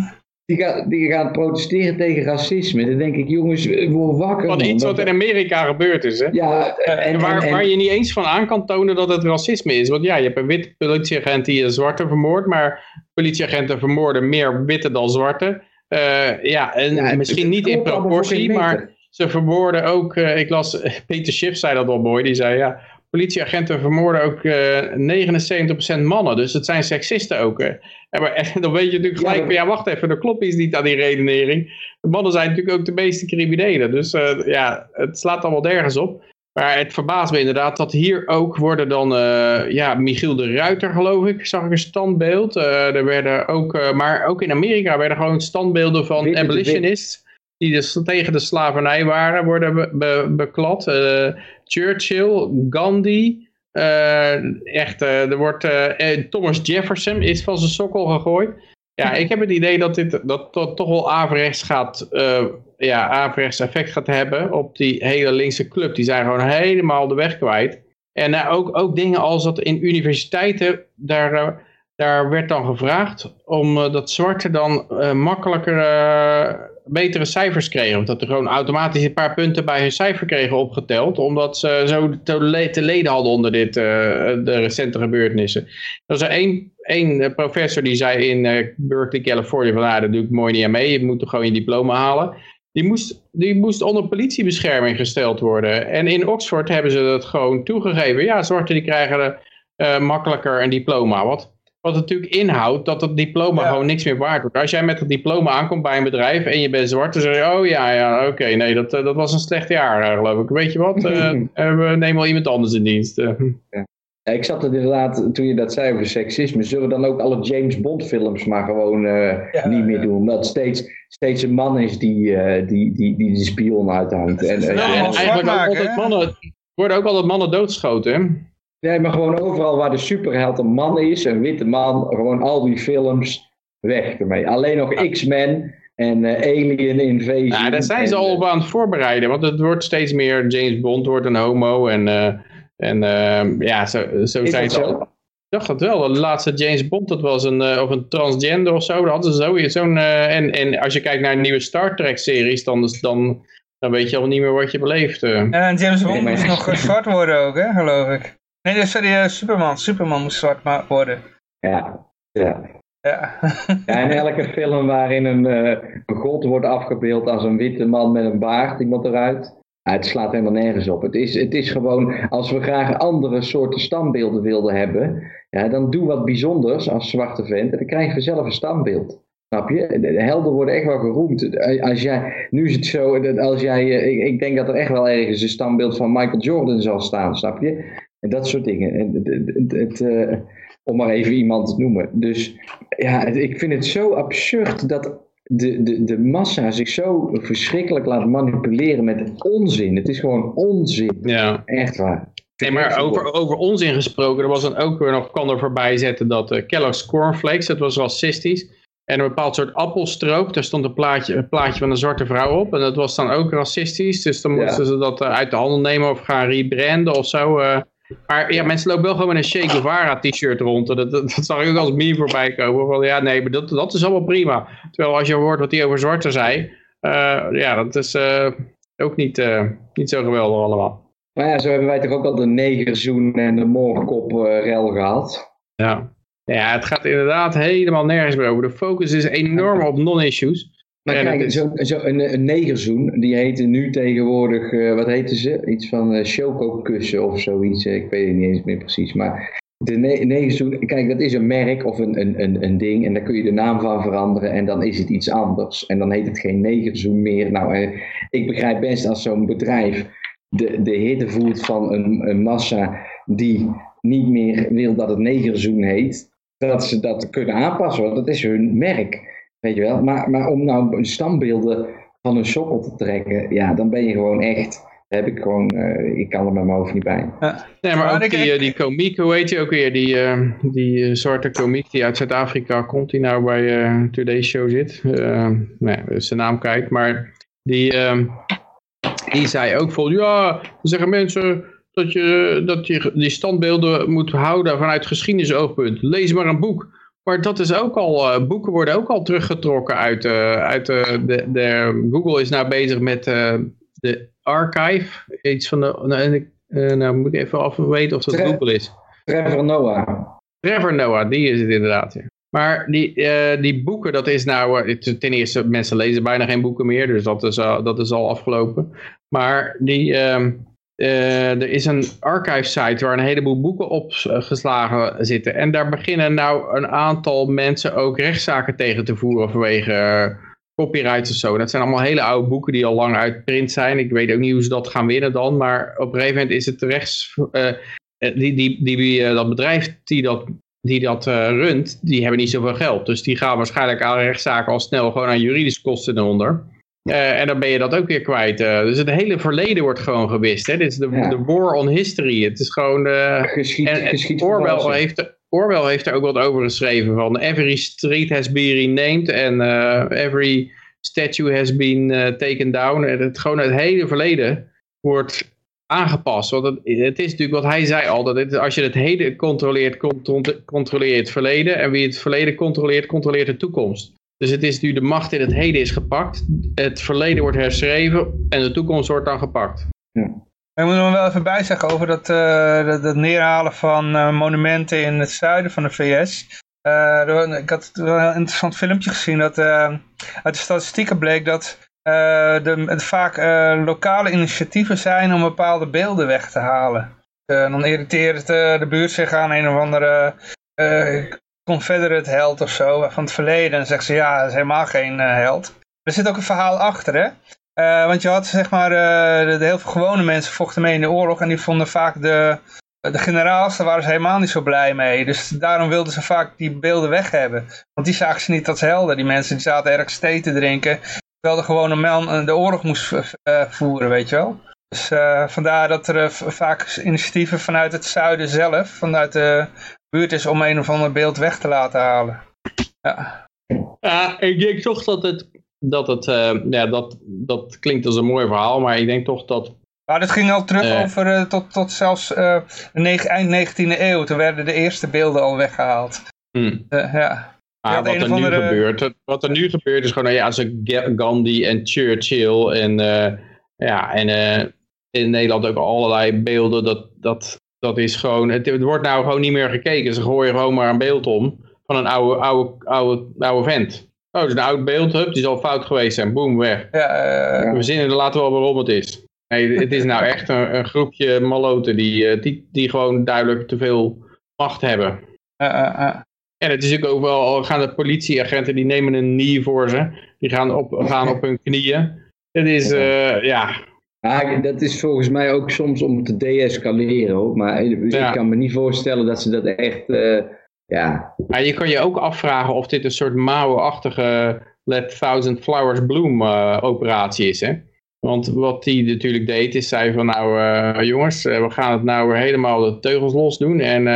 Die gaan, die gaan protesteren tegen racisme. Dan denk ik, jongens, eh, word wakker. Man. iets wat in Amerika gebeurd is, hè? Ja, en, En waar, en- waar je niet eens van aan kan tonen dat het racisme is. Want ja, je hebt een wit politieagent die een zwarte vermoordt, maar politieagenten vermoorden meer witte dan zwarte. Eh, ja, en Ja, misschien niet in proportie, maar ze vermoorden ook, eh, ik las, Peter Schiff zei dat wel mooi, die zei ja, politieagenten vermoorden ook eh 79% mannen, dus het zijn seksisten ook. eh. En, maar, en dan weet je natuurlijk Ja, gelijk, dat- van, ja wacht even, er klopt iets niet aan die redenering. De mannen zijn natuurlijk ook de meeste criminelen, dus eh, ja, het slaat allemaal nergens op. Maar het verbaast me inderdaad dat hier ook worden dan, uh, ja, Michiel de Ruiter geloof ik, zag ik een standbeeld. Uh, er werden ook, uh, maar ook in Amerika werden gewoon standbeelden van abolitionists. Die dus tegen de slavernij waren, worden be be beklad. Churchill, Gandhi, echt, er wordt, Thomas Jefferson is van zijn sokkel gegooid. Ja, ik heb het idee dat dit dat, dat toch wel averechts gaat, ja, averechts effect gaat hebben op die hele linkse club. Die zijn gewoon helemaal de weg kwijt. En ook, ook dingen als dat in universiteiten, daar, daar werd dan gevraagd om dat zwarte dan makkelijker betere cijfers kregen. Omdat er gewoon automatisch een paar punten bij hun cijfer kregen opgeteld. Omdat ze zo te, leden hadden onder dit, uh, de recente gebeurtenissen. Er was één, één eh, professor die zei in uh, Berkeley, Californië. Van ah, dat doe ik mooi niet aan mee. Je moet gewoon je diploma halen. Die moest, die moest onder politiebescherming gesteld worden. En in Oxford hebben ze dat gewoon toegegeven. Ja, zwarten die krijgen uh, makkelijker een diploma. Wat wat natuurlijk inhoudt dat het diploma gewoon niks meer waard wordt. Als jij met het diploma aankomt bij een bedrijf en je bent zwart, dan zeg je, oh ja, ja, oké, nee, dat, eh, dat was een slecht jaar, eh, geloof ik. Weet je wat, uh, we nemen wel iemand anders in dienst. Ja. Ik zat er inderdaad, toen je dat zei over seksisme, zullen we dan ook alle James Bond films maar gewoon uh, niet meer doen. Omdat steeds, steeds een man is die, uh, die, die, die de spion uithangt. En, uh, ja, eigenlijk ook altijd mannen, worden ook altijd mannen doodgeschoten? Nee, maar gewoon overal waar de superheld een man is, een witte man, gewoon al die films, weg ermee. Alleen nog X-Men en uh, Alien Invasion. Ja, daar zijn ze al op aan het voorbereiden, want het wordt steeds meer, James Bond wordt een homo en, uh, en uh, ja, zo, zo zijn ze al. Ik dacht dat wel, de laatste James Bond, dat was een, of een transgender of zo, dat hadden ze zo'n, en, en als je kijkt naar nieuwe Star Trek series, dan, dan, dan weet je al niet meer wat je beleeft. En James Bond moest nog zwart worden ook, hè, geloof ik. Nee, sorry, uh, Superman. Superman moest zwart worden. Ja, ja. Ja. ja, in elke film waarin een, uh, een god wordt afgebeeld als een witte man met een baard, iemand eruit. Ja, het slaat helemaal nergens op. Het is, het is gewoon, als we graag andere soorten standbeelden wilden hebben, ja, dan doe wat bijzonders als zwarte vent en dan krijgen we zelf een standbeeld. Snap je? De helden worden echt wel geroemd. Als jij, nu is het zo, dat als jij, eh, ik, ik denk dat er echt wel ergens een standbeeld van Michael Jordan zal staan, snap je? En dat soort dingen. Het, het, uh, om maar even iemand te noemen. Dus ja, ik vind het zo absurd dat de, de, de massa zich zo verschrikkelijk laat manipuleren met onzin. Het is gewoon onzin. Ja. Echt waar. Nee, maar over, over onzin gesproken, er was dan ook weer nog, kan er voorbij zetten dat uh, Kellogg's Cornflakes, dat was racistisch. En een bepaald soort appelstroop, daar stond een plaatje, een plaatje van een zwarte vrouw op. En dat was dan ook racistisch, dus dan moesten ze dat uh, uit de handel nemen of gaan rebranden of zo. Uh, maar ja, mensen lopen wel gewoon met een Che Guevara t-shirt rond. Dat, dat, zag ik ook als meme voorbij komen. Van, ja, nee, maar dat, dat is allemaal prima. Terwijl als je hoort wat hij over zwarte zei. Uh, ja, dat is uh, ook niet, uh, niet zo geweldig allemaal. Maar ja, zo hebben wij toch ook al de negerzoen en de moorkop rel gehad. Ja. ja, het gaat inderdaad helemaal nergens meer over. De focus is enorm op non-issues. Maar kijk, zo, zo een, een negerzoen, die heette nu tegenwoordig, uh, wat heette ze? Iets van uh, choco-kussen of zoiets. Eh, ik weet het niet eens meer precies. Maar de ne negerzoen, kijk, dat is een merk of een, een, een, een ding. En daar kun je de naam van veranderen en dan is het iets anders. En dan heet het geen negerzoen meer. Nou, ik begrijp best als zo'n bedrijf de, de hitte voelt van een, een massa die niet meer wil dat het negerzoen heet. Dat ze dat kunnen aanpassen, want dat is hun merk. Weet je wel? Maar, maar om nou standbeelden van een sokkel te trekken, ja, dan ben je gewoon echt. Heb ik gewoon, uh, ik kan er met mijn hoofd niet bij. Ja. Nee, maar, ook die, uh, die komiek, hoe heet je ook weer? Die, uh, die zwarte komiek die uit Zuid-Afrika komt, die nou bij uh, Today's Show zit. nee, zijn naam kwijt, maar die, ehm, die zei ook vol, ja, dan zeggen mensen dat je, dat je die standbeelden moet houden vanuit geschiedenisoogpunt. Lees maar een boek. Maar dat is ook al, uh, boeken worden ook al teruggetrokken uit, uh, uit uh, de, de, Google is nou bezig met de archive, iets van de, nou, nou moet ik even af weten of dat Tre Google is. Trevor Noah. Trevor Noah, die is het inderdaad. Ja. Maar die, die boeken, dat is nou, ten eerste, mensen lezen bijna geen boeken meer, dus dat is, dat is al afgelopen. Maar die, ehm, uh, er is een archive site waar een heleboel boeken opgeslagen zitten. En daar beginnen nou een aantal mensen ook rechtszaken tegen te voeren vanwege copyrights of zo. Dat zijn allemaal hele oude boeken die al lang uit print zijn. Ik weet ook niet hoe ze dat gaan winnen dan. Maar op een gegeven moment is het rechts... Die, die, die, dat bedrijf die dat, die dat runt, die hebben niet zoveel geld. Dus die gaan waarschijnlijk aan rechtszaken al snel gewoon aan juridische kosten eronder. Uh, en dan ben je dat ook weer kwijt. Uh, dus het hele verleden wordt gewoon gewist. Hè? Dit is de, ja. de war on history. Het is gewoon... Uh, geschied, en, en geschied Orwell, heeft, Orwell heeft er ook wat over geschreven. Van every street has been renamed. En every statue has been taken down. En het, gewoon het hele verleden wordt aangepast. Want het, het is natuurlijk wat hij zei al. Dat het, als je het heden controleert, controleer je het verleden. En wie het verleden controleert, controleert de toekomst. Dus het is nu de macht in het heden is gepakt. Het verleden wordt herschreven en de toekomst wordt dan gepakt. Ja. Ik moet er nog wel even bij zeggen over dat, uh, dat, dat, neerhalen van uh, monumenten in het zuiden van de VS. Uh, ik had een interessant filmpje gezien dat uit de statistieken bleek dat er vaak lokale initiatieven zijn om bepaalde beelden weg te halen. dan irriteert de buurt zich aan een of andere Confederate held of zo van het verleden. En zegt ze ja, dat is helemaal geen uh, held. Er zit ook een verhaal achter hè. Uh, want je had zeg maar, de, de, heel veel gewone mensen vochten mee in de oorlog. En die vonden vaak de, de generaals, daar waren ze helemaal niet zo blij mee. Dus daarom wilden ze vaak die beelden weg hebben. Want die zagen ze niet als helden. Die mensen die zaten ergens thee te drinken. Terwijl de gewone man de oorlog moest voeren, weet je wel. Dus vandaar dat er vaak initiatieven vanuit het zuiden zelf, vanuit de buurt is om een of ander beeld weg te laten halen. Ja, ja ik denk toch dat het, dat het uh, ja, dat, dat klinkt als een mooi verhaal, maar ik denk toch dat... Maar dat ging al terug over tot, tot zelfs eind 19e eeuw, toen werden de eerste beelden al weggehaald. Hmm. ja. Maar wat er, andere... nu gebeurt, wat er nu gebeurt is gewoon, ja, als Gandhi en Churchill en ja, en in Nederland ook allerlei beelden, dat, dat, dat is gewoon, het, wordt nou gewoon niet meer gekeken. Ze gooien gewoon maar een beeld om van een oude, oude, oude, oude vent. Oh, het is een oud beeld, hup, die zal fout geweest zijn. Boom, weg. Ja, We zinnen er laten wel waarom het is. Nee, het is nou echt een, een groepje maloten die, die, die gewoon duidelijk te veel macht hebben. Uh, uh, en het is ook overal, gaan de politieagenten, die nemen een knie voor ze. Die gaan op, gaan op hun knieën. Het is, ja, ja, dat is volgens mij ook soms om te deescaleren. Maar ik kan me niet voorstellen dat ze dat echt... Uh, ja. ja. Je kan je ook afvragen of dit een soort Mao-achtige Let Thousand Flowers Bloom uh, operatie is. Hè? Want wat hij natuurlijk deed is zei van nou uh, jongens, we gaan het nou weer helemaal de teugels los doen. En,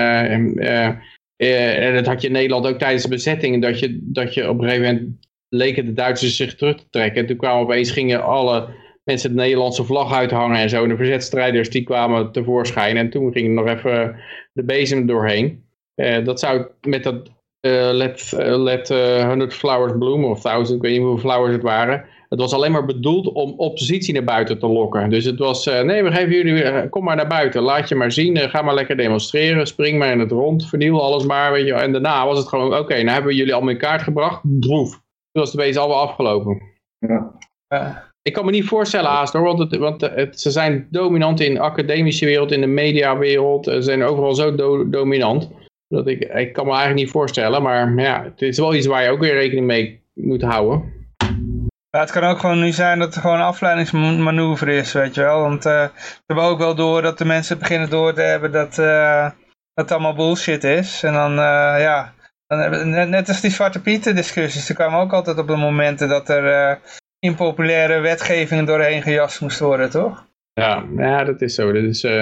en dat had je in Nederland ook tijdens de bezetting. Dat je, dat je op een gegeven moment leken de Duitsers zich terug te trekken. En toen kwamen opeens gingen alle mensen de Nederlandse vlag uithangen en zo. En de verzetstrijders die kwamen tevoorschijn. En toen ging er nog even de bezem doorheen. Uh, dat zou met dat uh, let, uh, let 100 flowers bloom of 1000, ik weet niet hoeveel flowers het waren. Het was alleen maar bedoeld om oppositie naar buiten te lokken. Dus het was, nee, we geven jullie, kom maar naar buiten, laat je maar zien, ga maar lekker demonstreren, spring maar in het rond, verniel alles maar, weet je. En daarna was het gewoon, oké, okay, nou hebben we jullie allemaal in kaart gebracht, droef. Toen was de beest alweer afgelopen. Ja. Ik kan me niet voorstellen, Haast, hoor, want, het, want het, ze zijn dominant in de academische wereld, in de mediawereld. Ze zijn overal zo do dominant. Dat ik, ik kan me eigenlijk niet voorstellen, maar ja, het is wel iets waar je ook weer rekening mee moet houden. Ja, het kan ook gewoon nu zijn dat het gewoon een afleidingsmanoeuvre is, weet je wel. Want uh, we hebben ook wel door dat de mensen beginnen door te hebben dat, uh, dat het allemaal bullshit is. En dan, uh, ja, dan, net, net als die Zwarte Pieten discussies, er kwamen ook altijd op de momenten dat er impopulaire wetgevingen doorheen gejast moest worden, toch? Ja, ja dat is zo. Dat is, uh,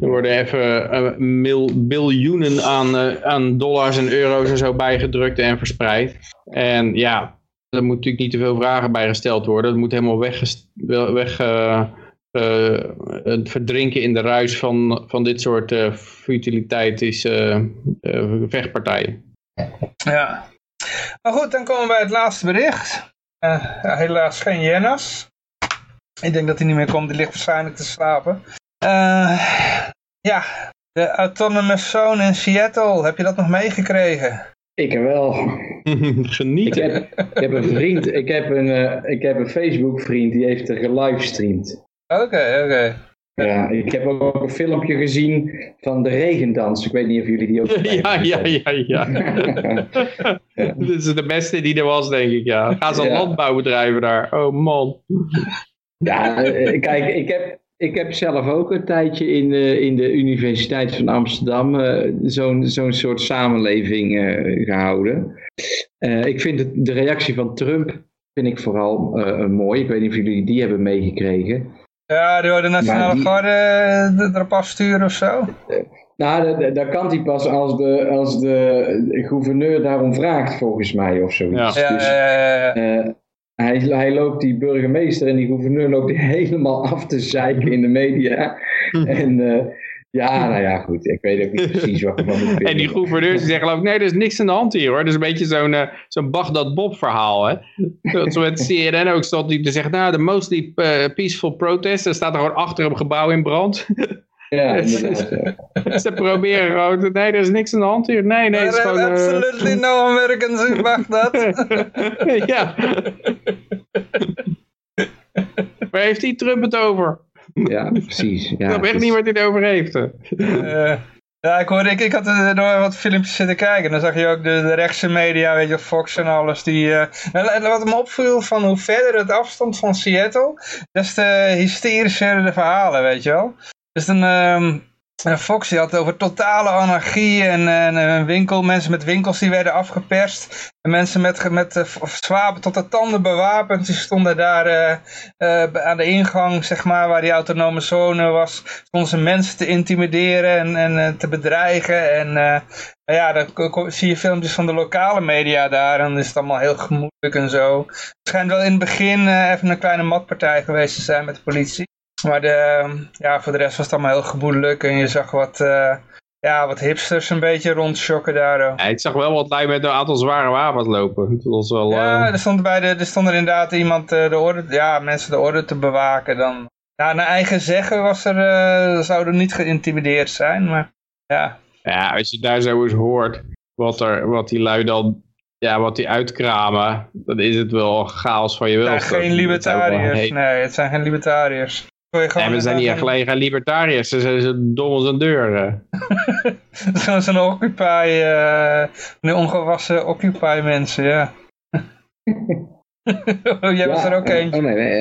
er worden even uh, mil, biljoenen aan, uh, aan dollars en euro's en zo bijgedrukt en verspreid. En ja, er moet natuurlijk niet te veel vragen bij gesteld worden. Het moet helemaal weg, weg het verdrinken in de ruis van, van dit soort futiliteiten vechtpartijen. Ja. Maar goed, dan komen we bij het laatste bericht. Uh, ja, helaas geen Jennas. Ik denk dat hij niet meer komt, die ligt waarschijnlijk te slapen. Uh, ja, de Autonomous Zone in Seattle, heb je dat nog meegekregen? Ik heb wel. Genieten. Ik heb, ik heb, een vriend, ik heb een, uh, ik heb een Facebook vriend, die heeft er gelivestreamd. Oké, okay, oké. Okay. Ja, ik heb ook een filmpje gezien van de regendans. Ik weet niet of jullie die ook Ja, ja, ja, ja. Dit is de beste die er was, denk ik, ja. Gaan ze Ja. landbouwbedrijven daar. Oh man. Ja, eh, kijk, ik heb, ik heb zelf ook een tijdje in, de in de Universiteit van Amsterdam eh, zo'n zo'n soort samenleving eh, gehouden. Eh, ik vind het, de reactie van Trump vind ik vooral mooi. Ik weet niet of jullie die hebben meegekregen. Ja, door de Nationale die- Garde eh, erop afsturen of zo. Nou, dat, kan hij pas als de, als de gouverneur daarom vraagt, volgens mij, of zoiets. Ja. Ja, Dus, ja, ja, ja. eh, hij, hij loopt die burgemeester en die gouverneur loopt die helemaal af te zeiken in de media. en eh, ja, nou ja, goed. Ik weet ook niet precies wat ik van moet vinden. En die gouverneurs die zeggen geloof ik, nee, er is niks aan de hand hier hoor. Dat is een beetje zo'n eh, zo'n Baghdad Bob verhaal hè. Zo met CNN ook stond die te zeggen, nou, de mostly eh, peaceful protest. Er staat er gewoon achter een gebouw in brand. Ja, inderdaad. ja. Ze proberen gewoon, nee, er is niks aan de hand hier. Nee, nee, het is There gewoon... are eh, absolutely no Americans in Baghdad. ja. Waar heeft die Trump het over? Ja, precies. Ik Ja, snap echt niet waar hij het over heeft. Eh, ja, ik, hoorde, ik, ik had er door wat filmpjes zitten kijken. Dan zag je ook de, de rechtse media, weet je, Fox en alles. Die, eh, en- en wat me opviel van hoe verder het afstand van Seattle, des te hysterischer de verhalen, weet je wel. Dus dan, ehm, en Fox die had het over totale anarchie en, en een winkel, mensen met winkels die werden afgeperst. En mensen met, met eh, zwapen tot de tanden bewapend, die stonden daar eh, eh, aan de ingang, zeg maar, waar die autonome zone was, stonden ze mensen te intimideren en, en eh, te bedreigen. En eh, ja, dan zie je filmpjes van de lokale media daar en dan is het allemaal heel gemoedelijk en zo. Het schijnt wel in het begin eh, even een kleine matpartij geweest te zijn met de politie. Maar de, ja, voor de rest was het allemaal heel gemoedelijk en je zag wat, eh, ja, wat hipsters een beetje rondschokken daar. ook. Ja, ik zag wel wat lui met een aantal zware wapens lopen. Dat was wel... Ja, eh, er stond, bij de, er stond er inderdaad iemand eh, de orde, ja, mensen de orde te bewaken. Dan. Naar eigen zeggen was er, zouden niet geïntimideerd zijn, maar ja. Ja, als je daar zo eens hoort wat, er, wat die lui dan, ja, wat die uitkramen, dan is het wel chaos van je Het wel. zijn geen libertariërs, nee, het zijn geen libertariërs. Nee, we zijn niet echt libertariërs, ze zijn zo dom als een deur. eh. een- Zo'n zo'n Occupy, eh die ongewassen Occupy mensen, ja. Jij was Ja, er ook eh, eentje. Oh, nee, nee,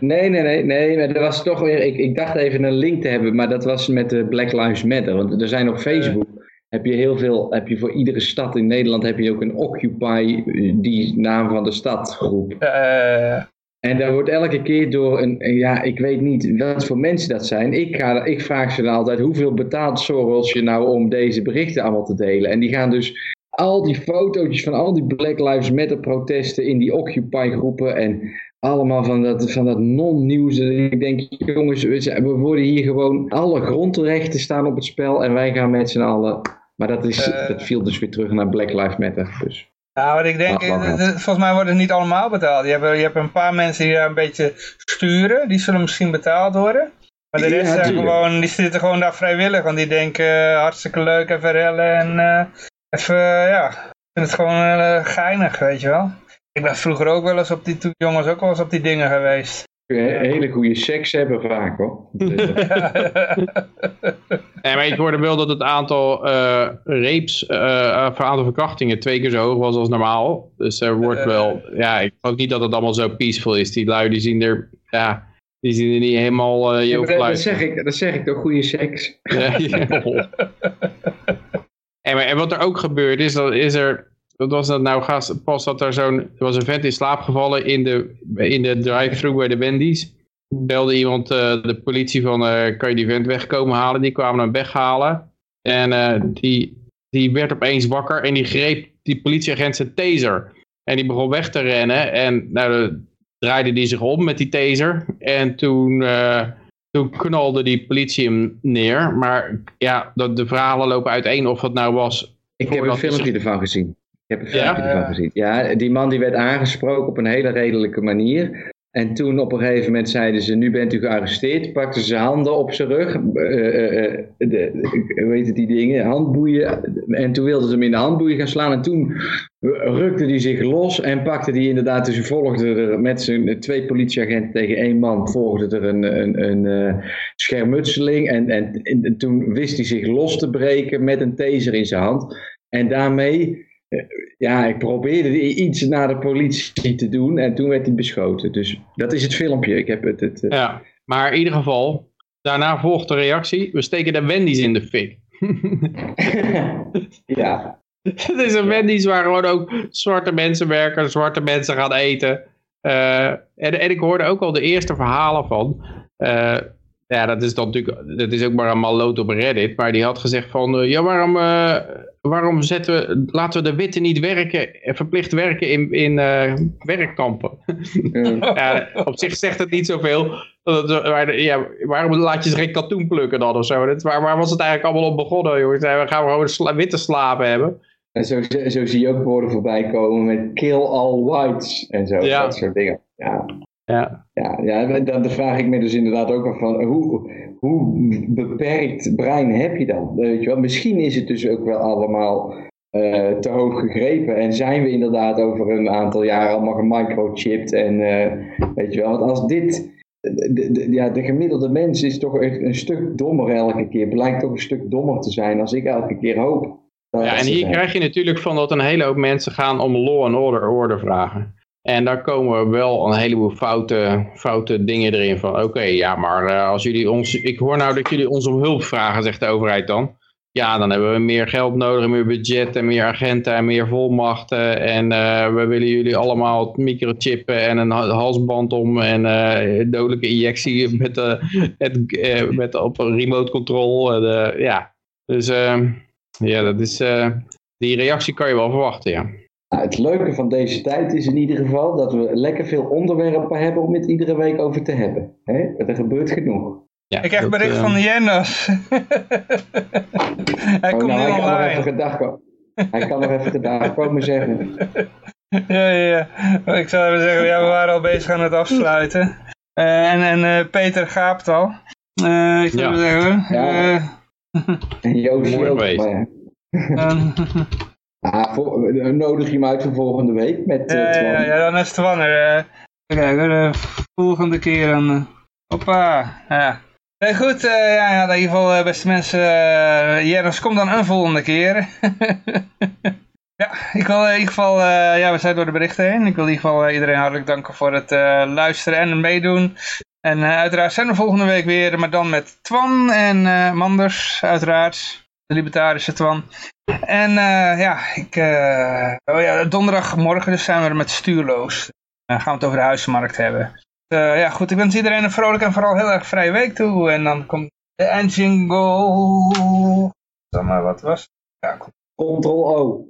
nee. Nee, nee, maar er was toch weer, ik, ik dacht even een link te hebben, maar dat was met de Black Lives Matter. Want er zijn op Facebook, heb je heel veel, heb je voor iedere stad in Nederland heb je ook een Occupy, eh, die naam van de stad groep. Eh, En daar wordt elke keer door een, ja, ik weet niet wat voor mensen dat zijn. Ik, ga, ik vraag ze dan altijd, hoeveel betaalt Soros je nou om deze berichten allemaal te delen? En die gaan dus al die fotootjes van al die Black Lives Matter protesten in die Occupy groepen en allemaal van dat, van dat non-nieuws. Ik denk, jongens, we worden hier gewoon, alle grondrechten staan op het spel en wij gaan met z'n allen. Maar dat, is, Eh. dat viel dus weer terug naar Black Lives Matter. Dus. Nou, wat ik denk, eh, eh, volgens mij worden het niet allemaal betaald. Je hebt, je hebt een paar mensen die daar een beetje sturen, die zullen misschien betaald worden. Maar de Ja, rest zijn gewoon, die zitten gewoon daar vrijwillig, want die denken eh, hartstikke leuk, even rellen en eh, even, eh, ja, ik vind het gewoon eh, geinig, weet je wel. Ik ben vroeger ook wel eens op die, jongens ook wel eens op die dingen geweest. Een hele goede seks hebben vaak hoor. Nee, maar ik hoorde wel dat het aantal eh rapes, eh of aantal verkrachtingen twee keer zo hoog was als normaal. Dus er wordt Eh. wel, ja, ik geloof niet dat het allemaal zo peaceful is. Die lui, die zien er, ja, die zien er niet helemaal eh Ja, dat, uit. dat zeg ik, dat zeg ik toch, goede seks. Ja, ja. en, maar- en wat er ook gebeurd is, dat is er, wat was dat nou, gast, pas dat er zo'n, er was een vent in slaap gevallen in de, in de drive-thru bij de Wendy's. Belde iemand eh, de politie van, eh, kan je die vent wegkomen halen? Die kwamen hem weghalen. En eh, die, die werd opeens wakker en die greep die politieagent zijn taser. En die begon weg te rennen en nou, dan draaide die zich om met die taser. En toen... toen knalde die politie hem neer. Maar ja, de, de verhalen lopen uiteen of het nou was... Ik heb een filmpje ervan gezien. Ik heb een Ja? filmpje ervan gezien. Ja, die man die werd aangesproken op een hele redelijke manier. En toen op een gegeven moment zeiden ze, nu bent u gearresteerd. Pakten ze handen op zijn rug. de, hoe heet het die dingen? Handboeien. En toen wilden ze hem in de handboeien gaan slaan. En toen rukte hij zich los en pakte hij inderdaad, dus volgde er met zijn twee politieagenten tegen één man, volgde er een, een, een, schermutseling en, en, en toen wist hij zich los te breken met een taser in zijn hand. En daarmee, ja, ik probeerde iets naar de politie te doen en toen werd hij beschoten. Dus dat is het filmpje. Ik heb het, het, eh, Ja, maar in ieder geval, daarna volgt de reactie. We steken de Wendy's in de fik. ja. Het is een Wendy's waar gewoon ook zwarte mensen werken, zwarte mensen gaan eten. Eh, en, en ik hoorde ook al de eerste verhalen van. eh, ja, dat is dan natuurlijk, dat is ook maar een maloot op Reddit. Maar die had gezegd van, eh, ja, waarom, eh, waarom zetten we, laten we de witte niet werken, eh, verplicht werken in, in werkkampen? Ja, op zich zegt het niet zoveel. Ja, waarom laat je ze geen katoen plukken dan of zo? Dat, waar, waar was het eigenlijk allemaal op begonnen, jongens? We gaan gewoon sla- witte slaven hebben. En zo, zo zie je ook woorden voorbij komen met kill all whites en zo. Ja. Dat soort dingen. Ja, Ja. ja, ja dan, dan vraag ik me dus inderdaad ook af van hoe, hoe beperkt brein heb je dan? Weet je wel? Misschien is het dus ook wel allemaal eh, te hoog gegrepen en zijn we inderdaad over een aantal jaar allemaal gemicrochipped en eh, weet je wel, want als dit... De, de- ja, de gemiddelde mens is toch echt een stuk dommer elke keer. Blijkt toch een stuk dommer te zijn als ik elke keer hoop. Ja, en hier krijg je natuurlijk van dat een hele hoop mensen gaan om law and order, order vragen. En daar komen wel een heleboel foute, foute dingen erin van. Oké, ja, maar eh, als jullie ons. Ik hoor nou dat jullie ons om hulp vragen, zegt de overheid dan. Ja, dan hebben we meer geld nodig, meer budget en meer agenten en meer volmachten. En eh, we willen jullie allemaal microchippen en een ha- halsband om en eh, dodelijke injectie met, eh, met op een remote control. Ja, dus eh, ja, dat is, die reactie kan je wel verwachten, ja. Nou, het leuke van deze tijd is in ieder geval dat we lekker veel onderwerpen hebben om het iedere week over te hebben. Hè? Er gebeurt genoeg. ja Ik krijg dat, bericht eh, van Jennos. Hij Oh, komt nou, nu hij kan nog even gedag komen. Hij kan nog even gedag komen zeggen. Ja, ja, ja. Ik zou even zeggen, ja, we waren al bezig aan het afsluiten. Eh, en en eh, Peter gaapt al. Eh, ik zou Ja. even zeggen. Ja. En Joost Ah, voor- nodig je hem uit voor volgende week met eh, Twan. ja, ja, dan is het wanneer. eh even kijken, de volgende keer dan. hoppa, ja. Nee, goed, ja, ja, in ieder geval, beste mensen, Jennos, kom dan een volgende keer. ja, ik wil in ieder geval, ja, we zijn door de berichten heen. Ik wil in ieder geval iedereen hartelijk danken voor het luisteren en het meedoen. En uiteraard zijn we volgende week weer, maar dan met Twan en Manders, uiteraard. De libertarische Twan. En eh, ja, ik, eh, oh ja, donderdagmorgen dus zijn we er met stuurloos. Dan gaan we het over de huizenmarkt hebben. Eh, ja, goed, ik wens iedereen een vrolijk en vooral heel erg vrije week toe. En dan komt de engine go. Maar, wat was? Ja. Ctrl O.